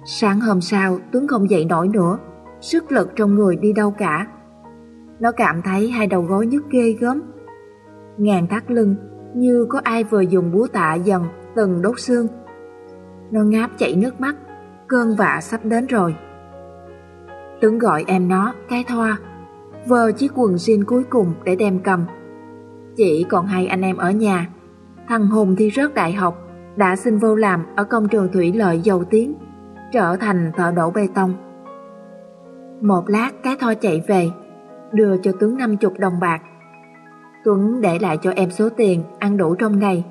Sáng hôm sau Tuấn không dậy nổi nữa, sức lực trong người đi đâu cả. Nó cảm thấy hai đầu gối nhức ghê gớm. Ngàn thắt lưng như có ai vừa dùng búa tạ dần từng đốt xương. Nó ngáp chảy nước mắt, cơn vạ sắp đến rồi. Tuấn gọi em nó cái thoa, vờ chiếc quần jean cuối cùng để đem cầm. Chỉ còn hai anh em ở nhà. Thằng Hùng thi rớt đại học, đã xin vô làm ở công trường thủy lợi dầu tiếng, trở thành thợ đổ bê tông. Một lát cái Tho chạy về, đưa cho Tuấn 50 đồng bạc. Tuấn để lại cho em số tiền ăn đủ trong ngày,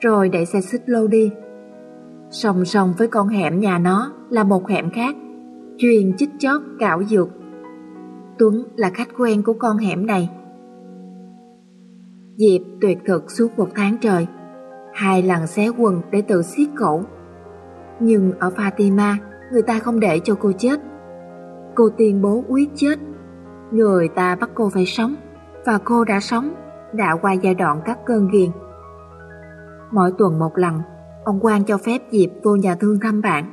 rồi để xe xích lô đi. Song song với con hẻm nhà nó là một hẻm khác, chuyên chích chót cạo dược. Tuấn là khách quen của con hẻm này. Diệp tuyệt thực suốt một tháng trời, hai lần xé quần để tự siết cổ. Nhưng ở Fatima, người ta không để cho cô chết. Cô tuyên bố quyết chết. Người ta bắt cô phải sống, và cô đã sống, đã qua giai đoạn các cơn ghiền. Mỗi tuần một lần, ông quan cho phép Diệp vô nhà thương thăm bạn.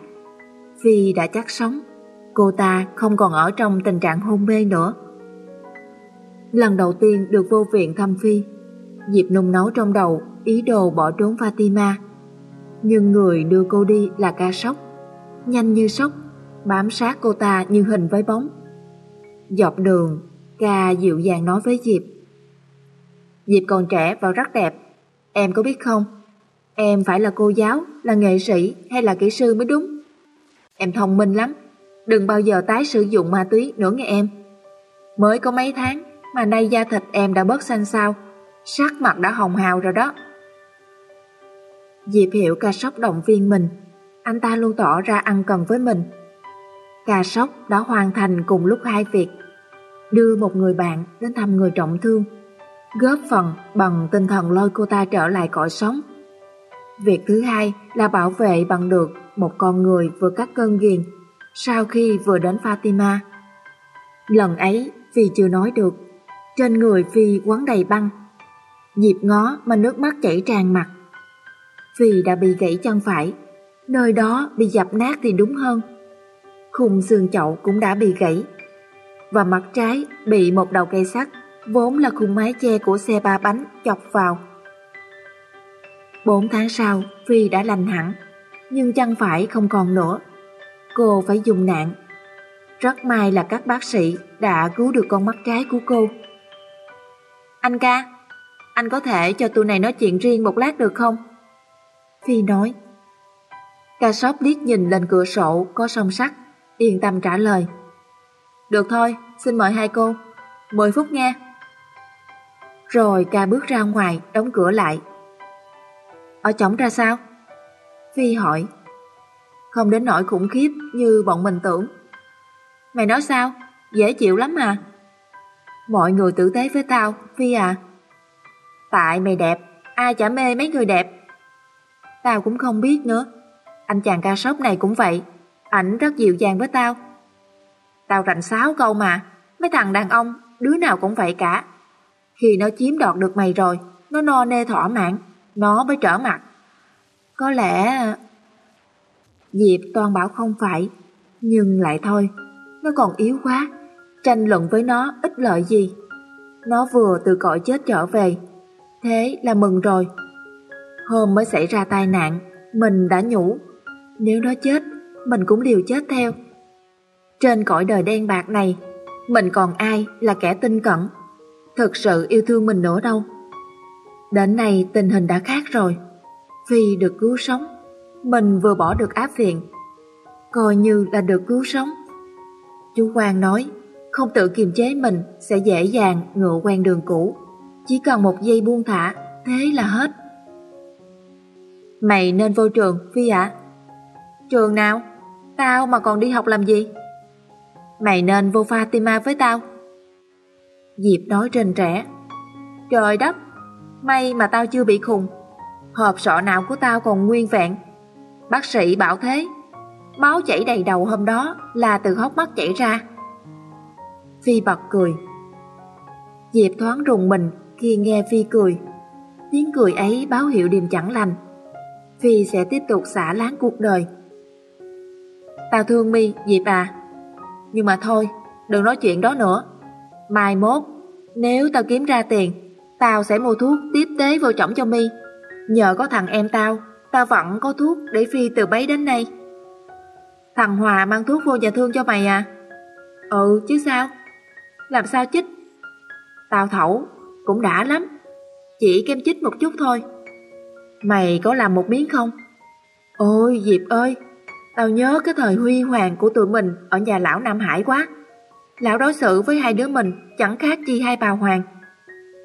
Vì đã chắc sống, cô ta không còn ở trong tình trạng hôn mê nữa. Lần đầu tiên được vô viện thăm Phi, Diệp nung nấu trong đầu ý đồ bỏ trốn Fatima. Nhưng người đưa cô đi là ca sóc, nhanh như sóc, bám sát cô ta như hình với bóng. Dọc đường, ca dịu dàng nói với Diệp. Diệp còn trẻ và rất đẹp, em có biết không? Em phải là cô giáo, là nghệ sĩ hay là kỹ sư mới đúng. Em thông minh lắm, đừng bao giờ tái sử dụng ma túy nữa nghe em. Mới có mấy tháng mà nay da thịt em đã bớt xanh xao, sắc mặt đã hồng hào rồi đó. Diệp hiểu ca sóc động viên mình, anh ta luôn tỏ ra ăn cần với mình. Ca sóc đã hoàn thành cùng lúc hai việc, đưa một người bạn đến thăm người trọng thương, góp phần bằng tinh thần lôi cô ta trở lại cõi sống. Việc thứ hai là bảo vệ bằng được một con người vừa cắt cơn ghiền sau khi vừa đến Fatima. Lần ấy vì chưa nói được, trên người Phi quấn đầy băng. Diệp ngó mà nước mắt chảy tràn mặt. Phi đã bị gãy chân phải, nơi đó bị dập nát thì đúng hơn. Khung xương chậu cũng đã bị gãy, và mặt trái bị một đầu cây sắt, vốn là khung mái che của xe ba bánh chọc vào. Bốn tháng sau, Phi đã lành hẳn, nhưng chân phải không còn nữa. Cô phải dùng nạn. Rất may là các bác sĩ đã cứu được con mắt trái của cô. Anh ca, anh có thể cho tụi này nói chuyện riêng một lát được không? Phi nói. cà sóc liếc nhìn lên cửa sổ có song sắt, yên tâm trả lời. Được thôi, xin mời hai cô. Mười phút nha. Rồi ca bước ra ngoài, đóng cửa lại. Ở chổng ra sao? Phi hỏi. Không đến nỗi khủng khiếp như bọn mình tưởng. Mày nói sao? Dễ chịu lắm mà. Mọi người tử tế với tao, Phi à. Tại mày đẹp, ai chả mê mấy người đẹp. Tao cũng không biết nữa. Anh chàng ca sốc này cũng vậy, ảnh rất dịu dàng với tao. Tao rành sáu câu mà, mấy thằng đàn ông, đứa nào cũng vậy cả. Khi nó chiếm đoạt được mày rồi, nó no nê thỏa mãn, nó mới trở mặt. Có lẽ... Diệp toàn bảo không phải, nhưng lại thôi, nó còn yếu quá, tranh luận với nó ít lợi gì. Nó vừa từ cõi chết trở về, thế là mừng rồi. Hôm mới xảy ra tai nạn, mình đã nhủ, nếu nó chết, mình cũng liều chết theo. Trên cõi đời đen bạc này, mình còn ai là kẻ tinh cẩn, thực sự yêu thương mình nữa đâu. Đến nay tình hình đã khác rồi, vì được cứu sống, mình vừa bỏ được áp viện, coi như là được cứu sống. Chú Quang nói, không tự kiềm chế mình sẽ dễ dàng ngựa quen đường cũ. Chỉ cần một giây buông thả, thế là hết. Mày nên vô trường, Phi ạ. Trường nào? Tao mà còn đi học làm gì? Mày nên vô Fatima với tao. Diệp nói trên trẻ. Trời đất, may mà tao chưa bị khùng. Hộp sọ nào của tao còn nguyên vẹn. Bác sĩ bảo thế. Máu chảy đầy đầu hôm đó là từ hốc mắt chảy ra. Phi bật cười. Diệp thoáng rùng mình khi nghe Phi cười. Tiếng cười ấy báo hiệu điềm chẳng lành. Phi sẽ tiếp tục xả láng cuộc đời. Tao thương mi Diệp à. Nhưng mà thôi, đừng nói chuyện đó nữa. Mai mốt, nếu tao kiếm ra tiền, tao sẽ mua thuốc tiếp tế vô chổng cho mi. Nhờ có thằng em tao, tao vẫn có thuốc để Phi từ bấy đến nay. Thằng Hòa mang thuốc vô nhà thương cho mày à? Ừ, chứ sao? Làm sao chích? Tao thẩu, cũng đã lắm. Chỉ kem chích một chút thôi. Mày có làm một miếng không? Ôi Diệp ơi, tao nhớ cái thời huy hoàng của tụi mình ở nhà lão Nam Hải quá. Lão đối xử với hai đứa mình chẳng khác chi hai bà hoàng.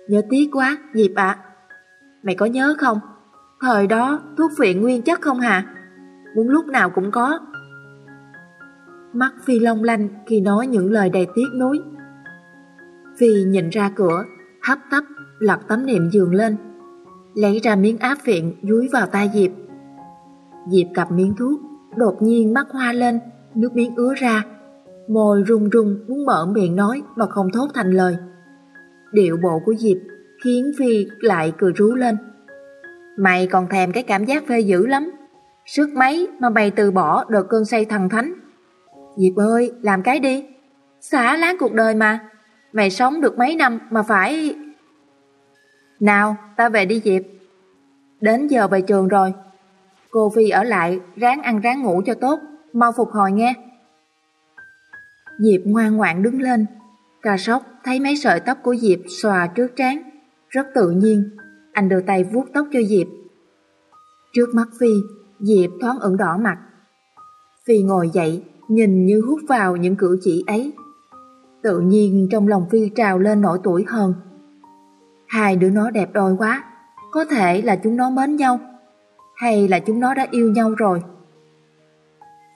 Nhớ tiếc quá, Diệp ạ. Mày có nhớ không? Thời đó thuốc viện nguyên chất không hả? Muốn lúc nào cũng có. Mắt Phi long lanh khi nói những lời đầy tiếc nuối. Phi nhìn ra cửa, hấp tấp lật tấm nệm giường lên, lấy ra miếng áp viện dúi vào tay Diệp. Diệp cầm miếng thuốc, đột nhiên mắt hoa lên, nước miếng ứa ra, môi run run muốn mở miệng nói mà không thốt thành lời. Điệu bộ của Diệp khiến Phi lại cười rú lên. Mày còn thèm cái cảm giác phê dữ lắm, sức mấy mà mày từ bỏ đợt cơn say thần thánh. Diệp ơi, làm cái đi, xả láng cuộc đời mà, mày sống được mấy năm mà phải... Nào, ta về đi Diệp. Đến giờ về trường rồi. Cô Phi ở lại, ráng ăn ráng ngủ cho tốt, mau phục hồi nghe. Diệp ngoan ngoãn đứng lên. Cà sóc thấy mấy sợi tóc của Diệp xòa trước trán, rất tự nhiên. Anh đưa tay vuốt tóc cho Diệp. Trước mắt Phi, Diệp thoáng ửng đỏ mặt. Phi ngồi dậy, nhìn như hút vào những cử chỉ ấy. Tự nhiên trong lòng Phi trào lên nỗi tuổi hơn. Hai đứa nó đẹp đôi quá, có thể là chúng nó mến nhau, hay là chúng nó đã yêu nhau rồi.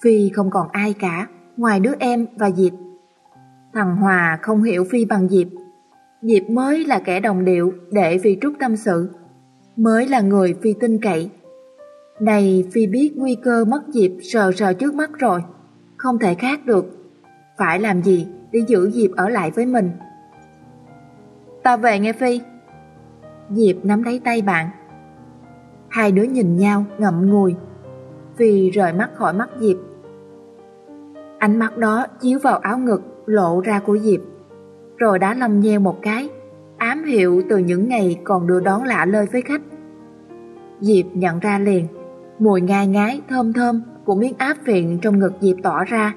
Phi không còn ai cả, ngoài đứa em và Diệp. Thằng Hòa không hiểu Phi bằng Diệp. Diệp mới là kẻ đồng điệu để Phi trút tâm sự, mới là người Phi tin cậy. Này Phi biết nguy cơ mất Diệp sờ sờ trước mắt rồi, không thể khác được. Phải làm gì để giữ Diệp ở lại với mình? Ta về nghe Phi. Diệp nắm lấy tay bạn. Hai đứa nhìn nhau ngậm ngùi. Phi rời mắt khỏi mắt Diệp. Ánh mắt đó chiếu vào áo ngực lộ ra của Diệp, rồi đã lầm nheo một cái, ám hiệu từ những ngày còn đưa đón lạ lơi với khách. Diệp nhận ra liền, mùi ngai ngái thơm thơm của miếng áp viện trong ngực Diệp tỏ ra.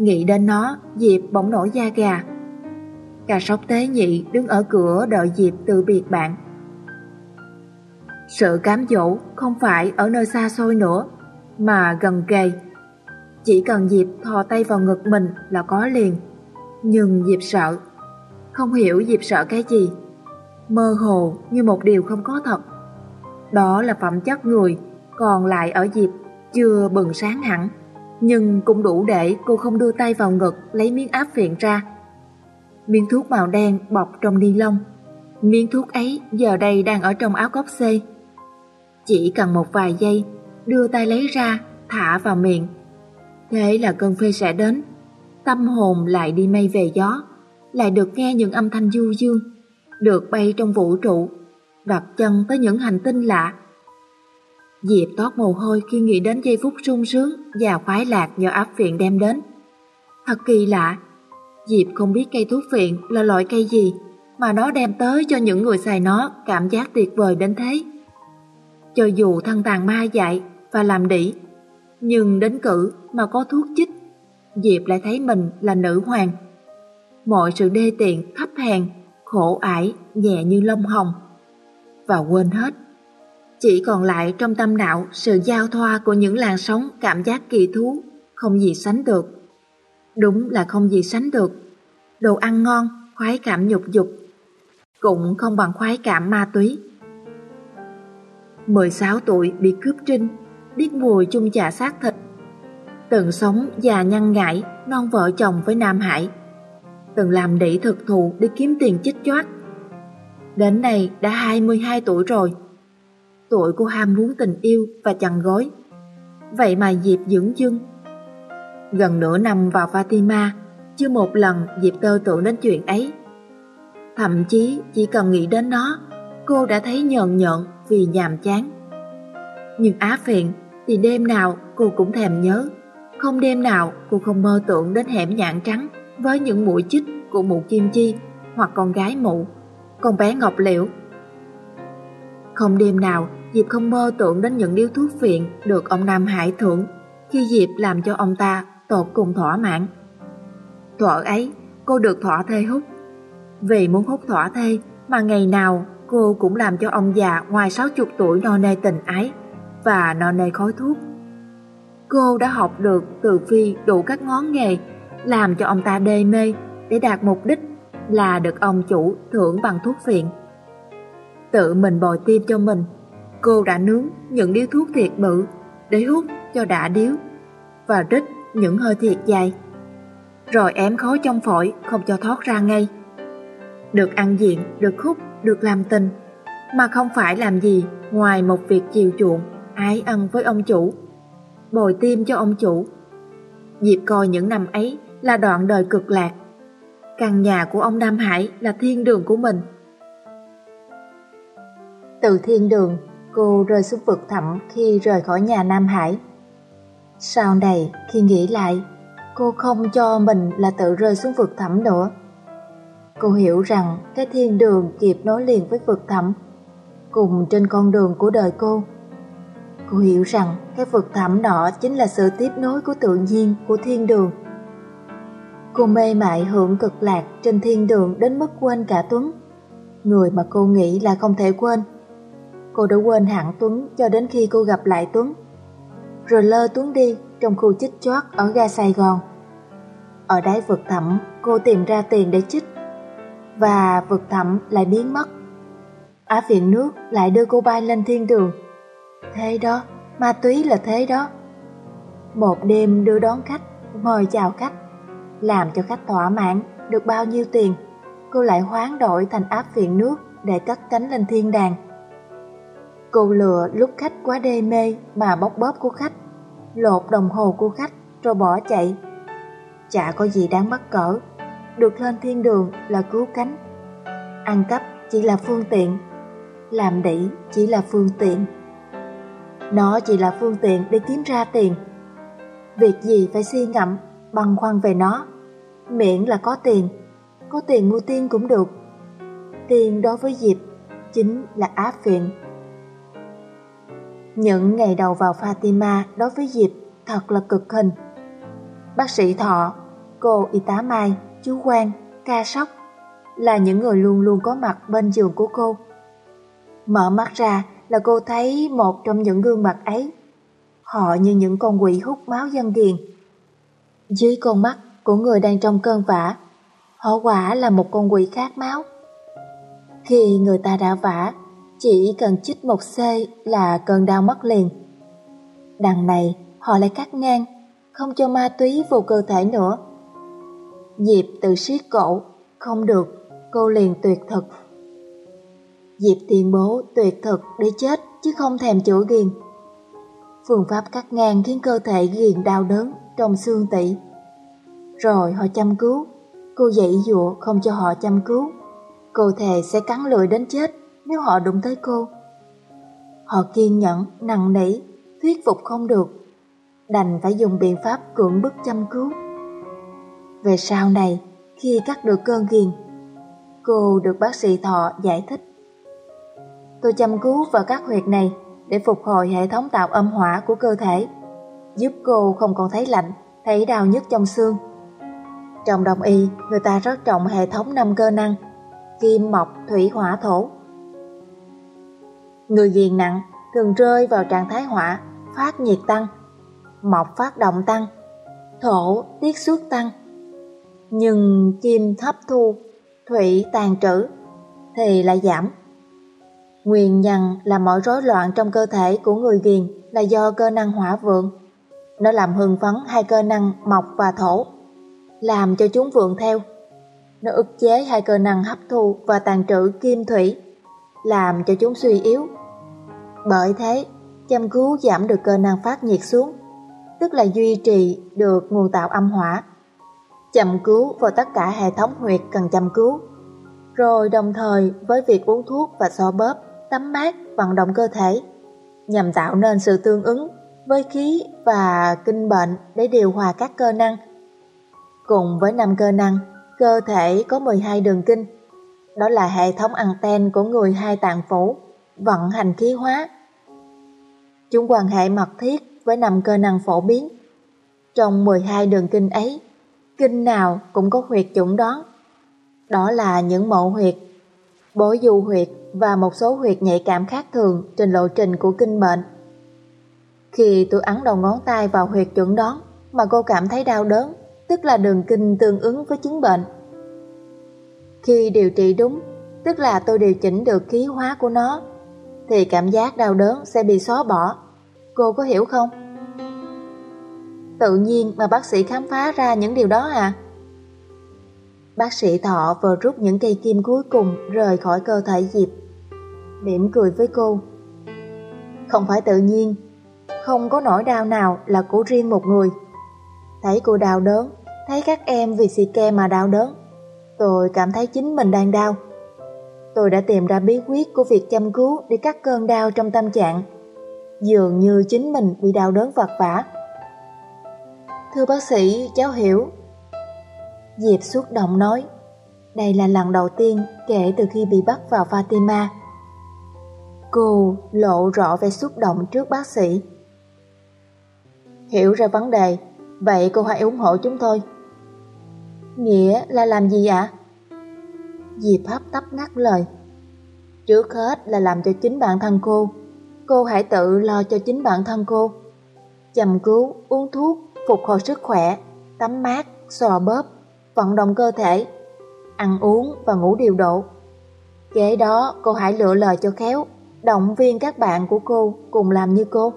Nghĩ đến nó, Diệp bỗng nổi da gà, Cà sóc tế nhị đứng ở cửa đợi Diệp từ biệt bạn. Sự cám dỗ không phải ở nơi xa xôi nữa, mà gần kề. Chỉ cần Diệp thò tay vào ngực mình là có liền. Nhưng Diệp sợ. Không hiểu Diệp sợ cái gì. Mơ hồ như một điều không có thật. Đó là phẩm chất người còn lại ở Diệp chưa bừng sáng hẳn. Nhưng cũng đủ để cô không đưa tay vào ngực lấy miếng áp viện ra miếng thuốc màu đen bọc trong ni lông. Miếng thuốc ấy giờ đây đang ở trong áo cốc C. Chỉ cần một vài giây, đưa tay lấy ra, thả vào miệng. Thế là cơn phê sẽ đến. Tâm hồn lại đi mây về gió, lại được nghe những âm thanh du dương, được bay trong vũ trụ, đặt chân tới những hành tinh lạ. Diệp toát mồ hôi khi nghĩ đến giây phút sung sướng và khoái lạc do áp viện đem đến. Thật kỳ lạ, Diệp không biết cây thuốc phiện là loại cây gì mà nó đem tới cho những người xài nó cảm giác tuyệt vời đến thế. Cho dù thân tàn ma dại và làm đỉ, nhưng đến cử mà có thuốc chích, Diệp lại thấy mình là nữ hoàng. Mọi sự đê tiện, thấp hèn, khổ ải, nhẹ như lông hồng. Và quên hết. Chỉ còn lại trong tâm đạo sự giao thoa của những làn sóng cảm giác kỳ thú, không gì sánh được. Đúng là không gì sánh được. Đồ ăn ngon, khoái cảm nhục dục, cũng không bằng khoái cảm ma túy. 16 tuổi bị cướp trinh, biết mùi chung chả xác thịt. Từng sống già nhăn ngại, non vợ chồng với Nam Hải. Từng làm đĩ thực thụ để kiếm tiền chích choát. Đến nay đã 22 tuổi rồi. Tuổi cô ham muốn tình yêu và chằn gối. Vậy mà Diệp dưỡng dưng. Gần nửa năm vào Fatima, chưa một lần Diệp tơ tưởng đến chuyện ấy. Thậm chí chỉ cần nghĩ đến nó, cô đã thấy nhợn nhợn vì nhàm chán. Nhưng á phiền thì đêm nào cô cũng thèm nhớ. Không đêm nào cô không mơ tưởng đến hẻm nhạn trắng với những mũi chích của mụ Kim Chi hoặc con gái mụ, con bé Ngọc Liễu. Không đêm nào Diệp không mơ tưởng đến những điếu thuốc phiện được ông Nam Hải thưởng khi Diệp làm cho ông ta tột cùng thỏa mãn. Thuở ấy, cô được thỏa thê hút. Vì muốn hút thỏa thê mà ngày nào cô cũng làm cho ông già ngoài 60 tuổi no nê tình ái và no nê khói thuốc. Cô đã học được từ phi đủ các ngón nghề làm cho ông ta đê mê để đạt mục đích là được ông chủ thưởng bằng thuốc phiện. Tự mình bồi tim cho mình, cô đã nướng những điếu thuốc thiệt bự để hút cho đã điếu và rít những hơi thiệt dài. Rồi ém khói trong phổi không cho thoát ra ngay. Được ăn diện, được hút, được làm tình, mà không phải làm gì ngoài một việc chiều chuộng, ái ân với ông chủ, bồi tim cho ông chủ. Diệp coi những năm ấy là đoạn đời cực lạc. Căn nhà của ông Nam Hải là thiên đường của mình. Từ thiên đường, cô rơi xuống vực thẳm khi rời khỏi nhà Nam Hải. Sau này, khi nghĩ lại, cô không cho mình là tự rơi xuống vực thẳm nữa. Cô hiểu rằng cái thiên đường kịp nối liền với vực thẳm, cùng trên con đường của đời cô. Cô hiểu rằng cái vực thẳm đó chính là sự tiếp nối của tự nhiên của thiên đường. Cô mê mại hưởng cực lạc trên thiên đường đến mức quên cả Tuấn, người mà cô nghĩ là không thể quên. Cô đã quên hẳn Tuấn cho đến khi cô gặp lại Tuấn, rồi lơ Tuấn đi trong khu chích chót ở ga Sài Gòn. Ở đáy vực thẳm, cô tìm ra tiền để chích, và vực thẳm lại biến mất. Á phiện nước lại đưa cô bay lên thiên đường. Thế đó, ma túy là thế đó. Một đêm đưa đón khách, mời chào khách, làm cho khách thỏa mãn, được bao nhiêu tiền, cô lại hoán đổi thành áp phiện nước để cất cánh lên thiên đàng. Cô lừa lúc khách quá đê mê mà bóc bóp của khách, lột đồng hồ của khách rồi bỏ chạy. Chả có gì đáng mắc cỡ, được lên thiên đường là cứu cánh. Ăn cắp chỉ là phương tiện, làm đỉ chỉ là phương tiện. Nó chỉ là phương tiện để kiếm ra tiền. Việc gì phải suy ngẫm, băn khoăn về nó, miễn là có tiền, có tiền mua tiên cũng được. Tiền đối với Diệp chính là áp phiện. Những ngày đầu vào Fatima đối với Diệp thật là cực hình. Bác sĩ Thọ, cô y tá Mai, chú Quang, ca sóc là những người luôn luôn có mặt bên giường của cô. Mở mắt ra là cô thấy một trong những gương mặt ấy. Họ như những con quỷ hút máu dân ghiền. Dưới con mắt của người đang trong cơn vã, họ quả là một con quỷ khát máu. Khi người ta đã vã, chỉ cần chích một c là cơn đau mất liền. Đằng này họ lại cắt ngang, không cho ma túy vào cơ thể nữa. Diệp tự siết cổ, không được, cô liền tuyệt thực. Diệp tuyên bố tuyệt thực để chết chứ không thèm chữa ghiền. Phương pháp cắt ngang khiến cơ thể ghiền đau đớn trong xương tỵ. Rồi họ chăm cứu, cô dậy dụa không cho họ chăm cứu. Cô thề sẽ cắn lưỡi đến chết nếu họ đụng tới cô. Họ kiên nhẫn, nặng nỉ, thuyết phục không được, đành phải dùng biện pháp cưỡng bức chăm cứu. Về sau này, khi cắt được cơn ghiền, Cô được bác sĩ Thọ giải thích. Tôi chăm cứu vào các huyệt này để phục hồi hệ thống tạo âm hỏa của cơ thể, giúp cô không còn thấy lạnh, thấy đau nhức trong xương. Trong đồng y, người ta rất trọng hệ thống năm cơ năng, kim, mộc, thủy, hỏa, thổ. Người ghiền nặng thường rơi vào trạng thái hỏa, phát nhiệt tăng, mọc phát động tăng, thổ tiết xuất tăng. Nhưng kim hấp thu, thủy tàn trữ thì lại giảm. Nguyên nhân là mọi rối loạn trong cơ thể của người ghiền là do cơ năng hỏa vượng. Nó làm hưng phấn hai cơ năng mộc và thổ, làm cho chúng vượng theo. Nó ức chế hai cơ năng hấp thu và tàn trữ kim thủy, làm cho chúng suy yếu. Bởi thế, chăm cứu giảm được cơ năng phát nhiệt xuống, tức là duy trì được nguồn tạo âm hỏa. Chăm cứu vào tất cả hệ thống huyệt cần chăm cứu, rồi đồng thời với việc uống thuốc và xoa bóp, tắm mát, vận động cơ thể, nhằm tạo nên sự tương ứng với khí và kinh bệnh để điều hòa các cơ năng. Cùng với năm cơ năng, cơ thể có 12 đường kinh, đó là hệ thống anten của người hai tạng phủ, vận hành khí hóa. Chúng quan hệ mật thiết với năm cơ năng phổ biến. Trong 12 đường kinh ấy, kinh nào cũng có huyệt chuẩn đoán. Đó là những mộ huyệt, bối du huyệt và một số huyệt nhạy cảm khác thường trên lộ trình của kinh bệnh. Khi tôi ấn đầu ngón tay vào huyệt chuẩn đoán mà cô cảm thấy đau đớn, tức là đường kinh tương ứng với chứng bệnh. Khi điều trị đúng, tức là tôi điều chỉnh được khí hóa của nó, thì cảm giác đau đớn sẽ bị xóa bỏ. Cô có hiểu không? Tự nhiên mà bác sĩ khám phá ra những điều đó à? Bác sĩ Thọ vừa rút những cây kim cuối cùng rời khỏi cơ thể Diệp. Mỉm cười với cô. Không phải tự nhiên, không có nỗi đau nào là của riêng một người. Thấy cô đau đớn, thấy các em vì xì ke mà đau đớn. Tôi cảm thấy chính mình đang đau. Tôi đã tìm ra bí quyết của việc chăm cứu để cắt cơn đau trong tâm trạng. Dường như chính mình bị đau đớn vật vả. Thưa bác sĩ, cháu hiểu. Diệp xúc động nói, đây là lần đầu tiên kể từ khi bị bắt vào Fatima. Cô lộ rõ vẻ xúc động trước bác sĩ. Hiểu ra vấn đề, vậy cô hãy ủng hộ chúng tôi. Nghĩa là làm gì ạ? Diệp hấp tấp ngắt lời. Trước hết là làm cho chính bản thân cô. Cô hãy tự lo cho chính bản thân cô. Chăm cứu, uống thuốc, phục hồi sức khỏe, tắm mát, xò bóp, vận động cơ thể, ăn uống và ngủ điều độ. Kế đó cô hãy lựa lời cho khéo, động viên các bạn của cô cùng làm như cô.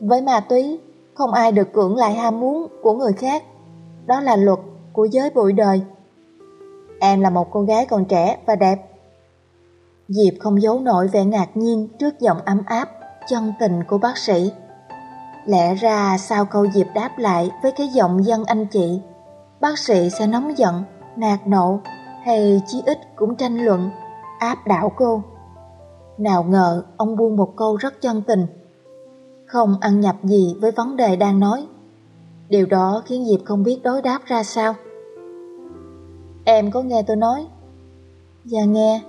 Với ma túy, không ai được cưỡng lại ham muốn của người khác. Đó là luật của giới bụi đời. Em là một cô gái còn trẻ và đẹp. Diệp không giấu nổi vẻ ngạc nhiên trước giọng ấm áp, chân tình của bác sĩ. Lẽ ra sau câu Diệp đáp lại với cái giọng dân anh chị, bác sĩ sẽ nóng giận, nạt nộ hay chí ít cũng tranh luận, áp đảo cô. Nào ngờ ông buông một câu rất chân tình, không ăn nhập gì với vấn đề đang nói. Điều đó khiến Diệp không biết đối đáp ra sao. Em có nghe tôi nói? Dạ nghe.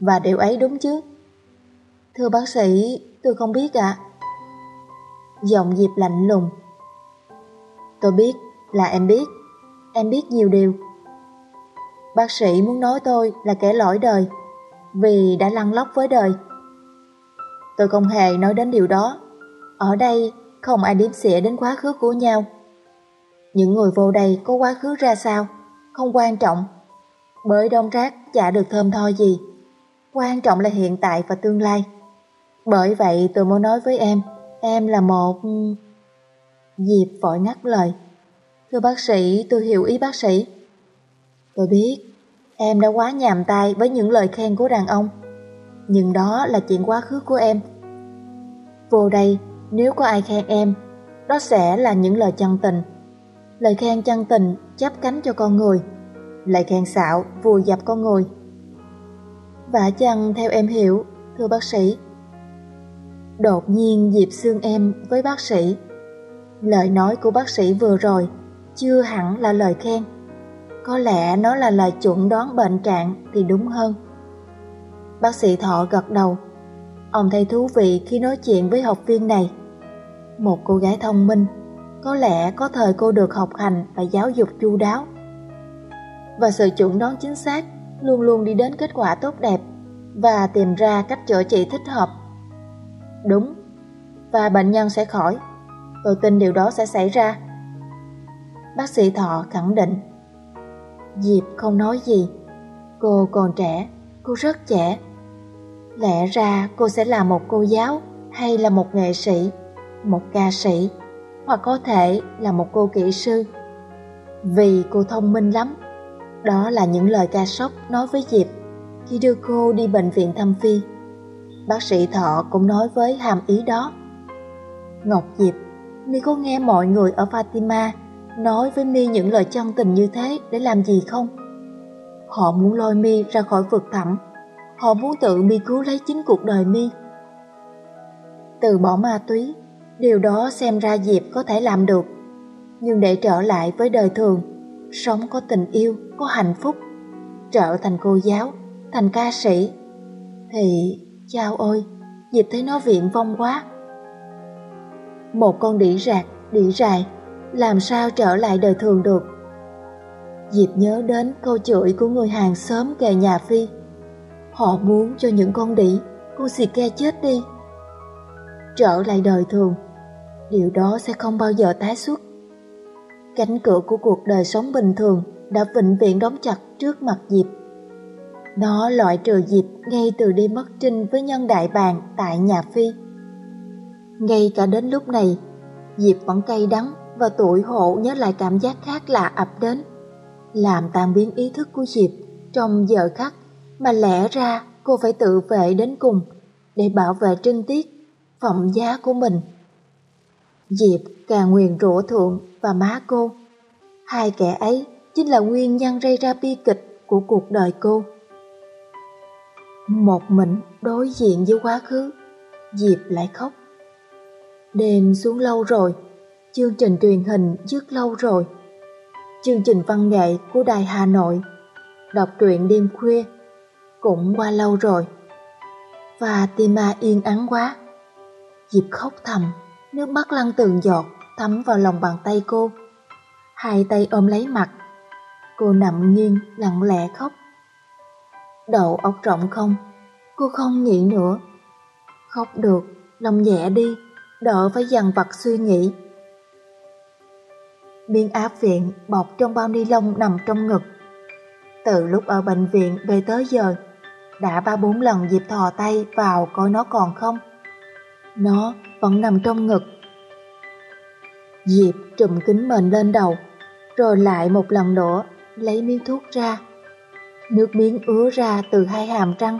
Và điều ấy đúng chứ? Thưa bác sĩ, tôi không biết ạ. Giọng Diệp lạnh lùng. Tôi biết là em biết. Em biết nhiều điều. Bác sĩ muốn nói tôi là kẻ lỗi đời vì đã lăn lóc với đời. Tôi không hề nói đến điều đó. Ở đây không ai đếm xỉa đến quá khứ của nhau. Những người vô đây có quá khứ ra sao, không quan trọng. Bởi đông rác chả được thơm tho gì. Quan trọng là hiện tại và tương lai. Bởi vậy tôi muốn nói với em, em là một... Ừ, Diệp vội ngắt lời. Thưa bác sĩ, tôi hiểu ý bác sĩ. Tôi biết, em đã quá nhàm tai với những lời khen của đàn ông. Nhưng đó là chuyện quá khứ của em. Vô đây, nếu có ai khen em, đó sẽ là những lời chân tình. Lời khen chân tình chắp cánh cho con người, lời khen xạo vùi dập con người. vả chăng theo em hiểu, thưa bác sĩ. Đột nhiên dịp xương em với bác sĩ. Lời nói của bác sĩ vừa rồi chưa hẳn là lời khen. Có lẽ nó là lời chuẩn đoán bệnh trạng thì đúng hơn. Bác sĩ Thọ gật đầu. Ông thấy thú vị khi nói chuyện với học viên này. Một cô gái thông minh, có lẽ có thời cô được học hành và giáo dục chu đáo. Và sự chuẩn đoán chính xác luôn luôn đi đến kết quả tốt đẹp và tìm ra cách chữa trị thích hợp. Đúng, và bệnh nhân sẽ khỏi. Tôi tin điều đó sẽ xảy ra. Bác sĩ Thọ khẳng định. Diệp không nói gì. Cô còn trẻ, cô rất trẻ. Lẽ ra cô sẽ là một cô giáo hay là một nghệ sĩ, một ca sĩ, hoặc có thể là một cô kỹ sư. Vì cô thông minh lắm. Đó là những lời ca sóc nói với Diệp khi đưa cô đi bệnh viện thăm Phi. Bác sĩ Thọ cũng nói với hàm ý đó. Ngọc Diệp, mi có nghe mọi người ở Fatima nói với mi những lời chân tình như thế để làm gì không? Họ muốn lôi mi ra khỏi vực thẳm, họ muốn tự mi cứu lấy chính cuộc đời mi. Từ bỏ ma túy, điều đó xem ra Diệp có thể làm được. Nhưng để trở lại với đời thường, sống có tình yêu, có hạnh phúc, trở thành cô giáo, thành ca sĩ, thì chao ôi, Diệp thấy nó viện vong quá. Một con đĩ rạc, đĩ rài, làm sao trở lại đời thường được. Diệp nhớ đến câu chửi của người hàng xóm kề nhà Phi. Họ muốn cho những con đĩ, con xì ke chết đi. Trở lại đời thường, điều đó sẽ không bao giờ tái xuất. Cánh cửa của cuộc đời sống bình thường đã vĩnh viễn đóng chặt trước mặt Diệp. Nó loại trừ Diệp ngay từ đi mất trinh với nhân đại bàng tại nhà Phi. Ngay cả đến lúc này, Diệp vẫn cay đắng và tủi hộ nhớ lại cảm giác khác lạ ập đến, làm tan biến ý thức của Diệp trong giờ khắc mà lẽ ra cô phải tự vệ đến cùng để bảo vệ trinh tiết, phẩm giá của mình. Diệp càng nguyền rủa thượng và má cô. Hai kẻ ấy chính là nguyên nhân gây ra bi kịch của cuộc đời cô. Một mình đối diện với quá khứ, Diệp lại khóc. Đêm xuống lâu rồi, chương trình truyền hình dứt lâu rồi. Chương trình văn nghệ của Đài Hà Nội, đọc truyện đêm khuya, cũng qua lâu rồi. Và tim ma yên ắng quá. Diệp khóc thầm, nước mắt lăn từng giọt thấm vào lòng bàn tay cô. Hai tay ôm lấy mặt, cô nằm nghiêng lặng lẽ khóc. Đầu óc rộng không, cô không nghĩ nữa. Khóc được, lòng nhẹ đi, đỡ phải dằn vặt suy nghĩ. Biên áp viện bọc trong bao ni lông nằm trong ngực. Từ lúc ở bệnh viện về tới giờ, đã ba bốn lần dịp thò tay vào coi nó còn không. Nó vẫn nằm trong ngực. Diệp trùm kính mền lên đầu, rồi lại một lần nữa lấy miếng thuốc ra. Nước miếng ứa ra từ hai hàm răng.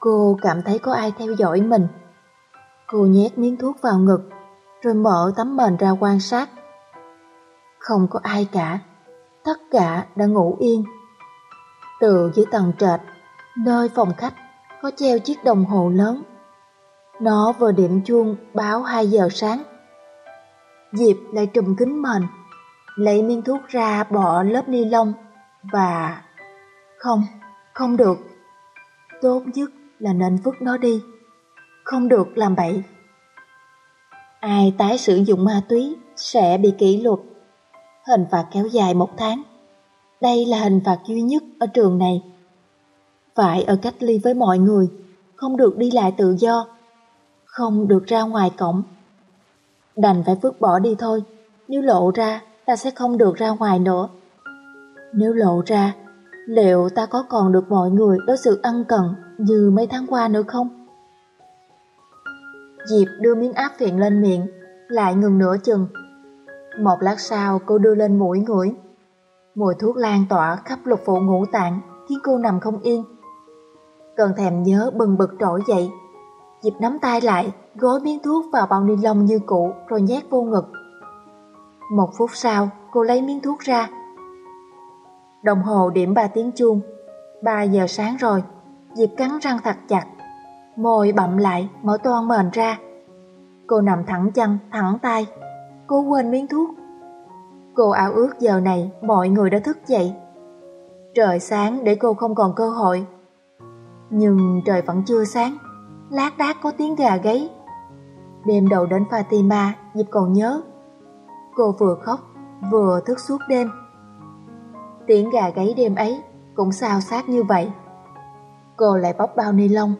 Cô cảm thấy có ai theo dõi mình. Cô nhét miếng thuốc vào ngực, rồi mở tấm mền ra quan sát. Không có ai cả, tất cả đã ngủ yên. Từ dưới tầng trệt, nơi phòng khách có treo chiếc đồng hồ lớn. Nó vừa điểm chuông báo 2 giờ sáng. Diệp lại trùm kính mền, lấy miếng thuốc ra bỏ lớp ni lông và... Không, không được. Tốt nhất là nên vứt nó đi. Không được làm bậy. Ai tái sử dụng ma túy sẽ bị kỷ luật. Hình phạt kéo dài một tháng. Đây là hình phạt duy nhất ở trường này. Phải ở cách ly với mọi người, không được đi lại tự do, không được ra ngoài cổng. Đành phải vứt bỏ đi thôi, nếu lộ ra ta sẽ không được ra ngoài nữa. Nếu lộ ra, liệu ta có còn được mọi người đối xử ân cần như mấy tháng qua nữa không? Diệp đưa miếng áp phiện lên miệng, lại ngừng nửa chừng. Một lát sau cô đưa lên mũi ngửi. Mùi thuốc lan tỏa khắp lục phủ ngũ tạng khiến cô nằm không yên. Cơn thèm nhớ bừng bực trỗi dậy dịp nắm tay lại, gói miếng thuốc vào bao ni lông như cũ rồi nhét vô ngực. Một phút sau, cô lấy miếng thuốc ra. Đồng hồ điểm 3 tiếng chuông. 3 giờ sáng rồi, Diệp cắn răng thật chặt. Môi bậm lại, mở toan mền ra. Cô nằm thẳng chân, thẳng tay. Cô quên miếng thuốc. Cô ao ước giờ này mọi người đã thức dậy. Trời sáng để cô không còn cơ hội. Nhưng trời vẫn chưa sáng, lát đác có tiếng gà gáy. Đêm đầu đến Fatima, Diệp còn nhớ. Cô vừa khóc, vừa thức suốt đêm. Tiếng gà gáy đêm ấy cũng sao sát như vậy. Cô lại bóc bao ni lông